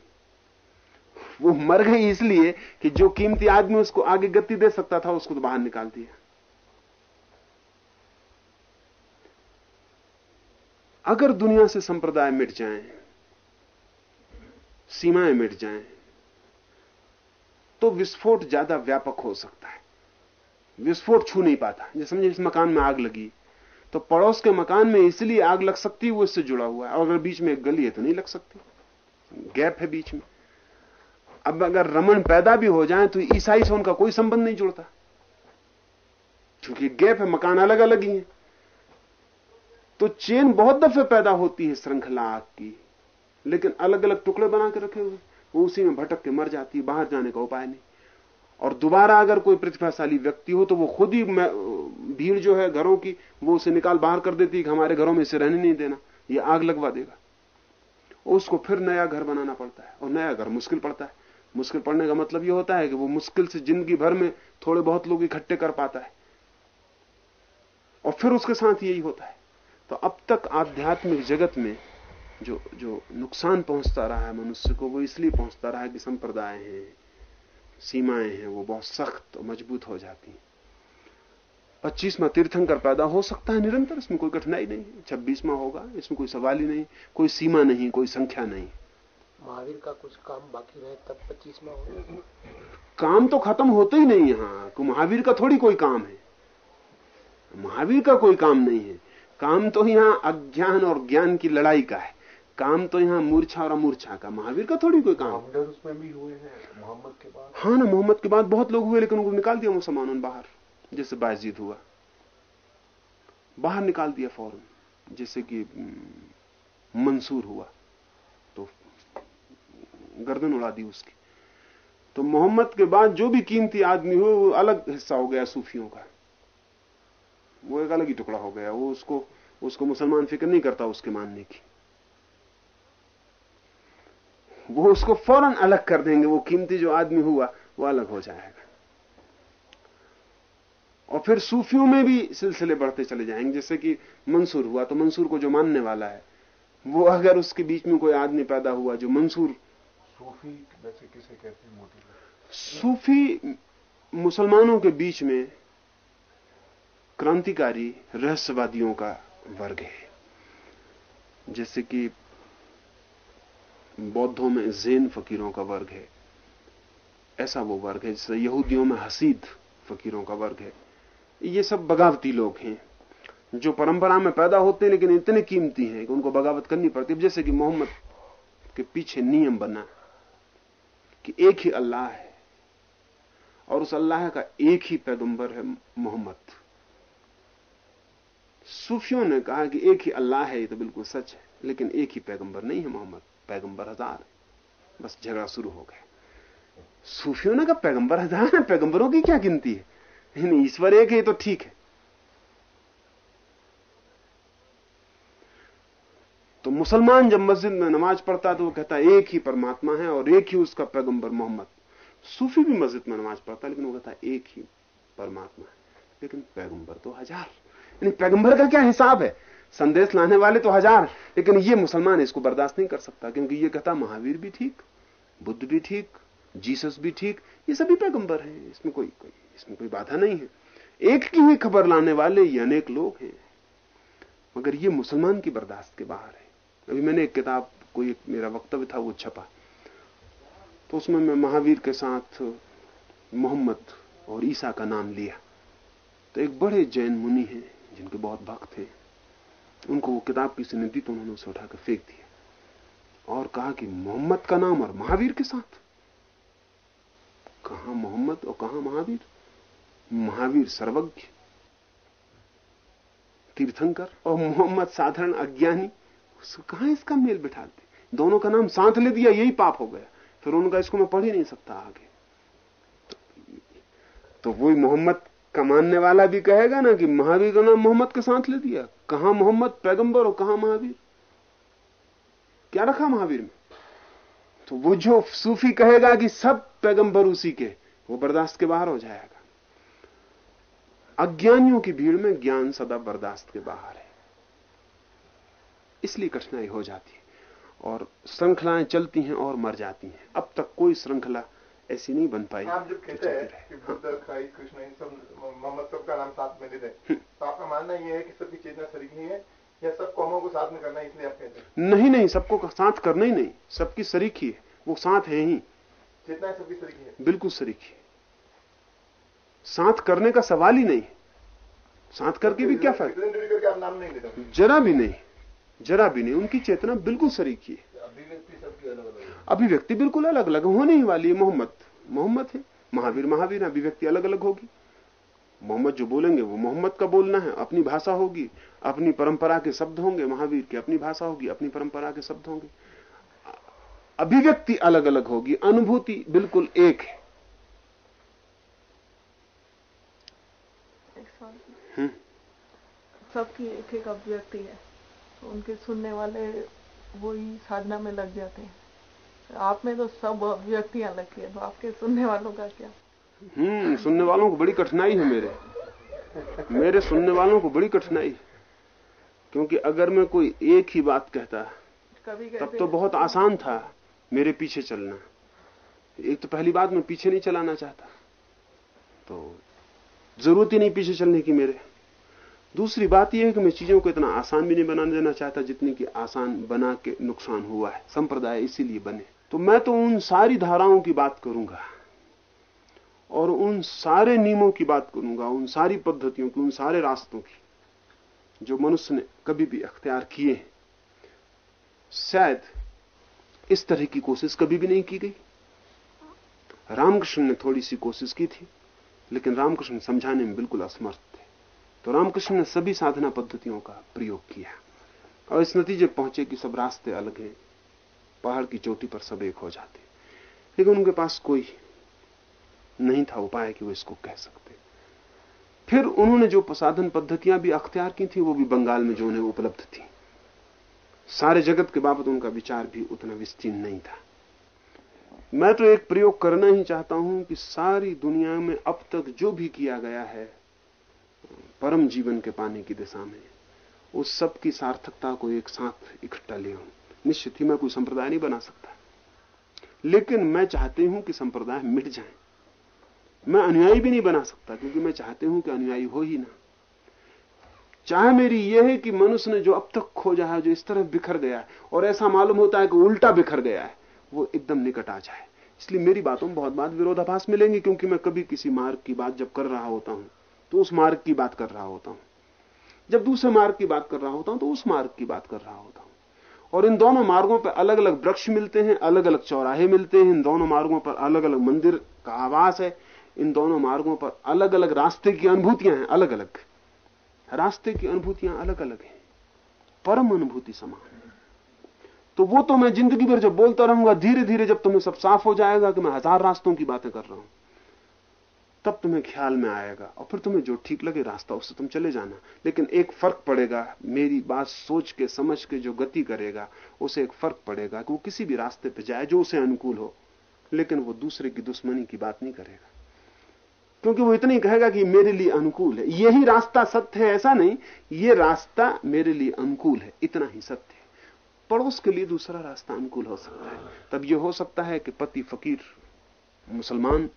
वो मर गई इसलिए कि जो कीमती आदमी उसको आगे गति दे सकता था उसको तो बाहर निकाल दिया। अगर दुनिया से संप्रदाय मिट जाएँ, सीमाएँ मिट जाएँ, तो विस्फोट ज़्यादा व्यापक हो सकता है। विस्फोट छू नहीं पाता। जैसे समझे इस मकान में आग लगी। तो पड़ोस के मकान में इसलिए आग लग सकती है, वो इससे जुड़ा हुआ है। और अगर बीच में एक गली है तो नहीं लग सकती। गैप है बीच में। अब अगर रमन पैदा भी हो जाए तो ईसाई से उनका कोई संबंध नहीं जुड़ता। क्योंकि गैप है, मकान अलग अलग ही है। तो चेन बहुत दफे पैदा होती है, श्रृंखला आग की। लेकिन अलग अलग टुकड़े बना के रखे हुए वो उसी में भटक के मर जाती है, बाहर जाने का उपाय नहीं। और दोबारा अगर कोई प्रतिभाशाली व्यक्ति हो तो वो खुद ही भीड़ जो है घरों की, वो उसे निकाल बाहर कर देती है कि हमारे घरों में इसे रहने नहीं देना, ये आग लगवा देगा। उसको फिर नया घर बनाना पड़ता है, और नया घर मुश्किल पड़ता है। मुश्किल पड़ने का मतलब ये होता है कि वो मुश्किल से ज़िंदगी भर में थोड़े बहुत लोग इकट्ठे कर पाता है। और फिर उसके साथ यही होता है। तो अब तक आध्यात्मिक जगत में जो जो नुकसान पहुँचता रहा है मनुष्य को वो इसलिए पहुँचता रहा है कि संप्रदाय हैं सीमाएँ हैं वो बहुत सख्त और मज़बूत हो जाती हैं। पच्चीसवा तीर्थंकर पैदा हो सकता है निरंतर इसमें कोई कठिनाई नहीं छब्बीसवा होगा इसमें कोई सवाल ही नहीं कोई सीमा नहीं कोई संख्या नहीं। महावीर का कुछ काम बाकी रहे तब पच्चीसवा होगा। काम तो खत्म होते ही नहीं यहाँ महावीर का थोड़ी कोई काम है। महावीर का कोई काम नहीं है। काम तो यहाँ अज्ञान और ज्ञान की लड़ाई का है। काम तो यहाँ मूर्छा और अमूर्छा का महावीर का थोड़ी कोई काम। उसमें भी हुए हैं मोहम्मद के बाद? हाँ ना मोहम्मद के बाद बहुत लोग हुए लेकिन उनको निकाल दिया मुसलमानों बाहर जैसे बायजीद हुआ। बाहर निकाल दिया फ़ौरन जैसे कि मंसूर हुआ। तो गर्दन उड़ा दी उसकी। तो मोहम्मद के बाद जो भी कीमती आदमी हुए वो अलग हिस्सा हो गया सूफियों का। वो एक अलग ही टुकड़ा हो गया वो उसको उसको मुसलमान फ़िक्र नहीं करता उसके मानने की। वो उसको फ़ौरन अलग कर देंगे वो कीमती जो आदमी हुआ वो अलग हो जाएगा। और फिर सूफियों में भी सिलसिले बढ़ते चले जाएँगे। जैसे कि मंसूर हुआ तो मंसूर को जो मानने वाला है वो अगर उसके बीच में कोई आदमी पैदा हुआ जो मंसूर सूफी वैसे किसे कहते हैं सूफी मुसलमानों के बीच में क्रांतिकारी रहस्यवादियों का वर्ग है। जैसे कि बौद्धों में जैन फकीरों का वर्ग है। ऐसा वो वर्ग है जैसे यहूदियों में हसीद फकीरों का वर्ग है। ये सब बगावती लोग हैं, जो परंपरा में पैदा होते हैं, लेकिन इतने कीमती हैं कि उनको बगावत करनी पड़ती है। जैसे कि मोहम्मद के पीछे नियम बना कि एक ही अल्लाह है, और उस अल्लाह का एक ही पैगंबर है मोहम्मद। सूफियों ने कहा कि एक ही अल्लाह है, ये तो बिल्कुल सच है, लेकिन एक ही पैगंबर नहीं है मोहम्मद। पैगंबर हज़ार। बस झगड़ा शुरू हो गया। सूफियों ने कहा, पैगंबर हज़ार है, पैगंबरों की क्या गिनती है? ईश्वर एक है तो ठीक है। तो मुसलमान जब मस्जिद में नमाज़ पढ़ता है तो वो कहता है, एक ही परमात्मा है और एक ही उसका पैगंबर मोहम्मद। सूफी भी मस्जिद में नमाज़ पढ़ता है, लेकिन वो कहता है, एक ही परमात्मा है, लेकिन पैगंबर तो हज़ार। यानी पैगंबर का क्या हिसाब है? संदेश लाने वाले तो हज़ार, लेकिन ये मुसलमान इसको बर्दाश्त नहीं कर सकता, क्योंकि ये कहता महावीर भी ठीक, बुद्ध भी ठीक, जीसस भी ठीक, ये सभी पैगंबर हैं, इसमें कोई कोई, इसमें कोई बाधा नहीं है। एक की ही खबर लाने वाले ये अनेक लोग हैं, मगर ये मुसलमान की बर्दाश्त के बाहर है। अभी मैंने एक किताब, कोई एक मेरा वक्तव्य था, वो छपा। तो उसमें मैं महावीर के साथ मोहम्मद और ईसा का नाम लिया। तो एक बड़े जैन मुनि हैं, जिनके बहुत भक्त हैं। उनको वो किताब किसी ने दी तो उन्होंने उसे उठाकर फेंक दिया और कहा कि मोहम्मद का नाम और महावीर के साथ। कहा मोहम्मद और कहा महावीर? महावीर सर्वज्ञ तीर्थंकर और मोहम्मद साधारण अज्ञानी। उसको कहा इसका मेल बिठा बिठाते? दोनों का नाम साथ ले दिया यही पाप हो गया। फिर उनका इसको मैं पढ़ ही नहीं सकता आगे। तो, तो वही मोहम्मद मानने वाला भी कहेगा ना कि महावीर का नाम मोहम्मद के साथ ले दिया कहा मोहम्मद पैगंबर और कहा महावीर? क्या रखा महावीर में? तो वो जो सूफी कहेगा कि सब पैगंबर उसी के, वो बर्दाश्त के बाहर हो जाएगा। अज्ञानियों की भीड़ में ज्ञान सदा बर्दाश्त के बाहर है। इसलिए कठिनाई हो जाती है और श्रृंखलाएँ चलती हैं और मर जाती हैं। अब तक कोई श्रृंखला ऐसी नहीं बन पाई। आप जब कहते हैं कि बुद्ध खाई कृष्ण इन सब मोहम्मद सबका नाम साथ में दे दें तो आपका मानना यह है कि सबकी चेतना नहीं है या सब कौमों को साथ में करना इसलिए आप कहते हैं? नहीं नहीं सबको साथ करना ही नहीं। सबकी शरीक ही वो साथ है ही। चेतना सबकी शरीक है। बिल्कुल शरीक है। साथ करने का सवाल ही नहीं साथ करके भी क्या फ़ायदा आप नाम नहीं लेते जरा भी नहीं जरा भी नहीं उनकी चेतना बिल्कुल शरीक ही। है अभिव्यक्ति है बिल्कुल अलग अलग होने ही वाली है मोहम्मद। मोहम्मद है। महावीर महावीर है अभिव्यक्ति अलग अलग होगी। मोहम्मद जो बोलेंगे वो मोहम्मद का बोलना है अपनी भाषा होगी। अपनी परंपरा के शब्द होंगे महावीर की अपनी भाषा होगी अपनी परंपरा के शब्द होंगे। अभिव्यक्ति अलग अलग होगी अनुभूति बिल्कुल एक है। हम्म। सबकी एक एक अभिव्यक्ति है तो उनके सुनने वाले वही साधना में लग जाते हैं। आप में तो सब अभिव्यक्तियाँ लगती है तो आपके सुनने वालों का क्या? हम्म सुनने वालों को बड़ी कठिनाई है मेरे। मेरे सुनने वालों को बड़ी कठिनाई क्योंकि अगर मैं कोई एक ही बात कहता कभी तब तो बहुत आसान था मेरे पीछे चलना। एक तो पहली बात मैं पीछे नहीं चलाना चाहता तो ज़रूरत ही नहीं पीछे चलने की मेरे। दूसरी बात यह है कि मैं चीज़ों को इतना आसान भी नहीं बना देना चाहता जितनी कि आसान बना के नुकसान हुआ है संप्रदाय इसीलिए बने। तो मैं तो उन सारी धाराओं की बात करूँगा और उन सारे नियमों की बात करूँगा, उन सारी पद्धतियों की, उन सारे रास्तों की जो मनुष्य ने कभी भी अख्तियार किए शायद इस तरह की कोशिश कभी भी नहीं की गई। रामकृष्ण ने थोड़ी सी कोशिश की थी, लेकिन रामकृष्ण समझाने में बिल्कुल असमर्थ थे। तो रामकृष्ण ने सभी साधना पद्धतियों का प्रयोग किया और इस नतीजे पहुँचे कि सब रास्ते अलग हैं। पहाड़ की चोटी पर सब एक हो जाते। लेकिन उनके पास कोई नहीं था उपाय कि वो इसको कह सकते। फिर उन्होंने जो साधन पद्धतियाँ भी अख्तियार की थी, वो भी बंगाल में जो उन्हें उपलब्ध थी। सारे जगत के बाबत उनका विचार भी उतना विस्तीर्ण नहीं था। मैं तो एक प्रयोग करना ही चाहता हूँ कि सारी दुनिया में अब तक जो भी किया गया है, परम जीवन के पाने की दिशा में, उस सब की सार्थकता को एक साथ इकट्ठा ले आऊँ। निश्चित ही मैं कोई संप्रदाय नहीं बना सकता। लेकिन मैं चाहती हूँ कि संप्रदाय मिट जाए। मैं अनुयायी भी नहीं बना सकता, क्योंकि मैं चाहती हूँ कि अनुयायी हो ही ना। चाहे मेरी यह है कि मनुष्य ने जो अब तक खोजा है, जो इस तरह बिखर गया है, और ऐसा मालूम होता है कि उल्टा बिखर गया है, वो एकदम निकट आ जाए। इसलिए मेरी बातों में बहुत बात विरोधाभास मिलेंगे, क्योंकि मैं कभी किसी मार्ग की बात जब कर रहा होता हूँ तो उस मार्ग की बात कर रहा होता हूँ। जब दूसरे मार्ग की बात कर रहा होता हूँ तो उस मार्ग की बात कर रहा होता हूँ। और इन दोनों मार्गों पर अलग अलग वृक्ष मिलते हैं अलग अलग चौराहे मिलते हैं। इन दोनों मार्गों पर अलग अलग मंदिर का आवास है। इन दोनों मार्गों पर अलग अलग रास्ते की अनुभूतियाँ हैं अलग अलग रास्ते की अनुभूतियाँ अलग अलग हैं। परम अनुभूति समान। तो वो तो मैं ज़िंदगी भर जब बोलता रहूँगा धीरे धीरे जब तुम्हें सब साफ़ हो जाएगा कि मैं हज़ार रास्तों की बातें कर रहा हूँ। तब तुम्हें ख्याल में आएगा और फिर तुम्हें जो ठीक लगे रास्ता, उससे तुम चले जाना। लेकिन एक फ़र्क पड़ेगा, मेरी बात सोच के, समझ के, जो गति करेगा, उसे एक फ़र्क पड़ेगा कि वो किसी भी रास्ते पे जाए जो उसे अनुकूल हो। लेकिन वो दूसरे की दुश्मनी की बात नहीं करेगा। क्योंकि वो इतना कहेगा कि मेरे लिए अनुकूल है। यही रास्ता सत्य है, ऐसा नहीं। ये रास्ता मेरे लिए अनुकूल है, इतना ही सत्य है। पड़ोस के लिए दूसरा रास्ता अनुकूल हो सकता है। तब यह हो सकता है कि पति फकीर, मुसलमान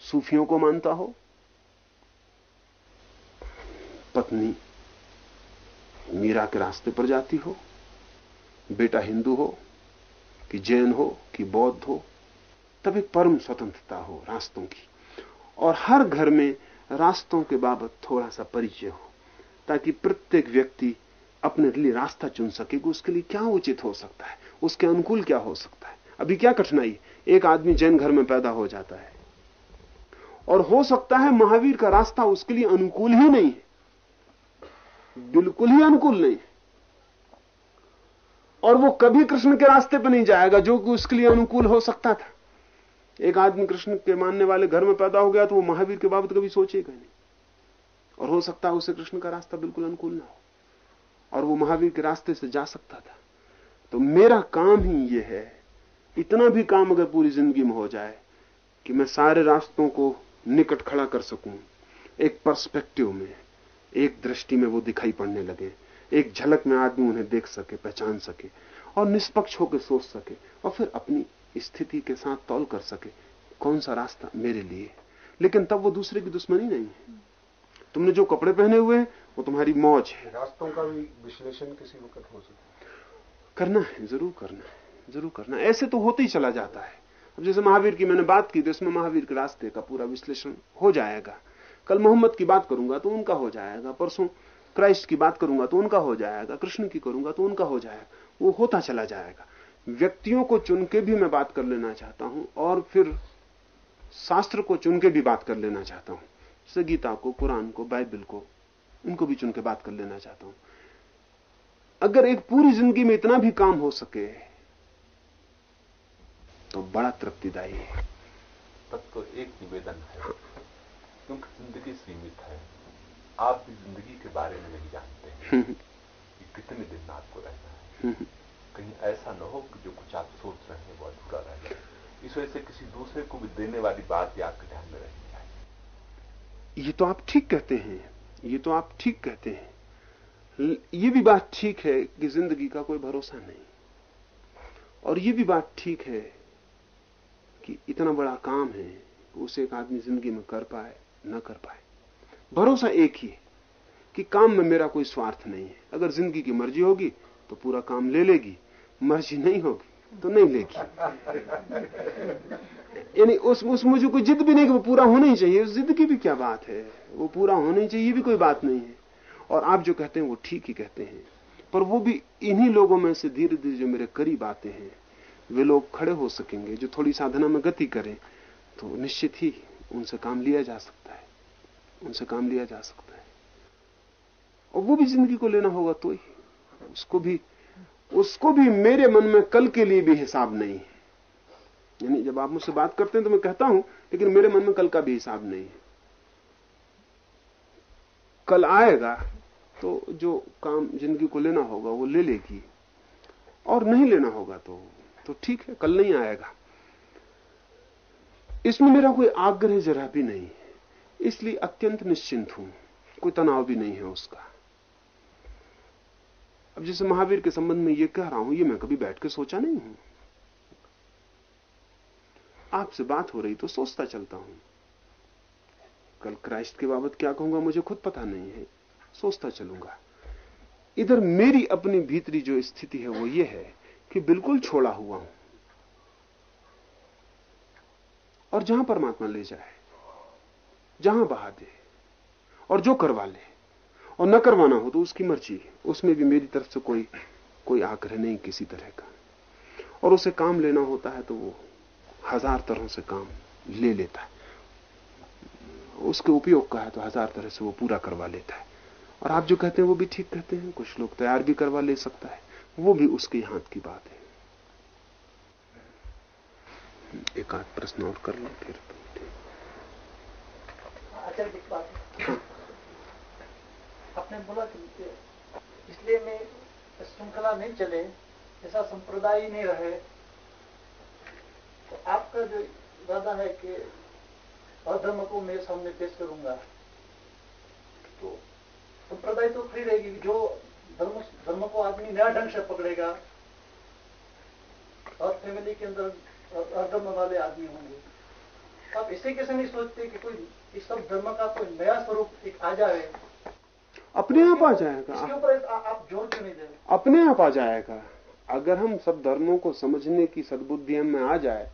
सूफियों को मानता हो? पत्नी, मीरा के रास्ते पर जाती हो? बेटा हिंदू हो, कि जैन हो, कि बौद्ध हो? तब एक परम स्वतंत्रता हो रास्तों की। और हर घर में रास्तों के बाबत थोड़ा सा परिचय हो, ताकि प्रत्येक व्यक्ति अपने लिए रास्ता चुन सके कि उसके लिए क्या उचित हो सकता है, उसके अनुकूल क्या हो सकता है। अभी क्या कठिनाई? एक आदमी जैन घर में पैदा हो जाता है। और हो सकता है महावीर का रास्ता उसके लिए अनुकूल ही नहीं है। बिल्कुल ही अनुकूल नहीं है। और वो कभी कृष्ण के रास्ते पर नहीं जाएगा, जो कि उसके लिए अनुकूल हो सकता था। एक आदमी कृष्ण के मानने वाले घर में पैदा हो गया तो वो महावीर के बाबत कभी सोचेगा नहीं। और हो सकता है उसे कृष्ण का रास्ता बिल्कुल अनुकूल ना हो। और वो महावीर के रास्ते से जा सकता था। तो मेरा काम ही ये है, इतना भी काम अगर पूरी ज़िंदगी में हो जाए, कि मैं सारे रास्तों को निकट खड़ा कर सकूँ। एक पर्सपेक्टिव में एक दृष्टि में वो दिखाई पड़ने लगे। एक झलक में आदमी उन्हें देख सके पहचान सके और निष्पक्ष होकर सोच सके और फिर अपनी स्थिति के साथ तौल कर सके कौन सा रास्ता मेरे लिए लेकिन तब वो दूसरे की दुश्मनी नहीं है। तुमने जो कपड़े पहने हुए हैं वो तुम्हारी मौज है। रास्तों का भी विश्लेषण किसी वक्त हो सकता करना है ज़रूर करना है ज़रूर करना है। ऐसे तो होते ही चला जाता है। अब जैसे महावीर की मैंने बात की तो इसमें महावीर के रास्ते का पूरा विश्लेषण हो जाएगा। कल मोहम्मद की बात करूँगा तो उनका हो जाएगा, परसों क्राइस्ट की बात करूँगा तो उनका हो जाएगा, कृष्ण की करूँगा तो उनका हो जाएगा, वो होता चला जाएगा। व्यक्तियों को चुन के भी मैं बात कर लेना चाहता हूँ और फिर शास्त्र को चुन के भी बात कर लेना चाहता हूँ। गीता को, कुरान को, बाइबल को, उनको भी चुन के बात कर लेना चाहता हूँ। अगर एक पूरी ज़िंदगी में इतना भी काम हो सके तो बड़ा तृप्तिदायी है। तब तो एक निवेदन है क्योंकि ज़िंदगी सीमित है। आप भी ज़िंदगी के बारे में नहीं जानते हम्म, कि कितने दिन आपको रहना है। हम्म, कहीं ऐसा न हो कि जो कुछ आप सोच रहे हैं वो अधूरा रह जाए। इस वजह से किसी दूसरे को भी देने वाली बात भी आपके ध्यान में रहनी चाहिए। ये तो आप ठीक कहते हैं ये तो आप ठीक कहते हैं। ये भी बात ठीक है कि ज़िंदगी का कोई भरोसा नहीं। और ये भी बात ठीक है कि इतना बड़ा काम है उसे एक आदमी ज़िंदगी में कर पाए, न कर पाए। भरोसा एक ही है कि काम में मेरा कोई स्वार्थ नहीं है। अगर ज़िंदगी की मर्ज़ी होगी तो पूरा काम ले लेगी। मर्ज़ी नहीं होगी तो नहीं लेगी। यानी उस उस मुझे कोई जिद भी नहीं कि वो पूरा होना ही चाहिए। उस जिद की भी क्या बात है? वो पूरा होना ही चाहिए, ये भी कोई बात नहीं है। और आप जो कहते हैं, वो ठीक ही कहते हैं। पर वो भी इन्हीं लोगों में से धीरे धीरे जो मेरे करीब आते हैं वे लोग खड़े हो सकेंगे, जो थोड़ी साधना में गति करें तो निश्चित ही उनसे काम लिया जा सकता है। उनसे काम लिया जा सकता है। और वो भी ज़िंदगी को लेना होगा तो ही। उसको भी उसको भी मेरे मन में कल के लिए भी हिसाब नहीं है। यानी जब आप मुझसे बात करते हैं तो मैं कहता हूँ, लेकिन मेरे मन में कल का भी हिसाब नहीं है। कल आएगा तो जो काम ज़िंदगी को लेना होगा वो ले लेगी, और नहीं लेना होगा तो तो ठीक है, कल नहीं आएगा। इसमें मेरा कोई आग्रह जरा भी नहीं है। इसलिए अत्यंत निश्चिंत हूँ। कोई तनाव भी नहीं है उसका। अब जैसे महावीर के संबंध में ये कह रहा हूँ, ये मैं कभी बैठ के सोचा नहीं हूँ। आपसे बात हो रही तो सोचता चलता हूँ। कल क्राइस्ट के बाबत क्या कहूँगा मुझे खुद पता नहीं है। सोचता चलूँगा। इधर मेरी अपनी भीतरी जो स्थिति है वो ये है कि बिल्कुल छोड़ा हुआ हूँ। और जहाँ परमात्मा ले जाए, जहाँ बहा दे, और जो करवा ले, और न करवाना हो तो उसकी मर्ज़ी उसमें भी मेरी तरफ़ से कोई कोई आग्रह नहीं किसी तरह का। और उसे काम लेना होता है तो वो हज़ार तरह से काम ले लेता है। उसके उपयोग का है तो हज़ार तरह से वो पूरा करवा लेता है। और आप जो कहते हैं वो भी ठीक कहते हैं। कुछ लोग तैयार भी करवा ले सकता है। वो भी उसके हाथ की बात है। एक आध प्रश्न और कर ले फिर बात। है। आपने बोला कि इसलिए मैं श्रृंखला नहीं चले ऐसा संप्रदाय ही नहीं रहे। तो आपका जो इरादा है कि अधर्म को मैं सामने पेश करूँगा तो संप्रदाय तो फ्री रहेगी जो धर्म धर्म को आदमी नया ढंग से पकड़ेगा और फैमिली के अंदर अधर्म वाले आदमी होंगे। आप इसे कैसे नहीं सोचते कि कोई इस सब धर्म का कोई नया स्वरूप एक आ जाए। अपने आप आ जाएगा। इसके ऊपर आप ज़ोर क्यों नहीं दे? अपने आप आ जाएगा। अगर हम सब धर्मों को समझने की सद्बुद्धि हम में आ जाए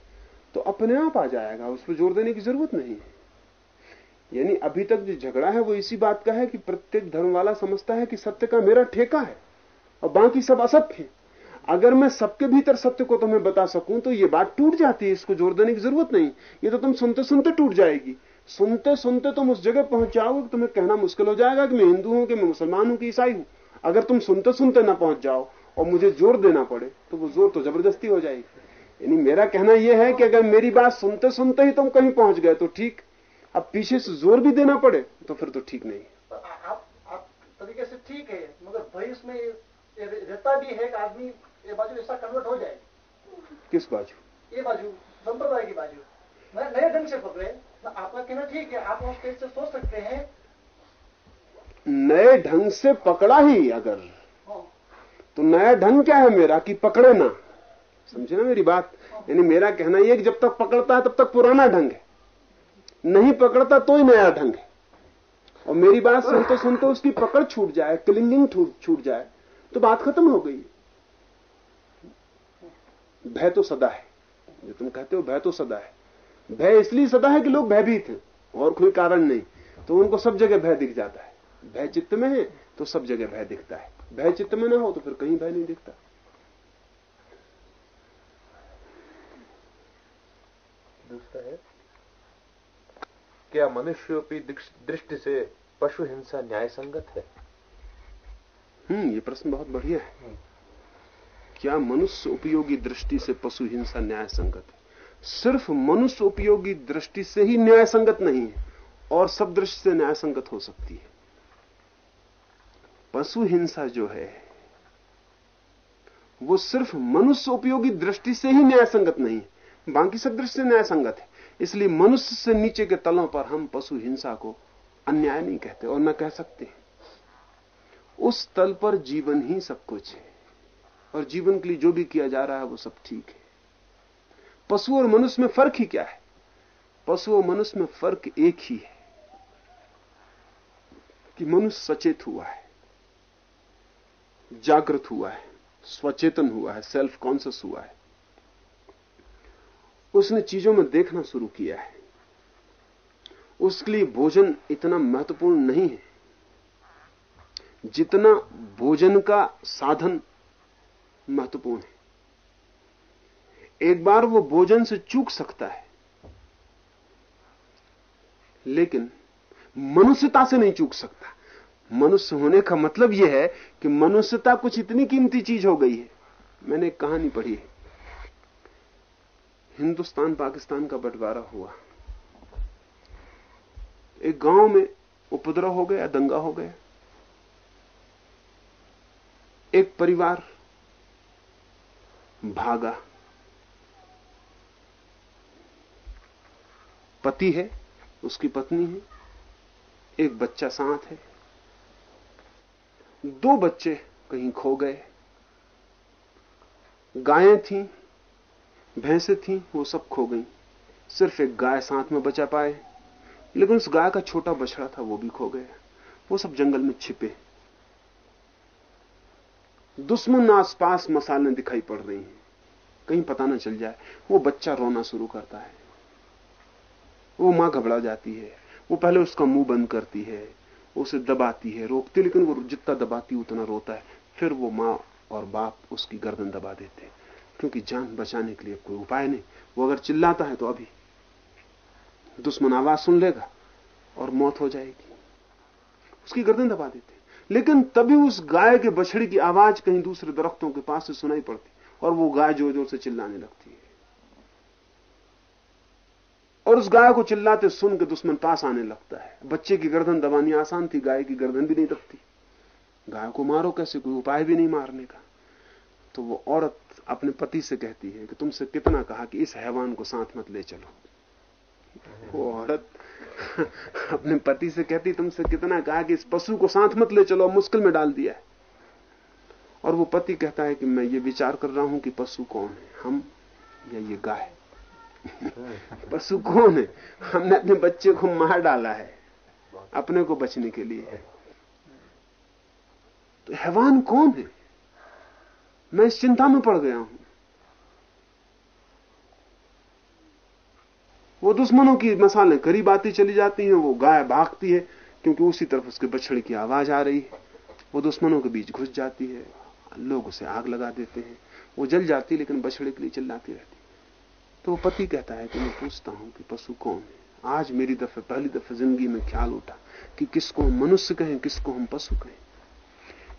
तो अपने आप आ जाएगा। उस पर ज़ोर देने की ज़रूरत नहीं है। यानी अभी तक जो झगड़ा है वो इसी बात का है कि प्रत्येक धर्म वाला समझता है कि सत्य का मेरा ठेका है और बाकी सब असत्य है। अगर मैं सबके भीतर सत्य को तुम्हें बता सकूँ तो ये बात टूट जाती है, इसको ज़ोर देने की ज़रूरत नहीं। ये तो तुम सुनते सुनते टूट जाएगी। सुनते सुनते तुम उस जगह पहुँच जाओगे कि तुम्हें कहना मुश्किल हो जाएगा कि मैं हिंदू हूँ कि मैं मुसलमान हूँ कि ईसाई हूँ। अगर तुम सुनते सुनते ना पहुँच जाओ और मुझे ज़ोर देना पड़े तो वो ज़ोर तो ज़बरदस्ती हो जाएगी। यानी मेरा कहना यह है कि अगर मेरी बात सुनते सुनते ही तुम कहीं पहुँच गए तो ठीक। अब पीछे से ज़ोर भी देना पड़े तो फिर तो ठीक नहीं। आप आप तरीके से ठीक है मगर भाई इसमें रहता भी है कि आदमी ये बाजू ऐसा कन्वर्ट हो जाए। किस बाजू? ये बाजू संप्रदाय की बाजू। नए नए ढंग से पकड़े आपका कहना ठीक है आप उस से सोच सकते हैं। नए ढंग से पकड़ा ही अगर। हाँ, तो नया ढंग क्या है मेरा कि पकड़े ना? समझे ना मेरी बात? यानी मेरा कहना यह कि जब तक पकड़ता है तब तक पुराना ढंग है। नहीं पकड़ता तो ही नया ढंग है। और मेरी बात सुनते सुनते उसकी पकड़ छूट जाए, क्लिंगिंग छूट जाए तो बात खत्म हो गई। भय तो सदा है। जो तुम कहते हो भय तो सदा है। भय इसलिए सदा है कि लोग भयभीत हैं, और कोई कारण नहीं तो उनको सब जगह भय दिख जाता है। भय चित्त में है तो सब जगह भय दिखता है। भय चित्त में ना हो तो फिर कहीं भय नहीं दिखता। दूसरा है? क्या मनुष्योपी दृष्टि से पशु हिंसा न्याय संगत है? हम्म ये प्रश्न बहुत बढ़िया है। क्या मनुष्य उपयोगी दृष्टि से पशु हिंसा न्याय संगत है? सिर्फ़ मनुष्य उपयोगी दृष्टि से ही न्याय संगत नहीं है और सब दृष्टि से न्याय संगत हो सकती है। पशु हिंसा जो है वो सिर्फ़ मनुष्य उपयोगी दृष्टि से ही न्याय संगत नहीं है बाकी सब दृष्टि से न्याय संगत है। इसलिए मनुष्य से नीचे के तलों पर हम पशु हिंसा को अन्याय नहीं कहते और न कह सकते। उस तल पर जीवन ही सब कुछ है। और जीवन के लिए जो भी किया जा रहा है वो सब ठीक है। पशु और मनुष्य में फ़र्क ही क्या है? पशु और मनुष्य में फ़र्क एक ही है कि मनुष्य सचेत हुआ है, जागृत हुआ है, स्वचेतन हुआ है सेल्फ कॉन्सियस हुआ है। उसने चीज़ों में देखना शुरू किया है। उसके लिए भोजन इतना महत्वपूर्ण नहीं है। जितना भोजन का साधन महत्वपूर्ण है। एक बार वो भोजन से चूक सकता है। लेकिन मनुष्यता से नहीं चूक सकता। मनुष्य होने का मतलब यह है कि मनुष्यता कुछ इतनी कीमती चीज़ हो गई है। मैंने कहानी पढ़ी है। हिंदुस्तान, पाकिस्तान का बंटवारा हुआ। एक गाँव में उपद्रव हो गया, दंगा हो गया। एक परिवार भागा। पति है, उसकी पत्नी है, एक बच्चा साथ है। दो बच्चे कहीं खो गए। गायें थी भैंसे थी, वो सब खो गई। सिर्फ़ एक गाय साथ में बचा पाए। लेकिन उस गाय का छोटा बछड़ा था, वो भी खो गया। वो सब जंगल में छिपे। दुश्मन आसपास मसाले दिखाई पड़ रही हैं। कहीं पता ना चल जाए, वो बच्चा रोना शुरू करता है। वो माँ घबरा जाती है। वो पहले उसका मुँह बंद करती है। उसे दबाती है, रोकती लेकिन वो जितना दबाती उतना रोता है। फिर वो माँ और बाप उसकी गर्दन दबा देते क्योंकि जान बचाने के लिए कोई उपाय नहीं। वो अगर चिल्लाता है तो अभी दुश्मन आवाज़ सुन लेगा और मौत हो जाएगी। उसकी गर्दन दबा देते लेकिन तभी उस गाय के बछड़ी की आवाज़ कहीं दूसरे दरख्तों के पास से सुनाई पड़ती और वो गाय ज़ोर ज़ोर से चिल्लाने लगती है। और उस गाय को चिल्लाते सुन के दुश्मन पास आने लगता है। बच्चे की गर्दन दबानी आसान थी, गाय की गर्दन भी नहीं दबती। गाय को मारो कैसे? कोई उपाय भी नहीं मारने का। तो वो औरत अपने पति से कहती है कि तुमसे कितना कहा कि इस हैवान को साथ मत ले चलो। वो औरत अपने पति से कहती, तुमसे कितना कहा कि इस पशु को साथ मत ले चलो, मुश्किल में डाल दिया है। और वो पति कहता है कि मैं ये विचार कर रहा हूँ कि पशु कौन है, हम या ये गाय? पशु कौन है? हमने अपने बच्चे को मार डाला है, अपने को बचने के लिए। तो हैवान कौन है? मैं इस चिंता में पड़ गया हूँ। वो दुश्मनों की मसालें करीब आती चली जाती हैं, वो गाय भागती है, क्योंकि उसी तरफ़ उसके बछड़े की आवाज़ आ रही है। वो दुश्मनों के बीच घुस जाती है, लोग उसे आग लगा देते हैं। वो जल जाती लेकिन बछड़े के लिए चिल्लाती रहती तो वो पति कहता है कि मैं पूछता हूँ कि पशु कौन है? आज मेरी दफे, पहली दफे ज़िंदगी में ख्याल उठा कि किसको हम मनुष्य कहें, किसको हम पशु कहें।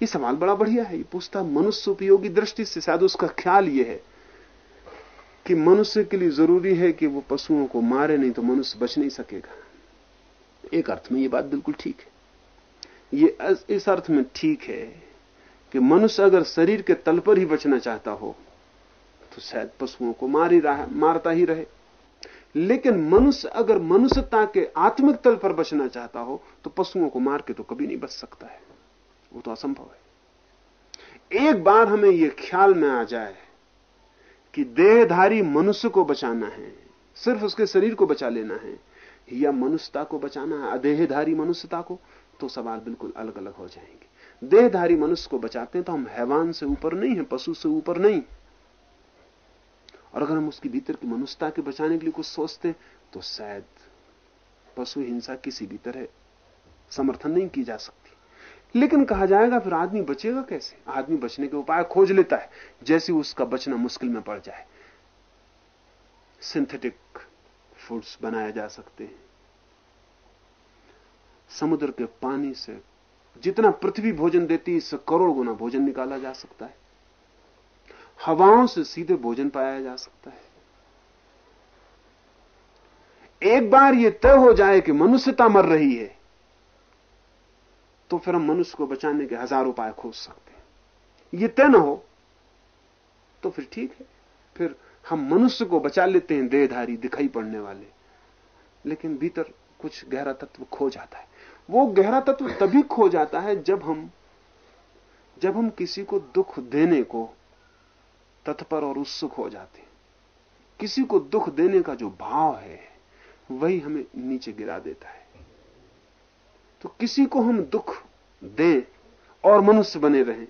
ये सवाल बड़ा बढ़िया है, ये पूछता मनुष्य उपयोगी दृष्टि से शायद उसका ख्याल ये है कि मनुष्य के लिए ज़रूरी है कि वो पशुओं को मारे, नहीं तो मनुष्य बच नहीं सकेगा। एक अर्थ में ये बात बिल्कुल ठीक है। ये इस अर्थ में ठीक है कि मनुष्य अगर शरीर के तल पर ही बचना चाहता हो तो शायद पशुओं को मार ही रहा, मारता ही रहे। लेकिन मनुष्य, अगर मनुष्यता के आत्मिक तल पर बचना चाहता हो तो पशुओं को मार के तो कभी नहीं बच सकता है। वो तो असंभव है। एक बार हमें यह ख्याल में आ जाए कि देहधारी मनुष्य को बचाना है, सिर्फ़ उसके शरीर को बचा लेना है, या मनुष्यता को बचाना है, अदेहधारी मनुष्यता को तो सवाल बिल्कुल अलग अलग हो जाएँगे। देहधारी मनुष्य को बचाते हैं तो हम हैवान से ऊपर नहीं है, पशु से ऊपर नहीं। और अगर हम उसकी भीतर की मनुष्यता के बचाने के लिए कुछ सोचते तो शायद पशु हिंसा किसी भी तरह समर्थन नहीं की जा सकती। लेकिन कहा जाएगा फिर आदमी बचेगा कैसे? आदमी बचने के उपाय खोज लेता है, जैसे उसका बचना मुश्किल में पड़ जाए। सिंथेटिक फूड्स बनाए जा सकते हैं। समुद्र के पानी से जितना पृथ्वी भोजन देती है, इससे करोड़ गुना भोजन निकाला जा सकता है। हवाओं से सीधे भोजन पाया जा सकता है। एक बार यह तय हो जाए कि मनुष्यता मर रही है तो फिर हम मनुष्य को बचाने के हज़ार उपाय खोज सकते हैं। ये तय ना हो तो फिर ठीक है। फिर हम मनुष्य को बचा लेते हैं, देहधारी दिखाई पड़ने वाले। लेकिन भीतर कुछ गहरा तत्व खो जाता है। वो गहरा तत्व तभी खो जाता है जब हम जब हम किसी को दुख देने को तत्पर और उत्सुक हो जाते हैं। किसी को दुख देने का जो भाव है, वही हमें नीचे गिरा देता है। तो किसी को हम दुख दें और मनुष्य बने रहें।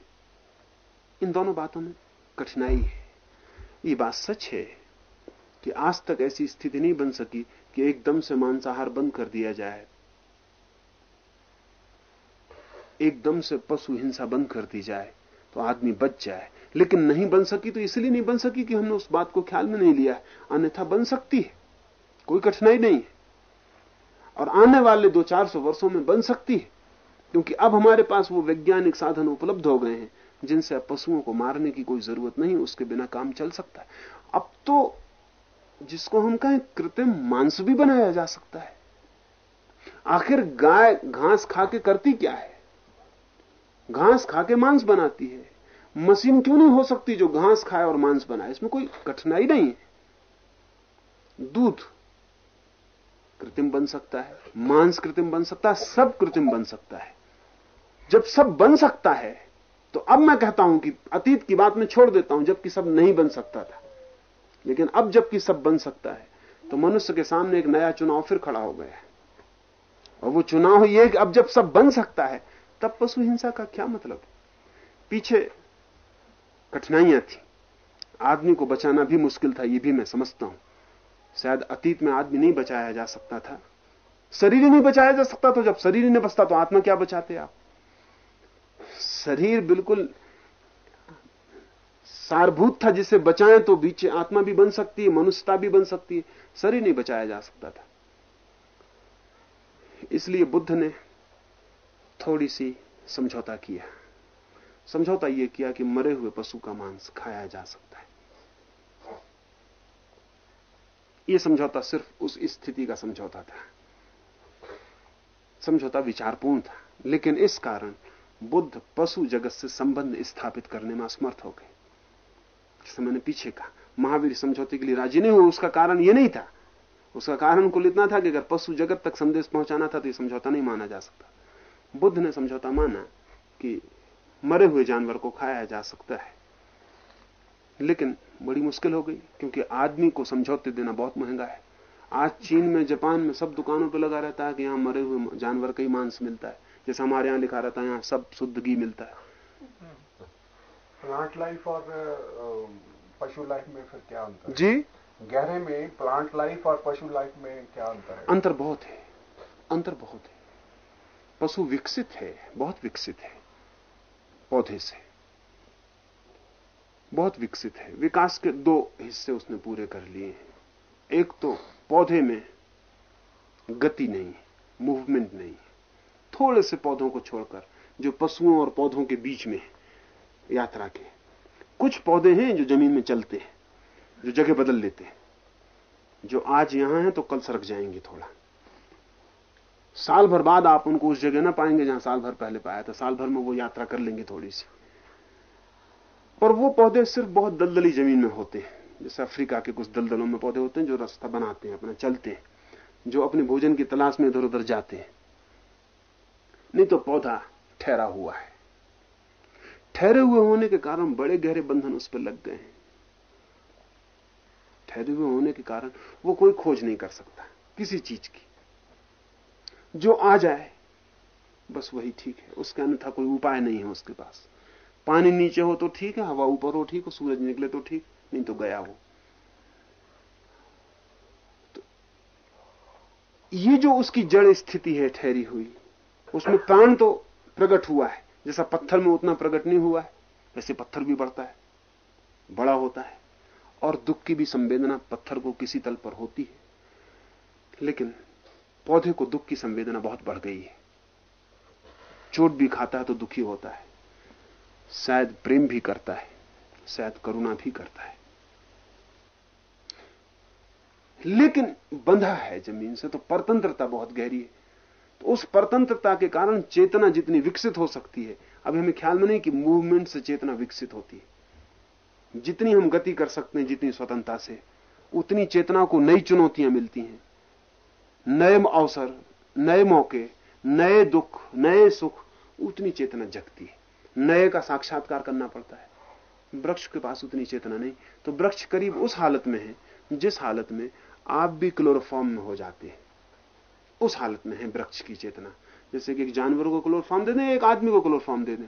इन दोनों बातों में कठिनाई है। ये बात सच है कि आज तक ऐसी स्थिति नहीं बन सकी कि एकदम से मांसाहार बंद कर दिया जाए। एकदम से पशु हिंसा बंद कर दी जाए तो आदमी बच जाए। लेकिन नहीं बन सकी तो इसलिए नहीं बन सकी कि हमने उस बात को ख्याल में नहीं लिया। अन्यथा बन सकती है। कोई कठिनाई नहीं है। और आने वाले दो चार सौ वर्षों में बन सकती है। क्योंकि अब हमारे पास वो वैज्ञानिक साधन उपलब्ध हो गए हैं, जिनसे पशुओं को मारने की कोई ज़रूरत नहीं, उसके बिना काम चल सकता है। अब तो जिसको हम कहें कृत्रिम मांस भी बनाया जा सकता है। आखिर गाय घास खा के करती क्या है? घास खा के मांस बनाती है। मशीन क्यों नहीं हो सकती जो घास खाए और मांस बनाए? इसमें कोई कठिनाई नहीं है। दूध कृत्रिम बन सकता है, मांस कृत्रिम बन सकता है, सब कृत्रिम बन सकता है। जब सब बन सकता है तो अब मैं कहता हूँ कि अतीत की बात में छोड़ देता हूँ, जबकि सब नहीं बन सकता था। लेकिन अब जबकि सब बन सकता है तो मनुष्य के सामने एक नया चुनाव फिर खड़ा हो गया है। और वो चुनाव ये कि अब जब सब बन सकता है, तब पशु हिंसा का क्या मतलब? पीछे कठिनाइयाँ थी। आदमी को बचाना भी मुश्किल था, ये भी मैं समझता हूँ। शायद अतीत में आदमी नहीं बचाया जा सकता था। शरीर ही नहीं बचाया जा सकता तो जब शरीर ही नहीं बचता तो आत्मा क्या बचाते आप? शरीर बिल्कुल सारभूत था, जिसे बचाएँ तो बीच आत्मा भी बन सकती है, मनुष्यता भी बन सकती है। शरीर नहीं बचाया जा सकता था। इसलिए बुद्ध ने थोड़ी सी समझौता किया। समझौता यह किया कि मरे हुए पशु का मांस खाया जा सकता है। यह समझौता सिर्फ़ उस स्थिति का समझौता था। समझौता विचारपूर्ण था, लेकिन इस कारण बुद्ध पशु जगत से संबंध स्थापित करने में असमर्थ हो गए। जैसे मैंने पीछे कहा, महावीर समझौते के लिए राज़ी नहीं हुए, उसका कारण यह नहीं था। उसका कारण कुल इतना था कि अगर पशु जगत तक संदेश पहुंचाना था तो यह समझौता नहीं माना जा सकता। बुद्ध ने समझौता माना कि मरे हुए जानवर को खाया जा सकता है, लेकिन बड़ी मुश्किल हो गई क्योंकि आदमी को समझौते देना बहुत महँगा है। आज चीन में जापान में सब दुकानों पर लगा रहता है कि यहाँ मरे हुए जानवर का ही मांस मिलता है। जैसे हमारे यहाँ लिखा रहता है यहाँ सब शुद्ध घी मिलता है। प्लांट लाइफ और पशु लाइफ में फिर क्या अंतर जी? गहरे में प्लांट लाइफ और पशु लाइफ में क्या अंतर है? अंतर बहुत है अंतर बहुत है। पशु विकसित है बहुत विकसित है पौधे से। बहुत विकसित है। विकास के दो हिस्से उसने पूरे कर लिए हैं। एक तो पौधे में गति नहीं मूवमेंट नहीं थोड़े से पौधों को छोड़कर, जो पशुओं और पौधों के बीच में यात्रा के। कुछ पौधे हैं जो ज़मीन में चलते हैं, जो जगह बदल लेते हैं। जो आज यहाँ हैं तो कल सरक जाएँगे थोड़ा। साल भर बाद आप उनको उस जगह ना पाएँगे जहाँ साल भर पहले पाया था। साल भर में वो यात्रा कर लेंगे थोड़ी सी। पर वो पौधे सिर्फ़ बहुत दलदली ज़मीन में होते हैं। जैसे अफ्रीका के कुछ दलदलों में पौधे होते हैं जो रास्ता बनाते हैं, अपना चलते हैं, जो अपने भोजन की तलाश में इधर उधर जाते हैं। नहीं तो पौधा ठहरा हुआ है। ठहरे हुए होने के कारण बड़े गहरे बंधन उस पर लग गए हैं। ठहरे हुए होने के कारण वो कोई खोज नहीं कर सकता, किसी चीज़ की। जो आ जाए, बस वही ठीक है, उसके अन्यथा कोई उपाय नहीं है उसके पास। पानी नीचे हो तो ठीक है, हवा ऊपर हो ठीक हो, सूरज निकले तो ठीक, नहीं तो गया हो। तो ये जो उसकी जड़ स्थिति है, ठहरी हुई, उसमें प्राण तो प्रकट हुआ है, जैसा पत्थर में उतना प्रकट नहीं हुआ है, वैसे पत्थर भी बढ़ता है, बड़ा होता है, और दुख की भी संवेदना पत्थर को किसी तल पर होती है। लेकिन पौधे को दुख की संवेदना बहुत बढ़ गई है। चोट भी खाता है तो दुखी होता है। शायद प्रेम भी करता है, शायद करुणा भी करता है। लेकिन बंधा है ज़मीन से तो परतंत्रता बहुत गहरी है। तो उस परतंत्रता के कारण चेतना जितनी विकसित हो सकती है, अभी हमें ख्याल में नहीं कि मूवमेंट से चेतना विकसित होती है। जितनी हम गति कर सकते हैं, जितनी स्वतंत्रता से, उतनी चेतना को नई चुनौतियाँ मिलती हैं। नए अवसर, नए मौके, नए दुख, नए सुख, उतनी चेतना जगती है। नए का साक्षात्कार करना पड़ता है। वृक्ष के पास उतनी चेतना नहीं। तो वृक्ष करीब उस हालत में है, जिस हालत में आप भी क्लोरोफॉर्म में हो जाते हैं। उस हालत में है वृक्ष की चेतना। जैसे कि एक जानवर को क्लोरोफॉर्म दे दें, एक आदमी को क्लोरोफॉर्म दे दें।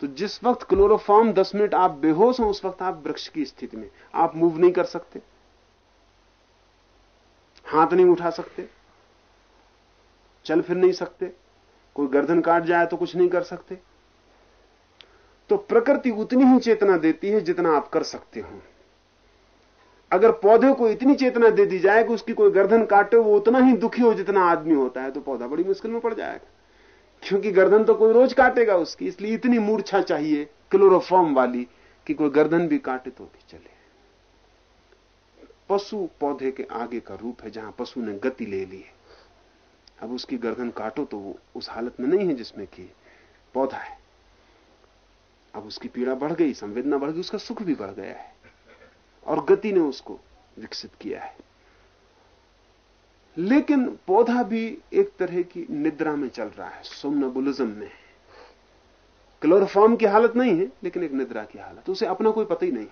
तो जिस वक्त क्लोरोफॉर्म दस मिनट आप बेहोश हो, उस वक्त आप वृक्ष की स्थिति में आप मूव नहीं कर सकते। हाथ नहीं उठा सकते। चल फिर नहीं सकते। कोई गर्दन काट जाए तो कुछ नहीं कर सकते। तो प्रकृति उतनी ही चेतना देती है जितना आप कर सकते हो। अगर पौधे को इतनी चेतना दे दी जाए कि उसकी कोई गर्दन काटे, वो उतना ही दुखी हो जितना आदमी होता है तो पौधा बड़ी मुश्किल में पड़ जाएगा। क्योंकि गर्दन तो कोई रोज काटेगा उसकी, इसलिए इतनी मूर्छा चाहिए क्लोरोफॉर्म वाली कि कोई गर्दन भी काटे तो भी चले। पशु पौधे के आगे का रूप है जहाँ पशु ने गति ले ली है। अब उसकी गर्दन काटो तो वो उस हालत में नहीं है जिसमें कि पौधा है। अब उसकी पीड़ा बढ़ गई, संवेदना बढ़ गई, उसका सुख भी बढ़ गया है। और गति ने उसको विकसित किया है। लेकिन पौधा भी एक तरह की निद्रा में चल रहा है सोमनबुलिज्म में। क्लोरोफॉर्म की हालत नहीं है, लेकिन एक निद्रा की हालत उसे अपना कोई पता ही नहीं।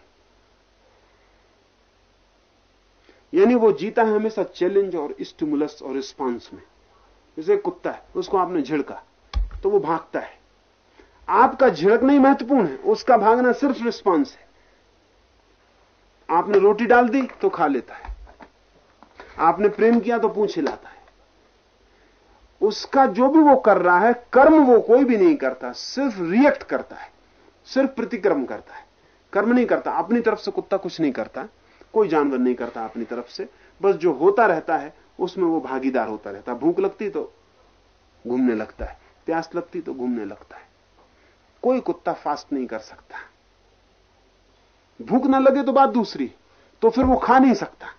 यानी वो जीता है हमेशा चैलेंज और स्टिमुलस और रिस्पॉन्स में। जैसे कुत्ता है, उसको आपने झिड़का तो वो भागता है। आपका झिड़क नहीं महत्वपूर्ण है, उसका भागना सिर्फ़ रिस्पॉन्स है। आपने रोटी डाल दी तो खा लेता है। आपने प्रेम किया तो पूछ हिलाता है। उसका जो भी वो कर रहा है, कर्म वो कोई भी नहीं करता, सिर्फ़ रिएक्ट करता है, सिर्फ़ प्रतिक्रम करता है। कर्म नहीं करता, अपनी तरफ़ से कुत्ता कुछ नहीं करता, कोई जानवर नहीं करता अपनी तरफ़ से, बस जो होता रहता है, उसमें वो भागीदार होता रहता भूख लगती तो घूमने लगता है, प्यास लगती तो घूमने लगता है। कोई कुत्ता फास्ट नहीं कर सकता। भूख ना लगे तो बात दूसरी तो फिर वो खा नहीं सकता।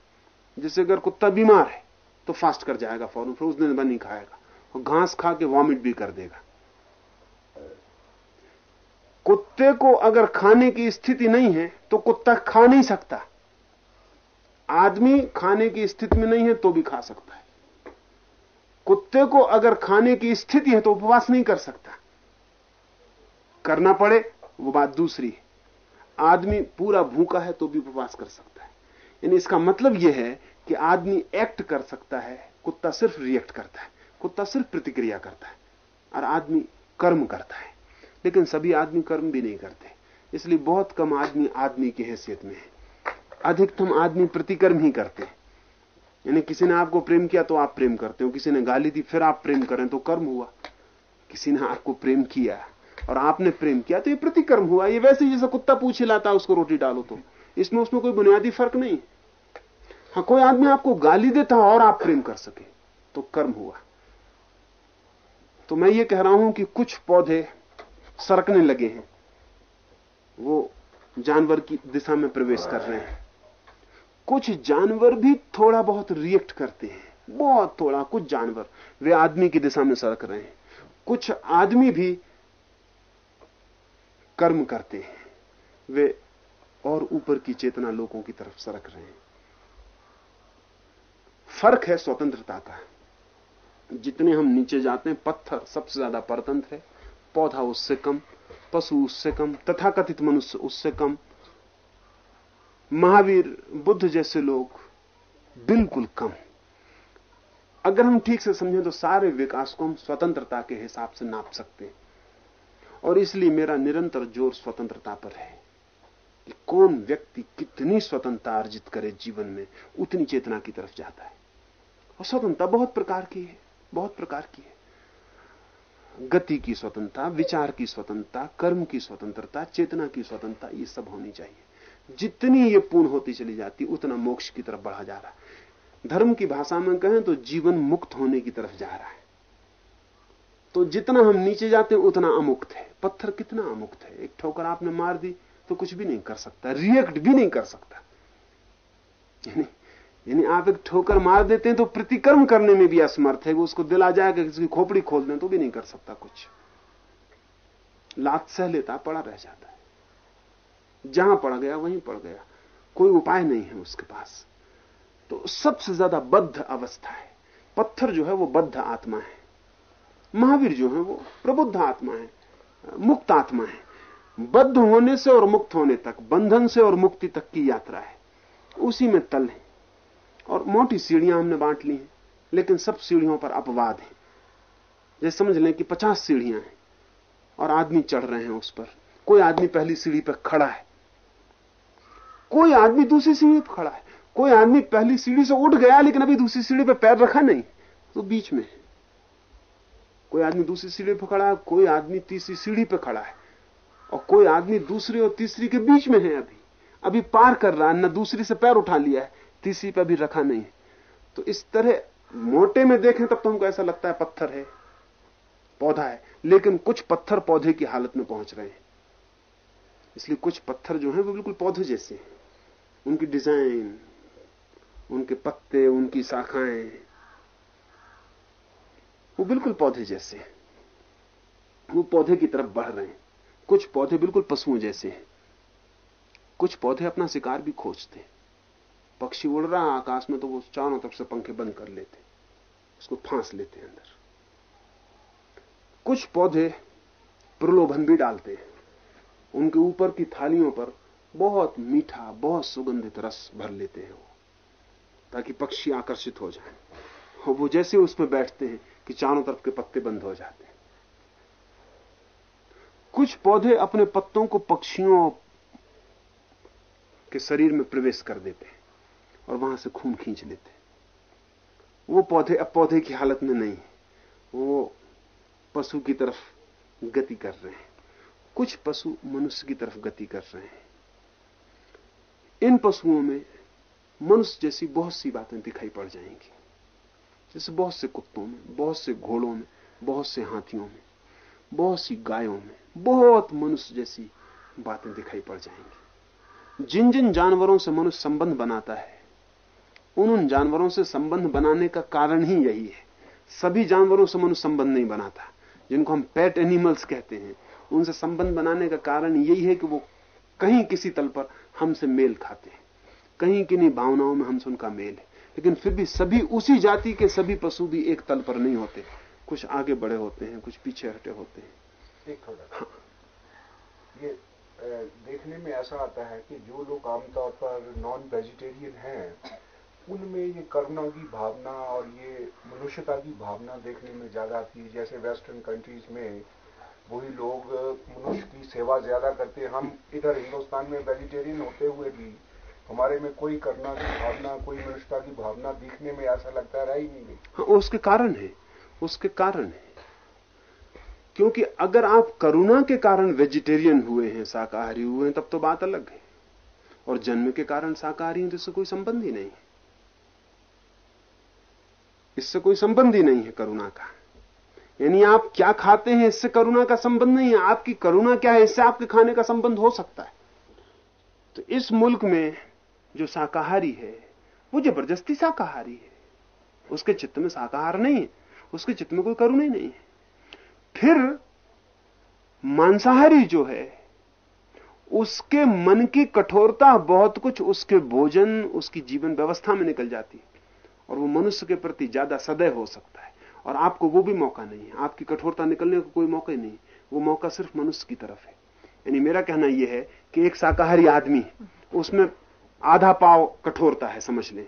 जैसे अगर कुत्ता बीमार है तो फास्ट कर जाएगा फ़ौरन, फिर उस दिन भर नहीं खाएगा, और घास खा के वॉमिट भी कर देगा। कुत्ते को अगर खाने की स्थिति नहीं है तो कुत्ता खा नहीं सकता। आदमी खाने की स्थिति में नहीं है तो भी खा सकता है। कुत्ते को अगर खाने की स्थिति है तो उपवास नहीं कर सकता। करना पड़े, वो बात दूसरी है। आदमी पूरा भूखा है तो भी उपवास कर सकता है। यानी इसका मतलब यह है कि आदमी एक्ट कर सकता है, कुत्ता सिर्फ़ रिएक्ट करता है, कुत्ता सिर्फ़ प्रतिक्रिया करता है, और आदमी कर्म करता है। लेकिन सभी आदमी कर्म भी नहीं करते। इसलिए बहुत कम आदमी आदमी की हैसियत में है। अधिकतम आदमी प्रतिकर्म ही करते हैं। यानी किसी ने आपको प्रेम किया तो आप प्रेम करते हो, किसी ने गाली दी फिर आप प्रेम करें तो कर्म हुआ। किसी ने आपको प्रेम किया और आपने प्रेम किया तो ये प्रतिकर्म हुआ। ये वैसे जैसे कुत्ता पूछ लाता उसको रोटी डालो तो। इसमें उसमें कोई बुनियादी फ़र्क नहीं। हाँ कोई आदमी आपको गाली देता और आप प्रेम कर सके तो कर्म हुआ। तो मैं ये कह रहा हूँ कि कुछ पौधे सरकने लगे हैं। वो जानवर की दिशा में प्रवेश कर रहे हैं। कुछ जानवर भी थोड़ा बहुत रिएक्ट करते हैं। बहुत थोड़ा, कुछ जानवर। वे आदमी की दिशा में सरक रहे हैं। कुछ आदमी भी कर्म करते हैं, वे और ऊपर की चेतना लोगों की तरफ़ सरक रहे हैं। फ़र्क है स्वतंत्रता का। जितने हम नीचे जाते हैं, पत्थर सबसे ज़्यादा परतंत्र है। पौधा उससे कम, पशु उससे कम, तथाकथित मनुष्य उससे कम। महावीर, बुद्ध जैसे लोग बिल्कुल कम। अगर हम ठीक से समझें तो सारे विकास को हम स्वतंत्रता के हिसाब से नाप सकते हैं। और इसलिए मेरा निरंतर ज़ोर स्वतंत्रता पर है कि कौन व्यक्ति कितनी स्वतंत्रता अर्जित करे जीवन में, उतनी चेतना की तरफ़ जाता है। और स्वतंत्रता बहुत प्रकार की है, बहुत प्रकार की है। गति की स्वतंत्रता, विचार की स्वतंत्रता, कर्म की स्वतंत्रता, चेतना की स्वतंत्रता, ये सब होनी चाहिए। जितनी ये पूर्ण होती चली जाती, उतना मोक्ष की तरफ़ बढ़ा जा रहा है। धर्म की भाषा में कहें तो जीवन मुक्त होने की तरफ़ जा रहा है। तो जितना हम नीचे जाते हैं, उतना अमुक्त है। पत्थर कितना अमुक्त है? एक ठोकर आपने मार दी तो कुछ भी नहीं कर सकता रिएक्ट भी नहीं कर सकता। यानी यानी आप एक ठोकर मार देते हैं तो प्रतिकर्म करने में भी असमर्थ है, वो उसको दिला जाएगा किसी की खोपड़ी खोल दें तो भी नहीं कर सकता कुछ। लात सह लेता, पड़ा रह जाता है। जहाँ पड़ गया, वहीं पड़ गया। कोई उपाय नहीं है उसके पास। तो सबसे ज़्यादा बद्ध अवस्था है। पत्थर जो है वो बद्ध आत्मा है। महावीर जो है वो प्रबुद्ध आत्मा है। मुक्त आत्मा है। बद्ध होने से और मुक्त होने तक, बंधन से और मुक्ति तक की यात्रा है। उसी में तल है। और मोटी सीढ़ियाँ हमने बांट ली हैं, लेकिन सब सीढ़ियों पर अपवाद है। जैसे समझ लें कि पचास सीढ़ियाँ हैं, और आदमी चढ़ रहे हैं उस पर। कोई आदमी पहली सीढ़ी पर खड़ा है। कोई आदमी दूसरी सीढ़ी पर खड़ा है। कोई आदमी पहली सीढ़ी से उठ गया, लेकिन अभी दूसरी सीढ़ी पर पैर रखा नहीं तो बीच में कोई आदमी दूसरी सीढ़ी पर खड़ा है, कोई आदमी तीसरी सीढ़ी पर खड़ा है। और कोई आदमी दूसरी और तीसरी के बीच में है अभी। अभी पार कर रहा है, न दूसरी से पैर उठा लिया है, तीसरी पर भी रखा नहीं है। तो इस तरह मोटे में देखें तब तो हमको ऐसा लगता है पत्थर है, पौधा है। लेकिन कुछ पत्थर पौधे की हालत में पहुँच रहे हैं। इसलिए कुछ पत्थर जो हैं वो बिल्कुल पौधे जैसे हैं। उनकी डिज़ाइन, उनके पत्ते, उनकी शाखाएँ वो बिल्कुल पौधे जैसे हैं। वो पौधे की तरफ़ बढ़ रहे हैं। कुछ पौधे बिल्कुल पशुओं जैसे हैं। कुछ पौधे अपना शिकार भी खोजते हैं। पक्षी उड़ रहा आकाश में तो वो चारों तरफ़ से पंखे बंद कर लेते उसको फांस लेते हैं अंदर। कुछ पौधे प्रलोभन भी डालते हैं। उनके ऊपर की थालियों पर बहुत मीठा, बहुत सुगंधित रस भर लेते हैं वो, ताकि पक्षी आकर्षित हो जाए। और वो जैसे उस पर बैठते हैं कि चारों तरफ़ के पत्ते बंद हो जाते हैं। कुछ पौधे अपने पत्तों को पक्षियों के शरीर में प्रवेश कर देते हैं और वहाँ से खून खींच लेते हैं। वो पौधे अब पौधे की हालत में नहीं है। वो पशु की तरफ़ गति कर रहे हैं। कुछ पशु मनुष्य की तरफ़ गति कर रहे हैं। इन पशुओं में मनुष्य जैसी बहुत सी बातें दिखाई पड़ जाएँगी। जैसे बहुत से कुत्तों में, बहुत से घोड़ों में, बहुत से हाथियों में, बहुत सी गायों में, बहुत मनुष्य जैसी बातें दिखाई पड़ जाएँगी। जिन जिन जानवरों से मनुष्य संबंध बनाता है उन उन जानवरों से संबंध बनाने का कारण ही यही है। सभी जानवरों से मनुष्य संबंध नहीं बनाता, जिनको हम पेट एनिमल्स कहते हैं। उनसे संबंध बनाने का कारण यही है कि वो कहीं किसी तल पर हमसे मेल खाते हैं। कहीं किन्हीं भावनाओं में हमसे उनका मेल है। लेकिन फिर भी सभी उसी जाति के सभी पशु भी एक तल पर नहीं होते। कुछ आगे बढ़े होते हैं कुछ पीछे हटे होते हैं। एक ये देखने में ऐसा आता है कि जो लोग आमतौर पर नॉन वेजिटेरियन हैं उनमें ये करुणा की भावना और ये मनुष्यता की भावना देखने में ज़्यादा आती है। जैसे वेस्टर्न कंट्रीज़ में वही लोग मनुष्य की सेवा ज़्यादा करते हैं। हम इधर हिंदुस्तान में वेजिटेरियन होते हुए भी हमारे में कोई करुणा की भावना, कोई मनुष्यता की भावना दिखने में ऐसा लगता रहा ही नहीं हाँ। उसके कारण है, उसके कारण है। क्योंकि अगर आप करुणा के कारण वेजिटेरियन हुए हैं, शाकाहारी हुए हैं, तब तो बात अलग है। और जन्म के कारण शाकाहारी हैं तो इससे कोई संबंध ही नहीं है। इससे कोई संबंध ही नहीं है करुणा का। यानी आप क्या खाते हैं, इससे करुणा का संबंध नहीं है। आपकी करुणा क्या है, इससे आपके खाने का संबंध हो सकता है। तो इस मुल्क में जो शाकाहारी है, वो ज़बरदस्ती शाकाहारी है, उसके चित्त में शाकाहार नहीं है, उसके चित्त में कोई करुणा नहीं है। फिर मांसाहारी जो है, उसके मन की कठोरता बहुत कुछ उसके भोजन, उसकी जीवन व्यवस्था में निकल जाती है, और वो मनुष्य के प्रति ज़्यादा सदैव हो सकता है। और आपको वो भी मौका नहीं है, आपकी कठोरता निकलने का को कोई मौका ही नहीं वो मौका सिर्फ़ मनुष्य की तरफ़ है। यानी मेरा कहना यह है कि एक शाकाहारी आदमी उसमें आधा पाव कठोरता है, समझ लें।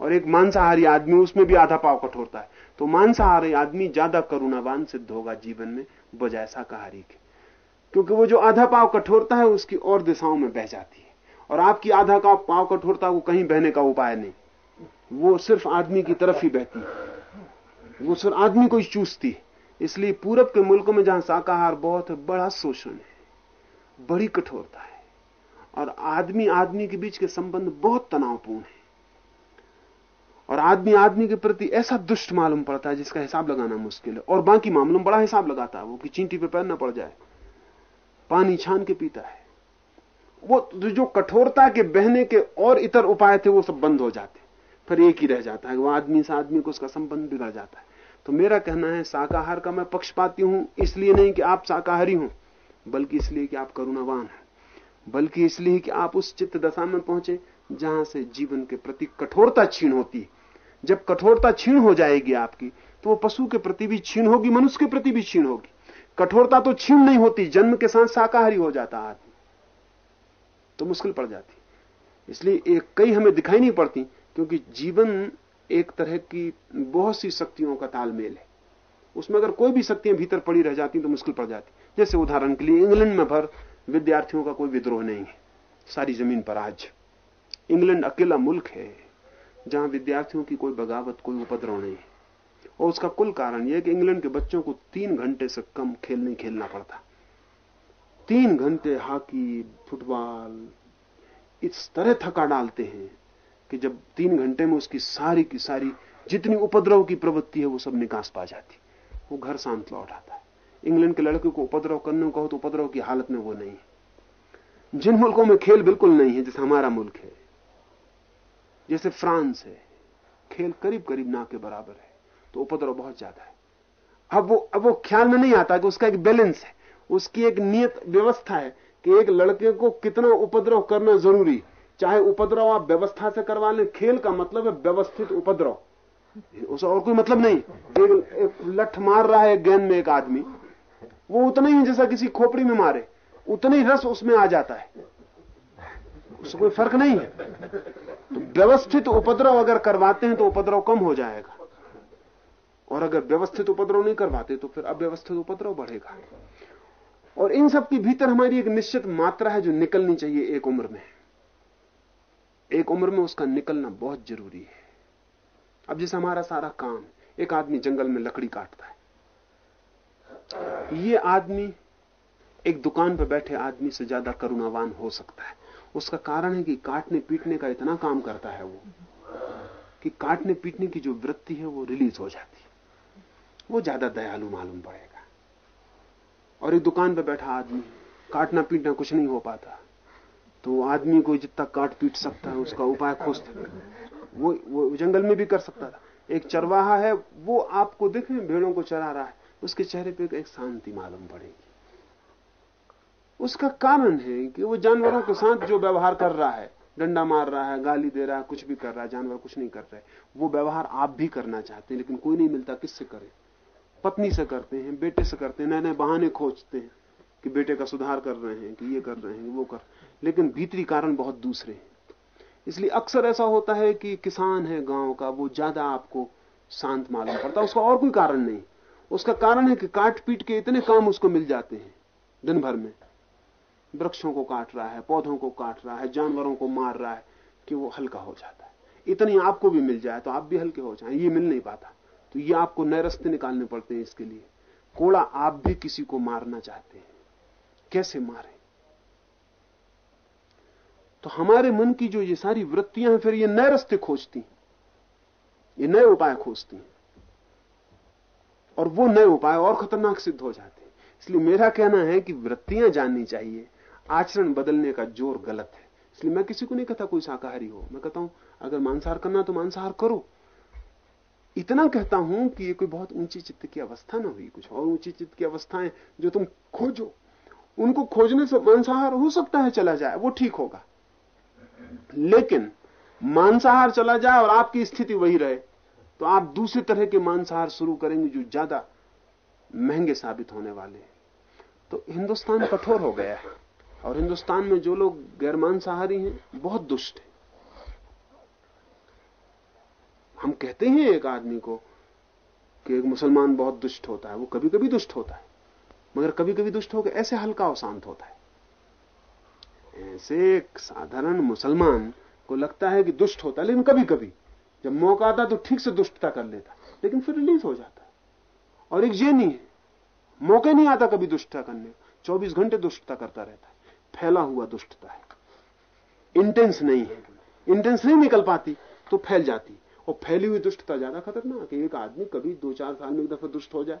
और एक मांसाहारी आदमी, उसमें भी आधा पाव कठोरता है। तो मांसाहारी आदमी ज़्यादा करुणावान सिद्ध होगा जीवन में, बजाय शाकाहारी के। क्योंकि वो जो आधा पाव कठोरता है, उसकी और दिशाओं में बह जाती है। और आपकी आधा का पाव कठोरता को कहीं बहने का उपाय नहीं। वो सिर्फ़ आदमी की तरफ़ ही बहती है। वो सिर्फ़ आदमी को ही चूसती है। इसलिए पूरब के मुल्कों में जहाँ शाकाहार बहुत बड़ा शोषण है, बड़ी कठोरता है। और आदमी आदमी के बीच के संबंध बहुत तनावपूर्ण है। और आदमी आदमी के प्रति ऐसा दुष्ट मालूम पड़ता है जिसका हिसाब लगाना मुश्किल है। और बाकी मामलों बड़ा हिसाब लगाता है वो कि चींटी पे पैर न पड़ जाए। पानी छान के पीता है। वो जो कठोरता के बहने के और इतर उपाय थे वो सब बंद हो जाते फिर एक ही रह जाता है वो आदमी से आदमी को उसका संबंध बिगड़ जाता है। तो मेरा कहना है, शाकाहार का मैं पक्षपाती हूँ, इसलिए नहीं कि आप शाकाहारी हो, बल्कि इसलिए कि आप करुणावान हैं। बल्कि इसलिए कि आप उस चित्त दशा में पहुँचे जहाँ से जीवन के प्रति कठोरता छीन होती है। जब कठोरता छीन हो जाएगी आपकी तो वो पशु के प्रति भी छीन होगी, मनुष्य के प्रति भी छीन होगी। कठोरता तो छीन नहीं होती, जन्म के साथ शाकाहारी हो जाता आदमी। तो मुश्किल पड़ जाती। इसलिए एक कई हमें दिखाई नहीं पड़ती, क्योंकि जीवन एक तरह की बहुत सी शक्तियों का तालमेल है। उसमें अगर कोई भी शक्तियाँ भीतर पड़ी रह जाती तो मुश्किल पड़ जाती। जैसे उदाहरण के लिए, इंग्लैंड में भर विद्यार्थियों का कोई विद्रोह नहीं है। सारी ज़मीन पर आज। इंग्लैंड अकेला मुल्क है, जहाँ विद्यार्थियों की कोई बगावत, कोई उपद्रव नहीं है। और उसका कुल कारण यह कि इंग्लैंड के बच्चों को तीन घंटे से कम खेल नहीं खेलना पड़ता। तीन घंटे हॉकी, फुटबॉल, इस तरह थका डालते हैं कि जब तीन घंटे में उसकी सारी की सारी जितनी उपद्रव की प्रवृत्ति है, वो सब निकास पा जाती। वो घर शांत लौट आता है। इंग्लैंड के लड़के को उपद्रव करने को हो तो उपद्रव की हालत में वो नहीं है। जिन मुल्कों में खेल बिल्कुल नहीं है जैसे हमारा मुल्क है जैसे फ्रांस है खेल करीब करीब ना के बराबर है तो उपद्रव बहुत ज़्यादा है। अब वो अब वो ख्याल में नहीं आता कि उसका एक बैलेंस है उसकी एक नियत व्यवस्था है कि एक लड़के को कितना उपद्रव करना ज़रूरी चाहे उपद्रव आप व्यवस्था से करवा लें खेल का मतलब है व्यवस्थित उपद्रव। उसे और कोई मतलब नहीं। एक, एक लठ मार रहा है गेंद में एक आदमी। वो उतना ही जैसा किसी खोपड़ी में मारे। उतना ही रस उसमें आ जाता है। उससे कोई फ़र्क नहीं है। तो व्यवस्थित उपद्रव अगर करवाते हैं तो उपद्रव कम हो जाएगा। और अगर व्यवस्थित उपद्रव नहीं करवाते तो फिर अव्यवस्थित उपद्रव बढ़ेगा। और इन सब के भीतर हमारी एक निश्चित मात्रा है जो निकलनी चाहिए एक उम्र में। एक उम्र में उसका निकलना बहुत ज़रूरी है। अब जैसे हमारा सारा काम, एक आदमी जंगल में लकड़ी काटता है। ये आदमी, एक दुकान पर बैठे आदमी से ज़्यादा करुणावान हो सकता है। उसका कारण है कि काटने पीटने का इतना काम करता है वो, कि काटने पीटने की जो वृत्ति है वो रिलीज़ हो जाती है। वो ज़्यादा दयालु मालूम पड़ेगा। और एक दुकान पर बैठा आदमी, काटना पीटना कुछ नहीं हो पाता तो आदमी को जितना काट पीट सकता है, उसका उपाय खोजता वो वो जंगल में भी कर सकता था। एक चरवाहा है, वो आपको देखे भेड़ों को चरा रहा है। उसके चेहरे पे एक शांति मालूम पड़ेगी। उसका कारण है कि वो जानवरों के साथ जो व्यवहार कर रहा है, डंडा मार रहा है, गाली दे रहा है, कुछ भी कर रहा है, जानवर कुछ नहीं कर रहे, वो व्यवहार आप भी करना चाहते हैं, लेकिन कोई नहीं मिलता, किससे करें? पत्नी से करते हैं, बेटे से करते हैं नए नए बहाने खोजते हैं कि बेटे का सुधार कर रहे हैं, कि ये कर रहे हैं, वो कर लेकिन भीतरी कारण बहुत दूसरे हैं। इसलिए अक्सर ऐसा होता है कि किसान है गाँव का, वो ज़्यादा आपको शांत मालूम पड़ता है, उसका और कोई कारण नहीं। उसका कारण है कि काट पीट के इतने काम उसको मिल जाते हैं, दिन भर में। वृक्षों को काट रहा है, पौधों को काट रहा है, जानवरों को मार रहा है, कि वो हल्का हो जाता है। इतनी आपको भी मिल जाए तो आप भी हल्के हो जाए, ये मिल नहीं पाता। तो ये आपको नए रस्ते निकालने पड़ते हैं इसके लिए। कोड़ा आप भी किसी को मारना चाहते हैं। कैसे मारे? तो हमारे मन की जो ये सारी वृत्तियाँ हैं, फिर ये नए रस्ते खोजती हैं। ये नए उपाय खोजती और वो नए उपाय और खतरनाक सिद्ध हो जाते हैं। इसलिए मेरा कहना है कि वृत्तियाँ जाननी चाहिए। आचरण बदलने का ज़ोर गलत है। इसलिए मैं किसी को नहीं कहता कोई शाकाहारी हो। मैं कहता हूँ, अगर मांसाहार करना तो मांसाहार करो। इतना कहता हूँ कि ये कोई बहुत ऊँची चित्त की अवस्था ना हुई। कुछ और ऊँची चित्त की अवस्थाएँ जो तुम खोजो, उनको खोजने से मांसाहार हो सकता है चला जाए, वो ठीक होगा। लेकिन मांसाहार चला जाए और आपकी स्थिति वही रहे। तो आप दूसरे तरह के मांसाहार शुरू करेंगे जो ज़्यादा महँगे साबित होने वाले हैं। तो हिंदुस्तान कठोर हो गया है और हिंदुस्तान में जो लोग गैर मांसाहारी हैं, बहुत दुष्ट हैं। हम कहते हैं एक आदमी को कि एक मुसलमान बहुत दुष्ट होता है, वो कभी कभी दुष्ट होता है, मगर कभी कभी दुष्ट होकर ऐसे हल्का और शांत होता है। ऐसे एक साधारण मुसलमान को लगता है कि दुष्ट होता है, लेकिन कभी कभी जब मौका आता तो ठीक से दुष्टता कर लेता, लेकिन फिर रिलीज़ हो जाता और एक ये नहीं है, मौके नहीं आता कभी दुष्टता करने। 24 घंटे दुष्टता करता रहता है, फैला हुआ दुष्टता है। इंटेंस नहीं है इंटेंस नहीं निकल पाती तो फैल जाती। और फैली हुई दुष्टता ज़्यादा खतरनाक है एक आदमी कभी दो चार साल में एक दफ़ा दुष्ट हो जाए,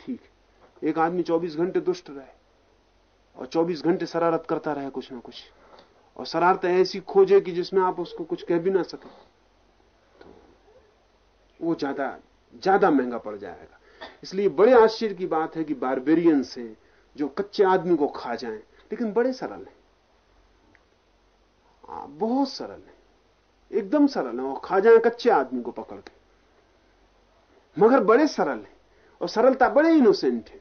ठीक एक आदमी 24 घंटे दुष्ट रहे, और 24 घंटे शरारत करता रहे कुछ ना कुछ। और शरारत ऐसी खोजे कि जिसमें आप उसको कुछ कह भी ना सके। वो ज़्यादा ज़्यादा महँगा पड़ जाएगा। इसलिए बड़े आश्चर्य की बात है कि बारबेरियन से जो कच्चे आदमी को खा जाएँ, लेकिन बड़े सरल हैं। बहुत सरल है। एकदम सरल है, और खा जाए कच्चे आदमी को पकड़ के। मगर बड़े सरल है, और सरलता बड़े इनोसेंट है।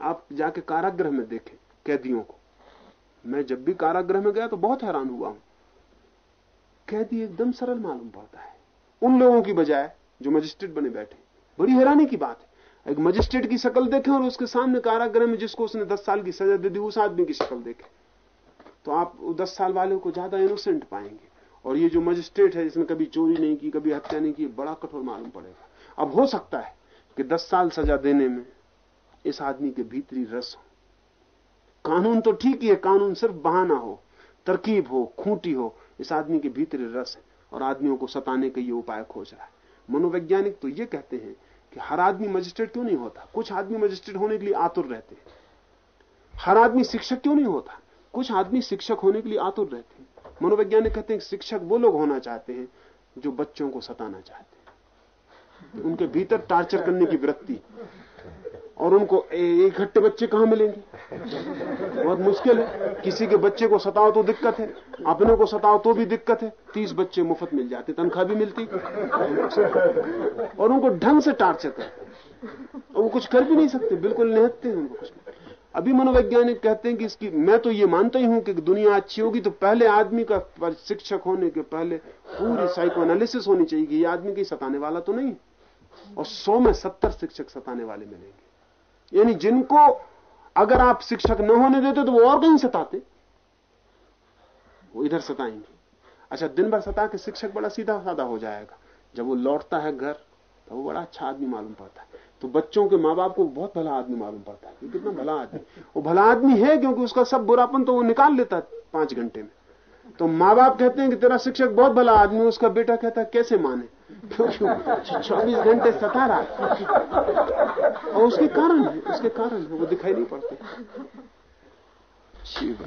आप जाके कारागृह में देखें, कैदियों को। मैं जब भी कारागृह में गया तो बहुत हैरान हुआ हूँ। कैदी एकदम सरल मालूम पड़ता है। उन लोगों की बजाय जो मजिस्ट्रेट बने बैठे बड़ी हैरानी की बात है। एक मजिस्ट्रेट की शक्ल देखें और उसके सामने कारागृह में जिसको उसने दस साल की सजा दे दी, उस आदमी की शक्ल देखें। तो आप दस साल वाले को ज़्यादा इनोसेंट पाएँगे। और ये जो मजिस्ट्रेट है, जिसने कभी चोरी नहीं की, कभी हत्या नहीं की बड़ा कठोर मालूम पड़ेगा। अब हो सकता है कि दस साल सजा देने में इस आदमी के भीतरी रस हो। कानून तो ठीक ही है, कानून सिर्फ़ बहाना हो, तरकीब हो, खूंटी हो, इस आदमी के भीतरी रस है। और आदमियों को सताने का ये उपाय खोज रहा है। मनोवैज्ञानिक तो ये कहते हैं कि हर आदमी मजिस्ट्रेट क्यों नहीं होता? कुछ आदमी मजिस्ट्रेट होने के लिए आतुर रहते हैं। हर आदमी शिक्षक क्यों नहीं होता? कुछ आदमी शिक्षक होने के लिए आतुर रहते हैं। मनोवैज्ञानिक कहते हैं शिक्षक वो लोग होना चाहते हैं जो बच्चों को सताना चाहते हैं। उनके भीतर टार्चर करने की वृत्ति और उनको इकट्ठे बच्चे कहाँ मिलेंगे? बहुत मुश्किल है। किसी के बच्चे को सताओ तो दिक्कत है। अपने को सताओ तो भी दिक्कत है। तीस बच्चे मुफ़्त मिल जाते, तनख्वाह भी मिलती। और उनको ढंग से टार्चर और वो कुछ कर भी नहीं सकते, बिल्कुल निहत्ते हैं उनको कुछ अभी मनोवैज्ञानिक कहते हैं कि इसकी, मैं तो ये मानता ही हूँ कि दुनिया अच्छी होगी तो पहले आदमी का शिक्षक होने के पहले पूरी साइको एनालिसिस होनी चाहिए ये आदमी की सताने वाला तो नहीं और सौ में सत्तर शिक्षक सताने वाले मिलेंगे। यानी जिनको अगर आप शिक्षक न होने देते तो वो और कहीं सताते। वो इधर सताएँगे। अच्छा दिन भर सता के शिक्षक बड़ा सीधा साधा हो जाएगा। जब वो लौटता है घर तो वो बड़ा अच्छा आदमी मालूम पड़ता है। तो बच्चों के माँ बाप को बहुत भला आदमी मालूम पड़ता है। कितना भला आदमी। वो भला आदमी है क्योंकि उसका सब बुरापन तो वो निकाल लेता है पाँच घंटे में। तो माँ बाप कहते हैं कि तेरा शिक्षक बहुत भला आदमी उसका बेटा कहता है, कैसे माने? चौबीस घंटे सता रहा और उसके कारण है, उसके कारण है, वो दिखाई नहीं पड़ते। शिव।